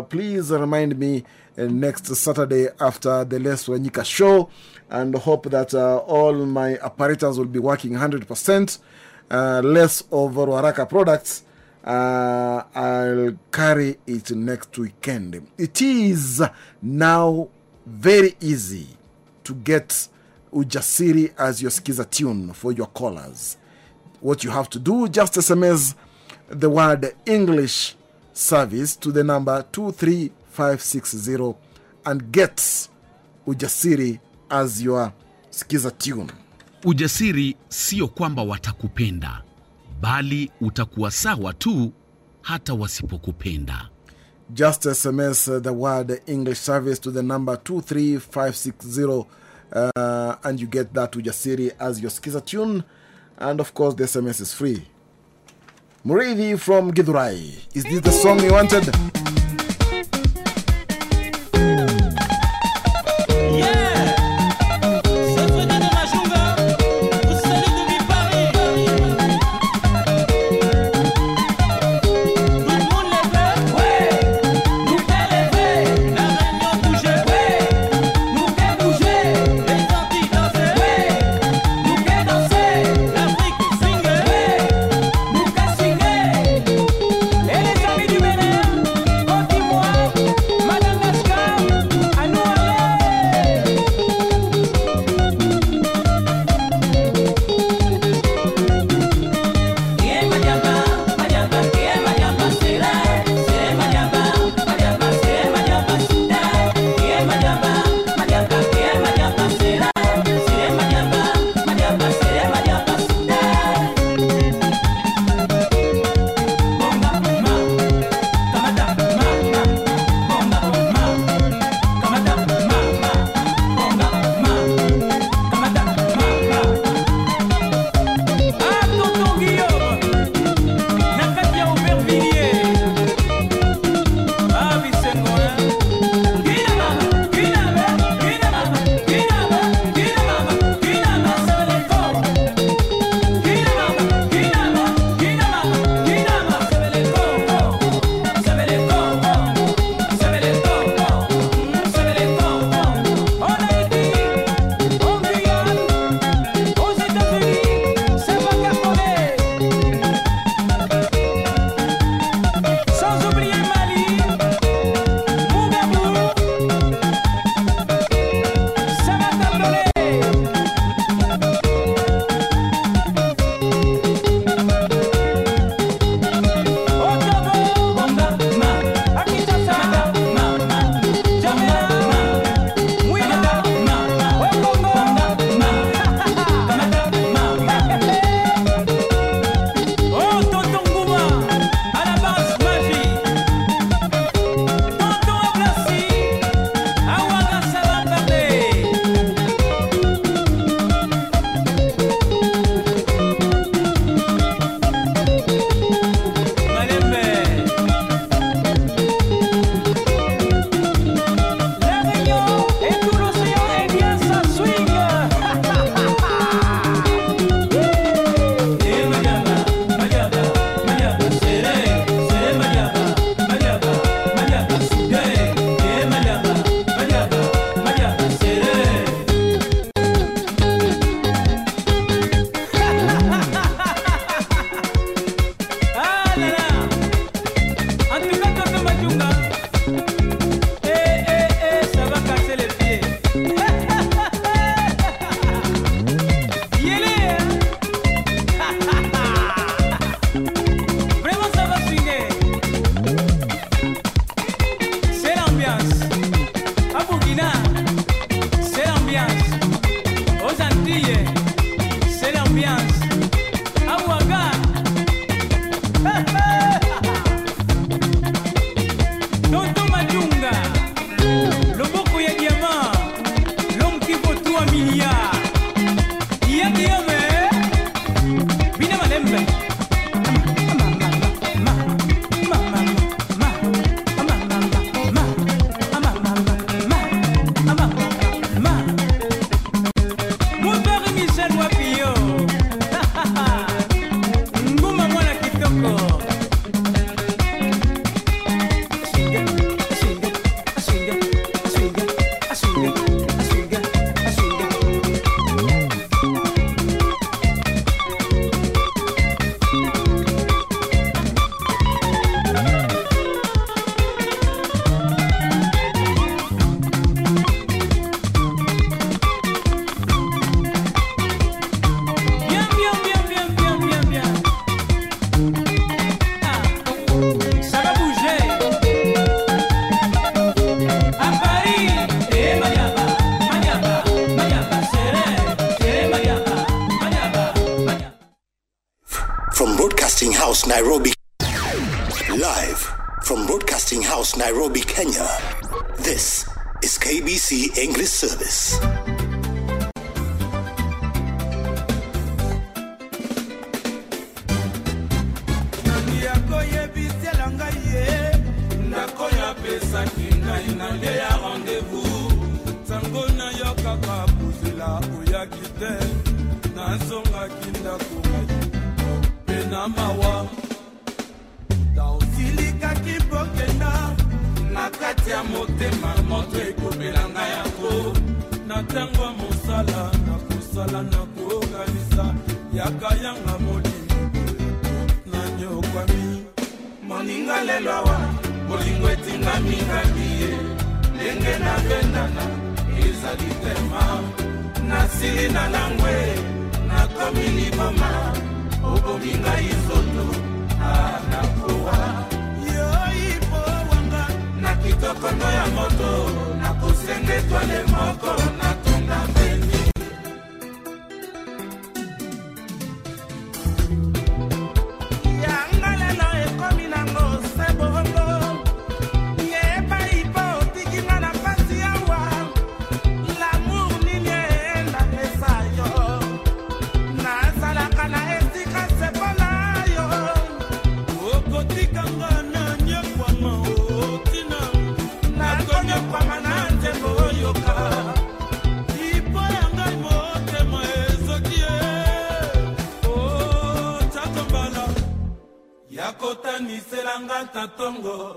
[SPEAKER 1] please remind me next Saturday after the Les Wanyika show and hope that all my apparatus will be working 100%. Uh, less of Waraka products uh, I'll carry it next weekend. It is now very easy to get Ujasiri as your skiza tune for your callers. What you have to do, just SMS the word English service to the number 23560 and get Ujasiri as your skiza tune.
[SPEAKER 9] Ujasiri sio kwamba watakupenda, bali utakuwa sawa tu hata wasipokupenda.
[SPEAKER 1] just SMS uh, the word English service to the number 23560 uh, and you get that Ujasiri as your skiza tune. And of course, the SMS is free. From Githurai. Is this the song you wanted?
[SPEAKER 21] Catatongo.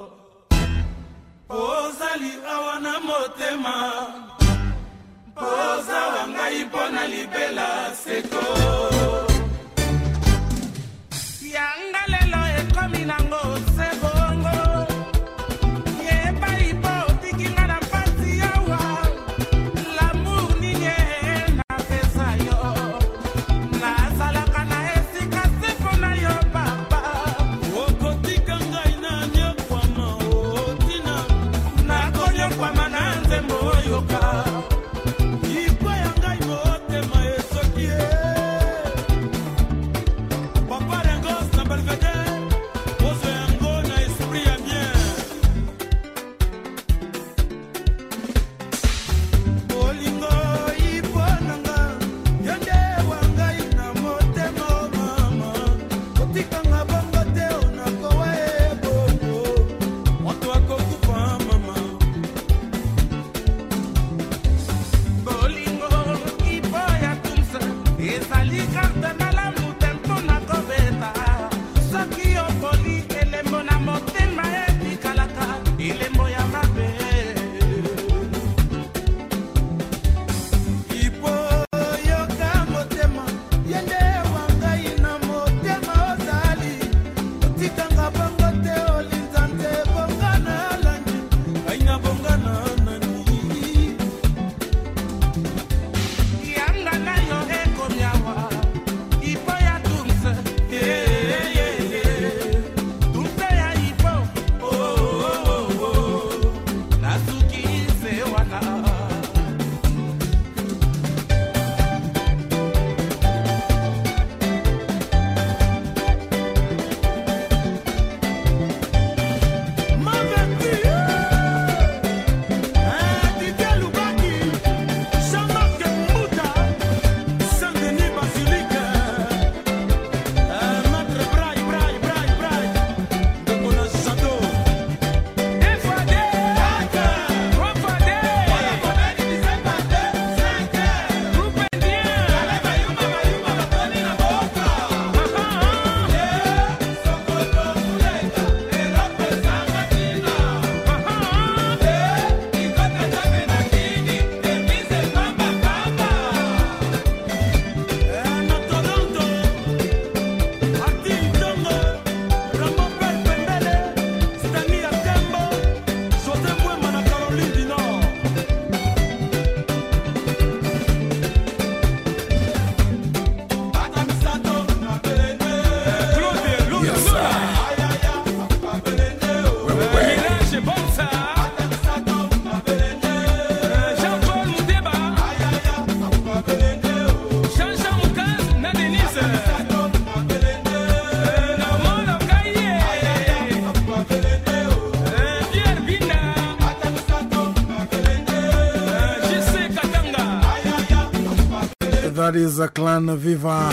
[SPEAKER 1] That is a Clan Viva.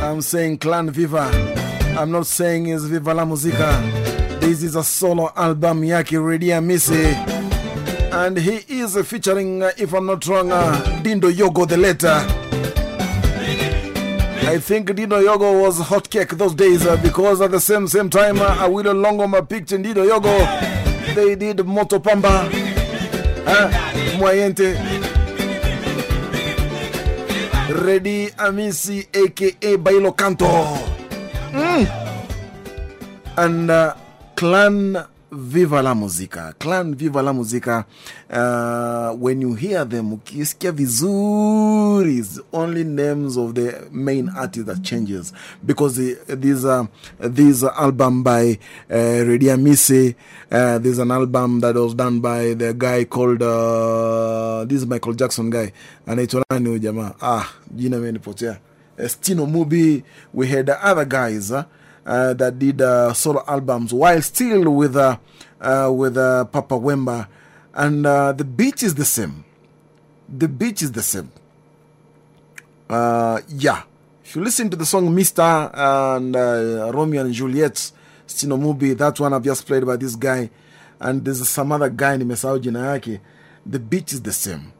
[SPEAKER 1] I'm saying Clan Viva. I'm not saying it's Viva la Musica. This is a solo album yake Reddy Amisi. And he is featuring, uh, if I'm not wrong, uh, Dindo Yogo the letter. I think Dindo Yogo was hot cake those days uh, because at the same same time, uh, Awilo Longomba picked Dindo Yogo. They did Moto Pamba, uh, Moyente, Ready Amisi, aka Bailo Canto, Mm. and uh, Clan Viva la Musica. Clan Viva la Musica, uh, when you hear them, ukisikia vizuri only names of the main artist that changes. Because the, these are these album by uh, Redia Misi, Uh, there's an album that was done by the guy called uh, this Michael Jackson guy. Anaitwa nani huyu jamaa? Ah jina imenipotea uh, Stino Mubi we had other guys uh, uh, that did uh, solo albums while still with uh, uh, with uh, Papa Wemba. And uh, the beat is the same. The beat is the same. Yeah. If you listen to the song Mr. and Romeo and Juliet Stino Mubi that one I've just played by this guy. And there's some other guy nimesahau jina yake. The beat is the same.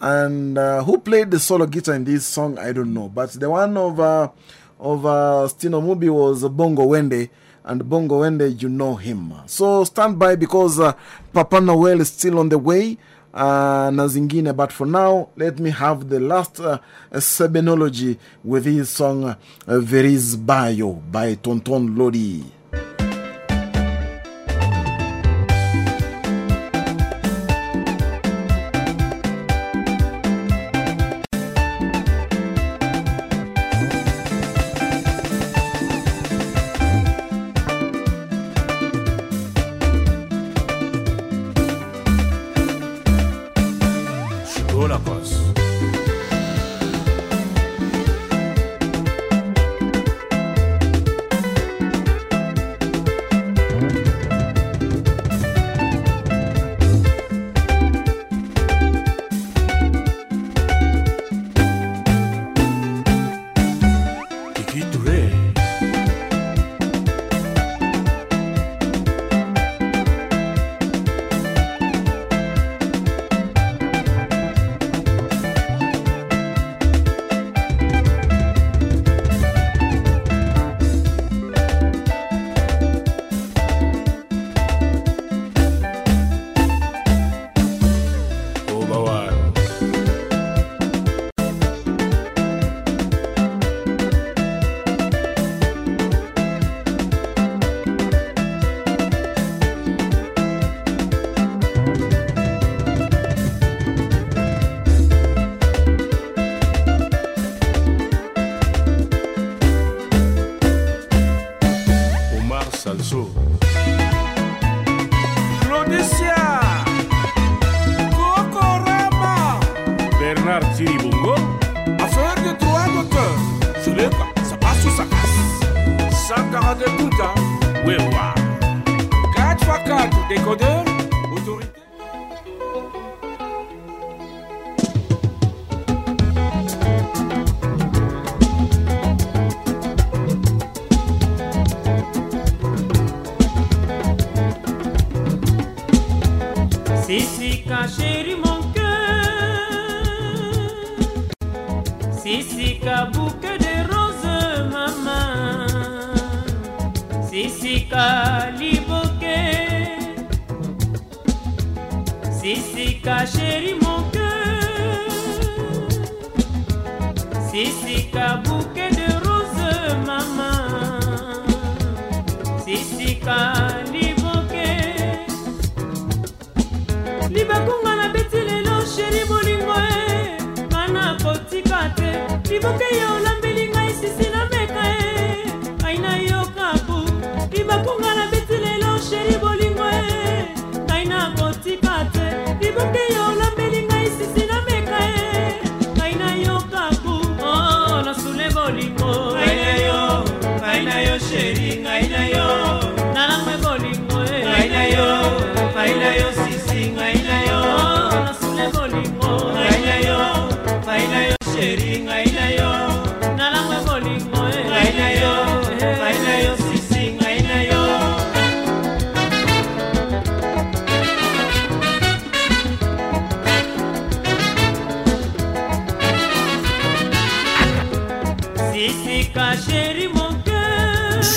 [SPEAKER 1] And who played the solo guitar in this song? I don't know. But the one of of uh, Stino Mubi was Bongo Wende and Bongo Wende you know him. So stand by because uh, Papa Noel is still on the way uh, but for now let me have the last uh, sebenology with his song uh, Veriz Bayo by Tonton Lodi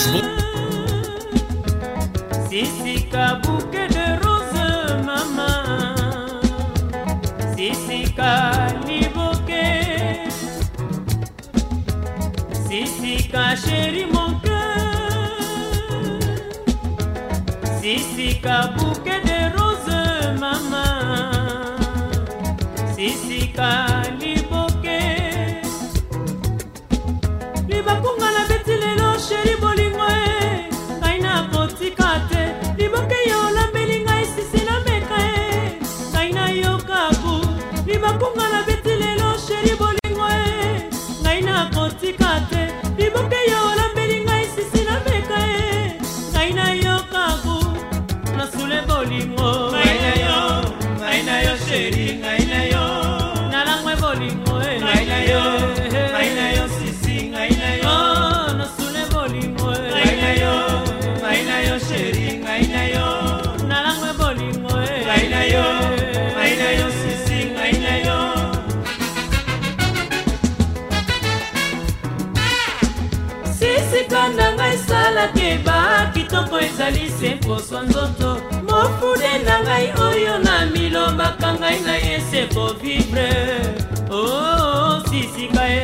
[SPEAKER 8] Miss Sisika bouquet de roses, maman. Sisika liboquet. Sisika chérie, cœur. Sisika bouquet. yo olambeli ngai sisi lambeka e ngai nayoka ku libakunga nabeti lelo sheri bolingo e ngai nakotika te liboke yo kitoko ezali se poswa nzoto. Mofude na ngai oyo na milobaka ngai na ye se kovibre o oh, sisika ye.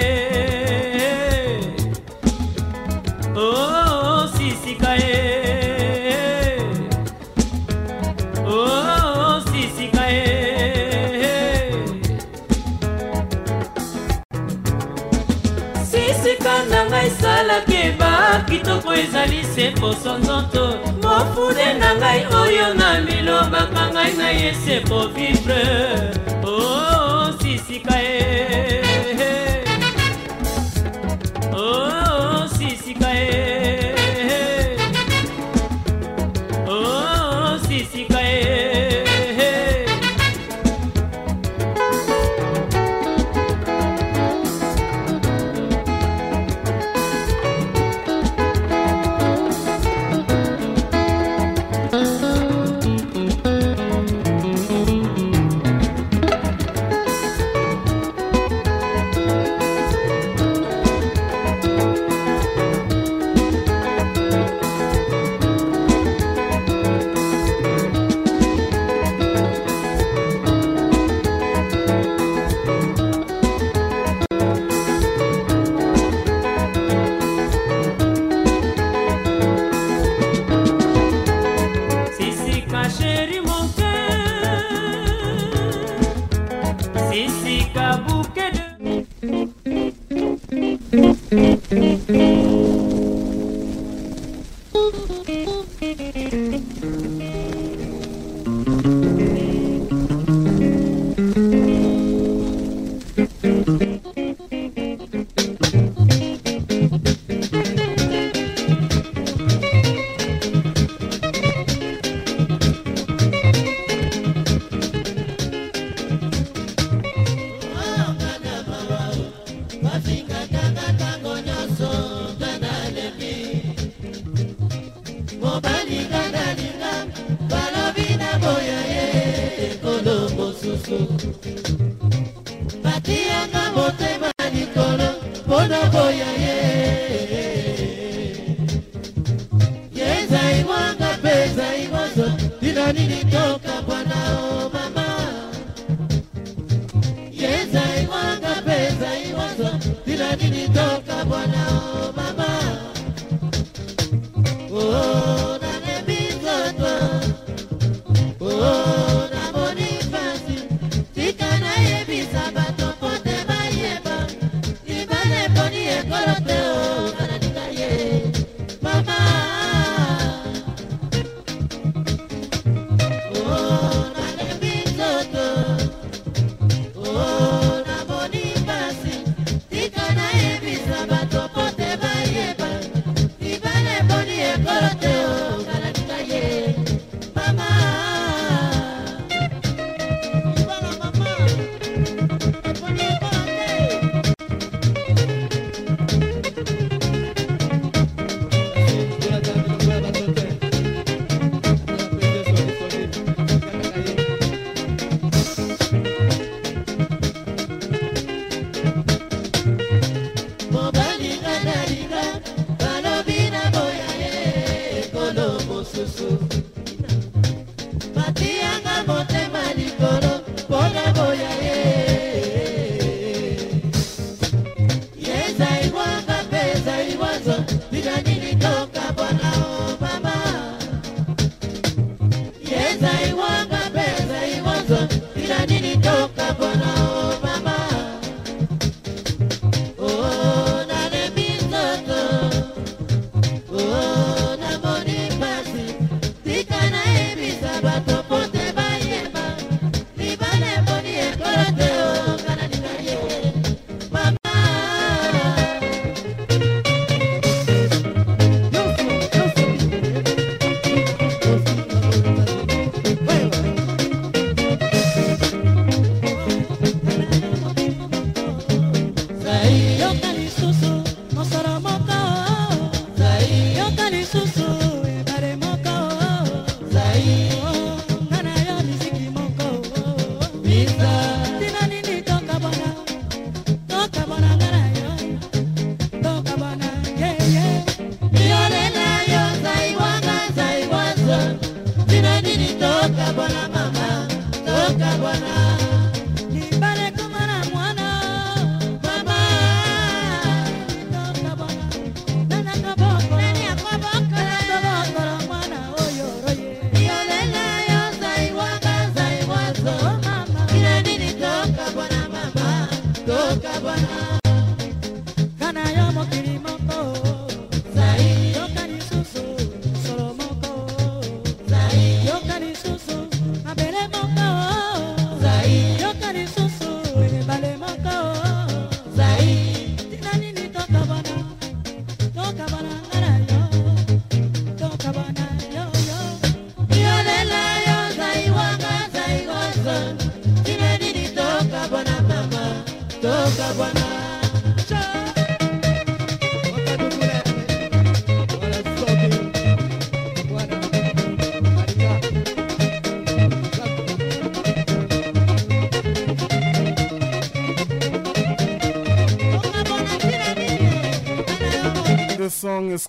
[SPEAKER 8] Oh, o sisika ye. kitoko ezali se poso nzoto mofude na ngai oyo na milobaka ngai na ye se
[SPEAKER 4] po vivre o oh, oh, oh, sisika e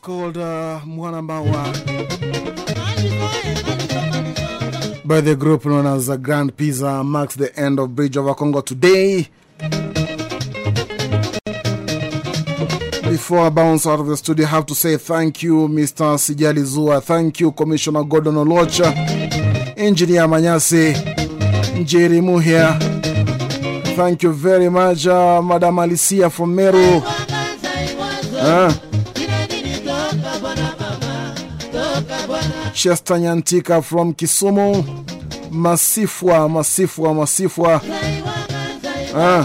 [SPEAKER 4] called uh, Mwana Mbawa by the group known as Grand Pizza. Marks the end of Bridge over Congo today. Before I bounce out of the studio, I have to say thank you, Mr. Sijali Zua. Thank you, Commissioner Gordon Olocha, Engineer Manyasi, Njeri Muhia. Thank you very much, uh, Madam Alicia from Meru. Uh, Chester Nyantika from Kisumu. Masifwa, Masifwa, Masifwa. Ah.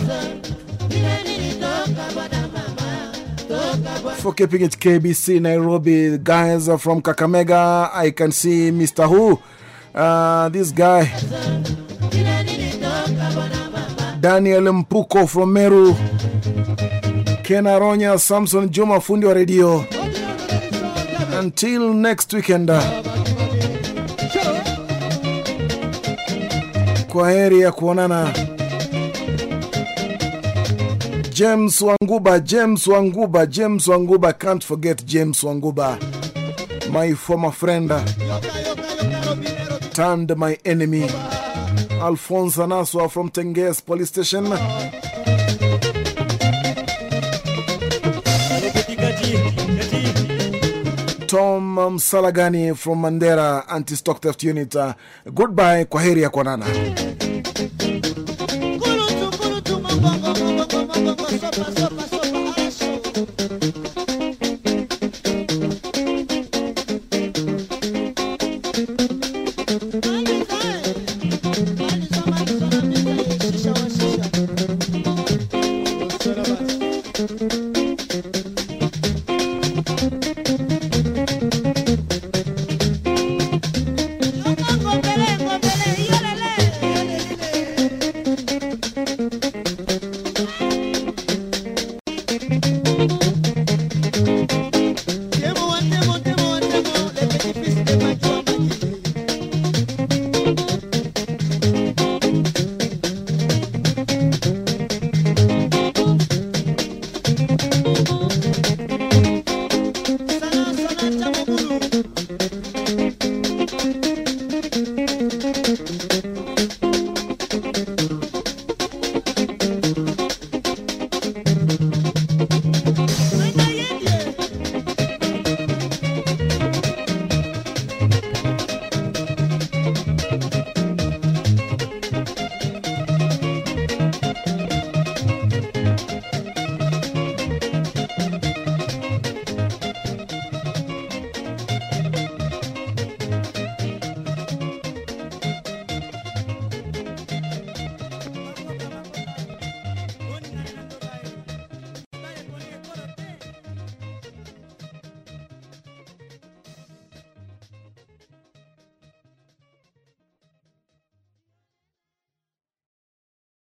[SPEAKER 4] for keeping it KBC Nairobi. Guys from Kakamega. I can see Mr. Who. Uh, this guy. Daniel Mpuko from Meru. Ken Aronya, Samson Juma, fundi wa radio. Until next weekend. Kwa heri ya kuonana. James Wanguba, James Wanguba, James Wanguba. Can't forget James Wanguba, my former friend, turned my enemy. Alphonse Anaswa from Tenges Police Station. Tom Msalagani from Mandera Anti Stock Theft Unit. Uh, goodbye, kwa heri ya kuonana.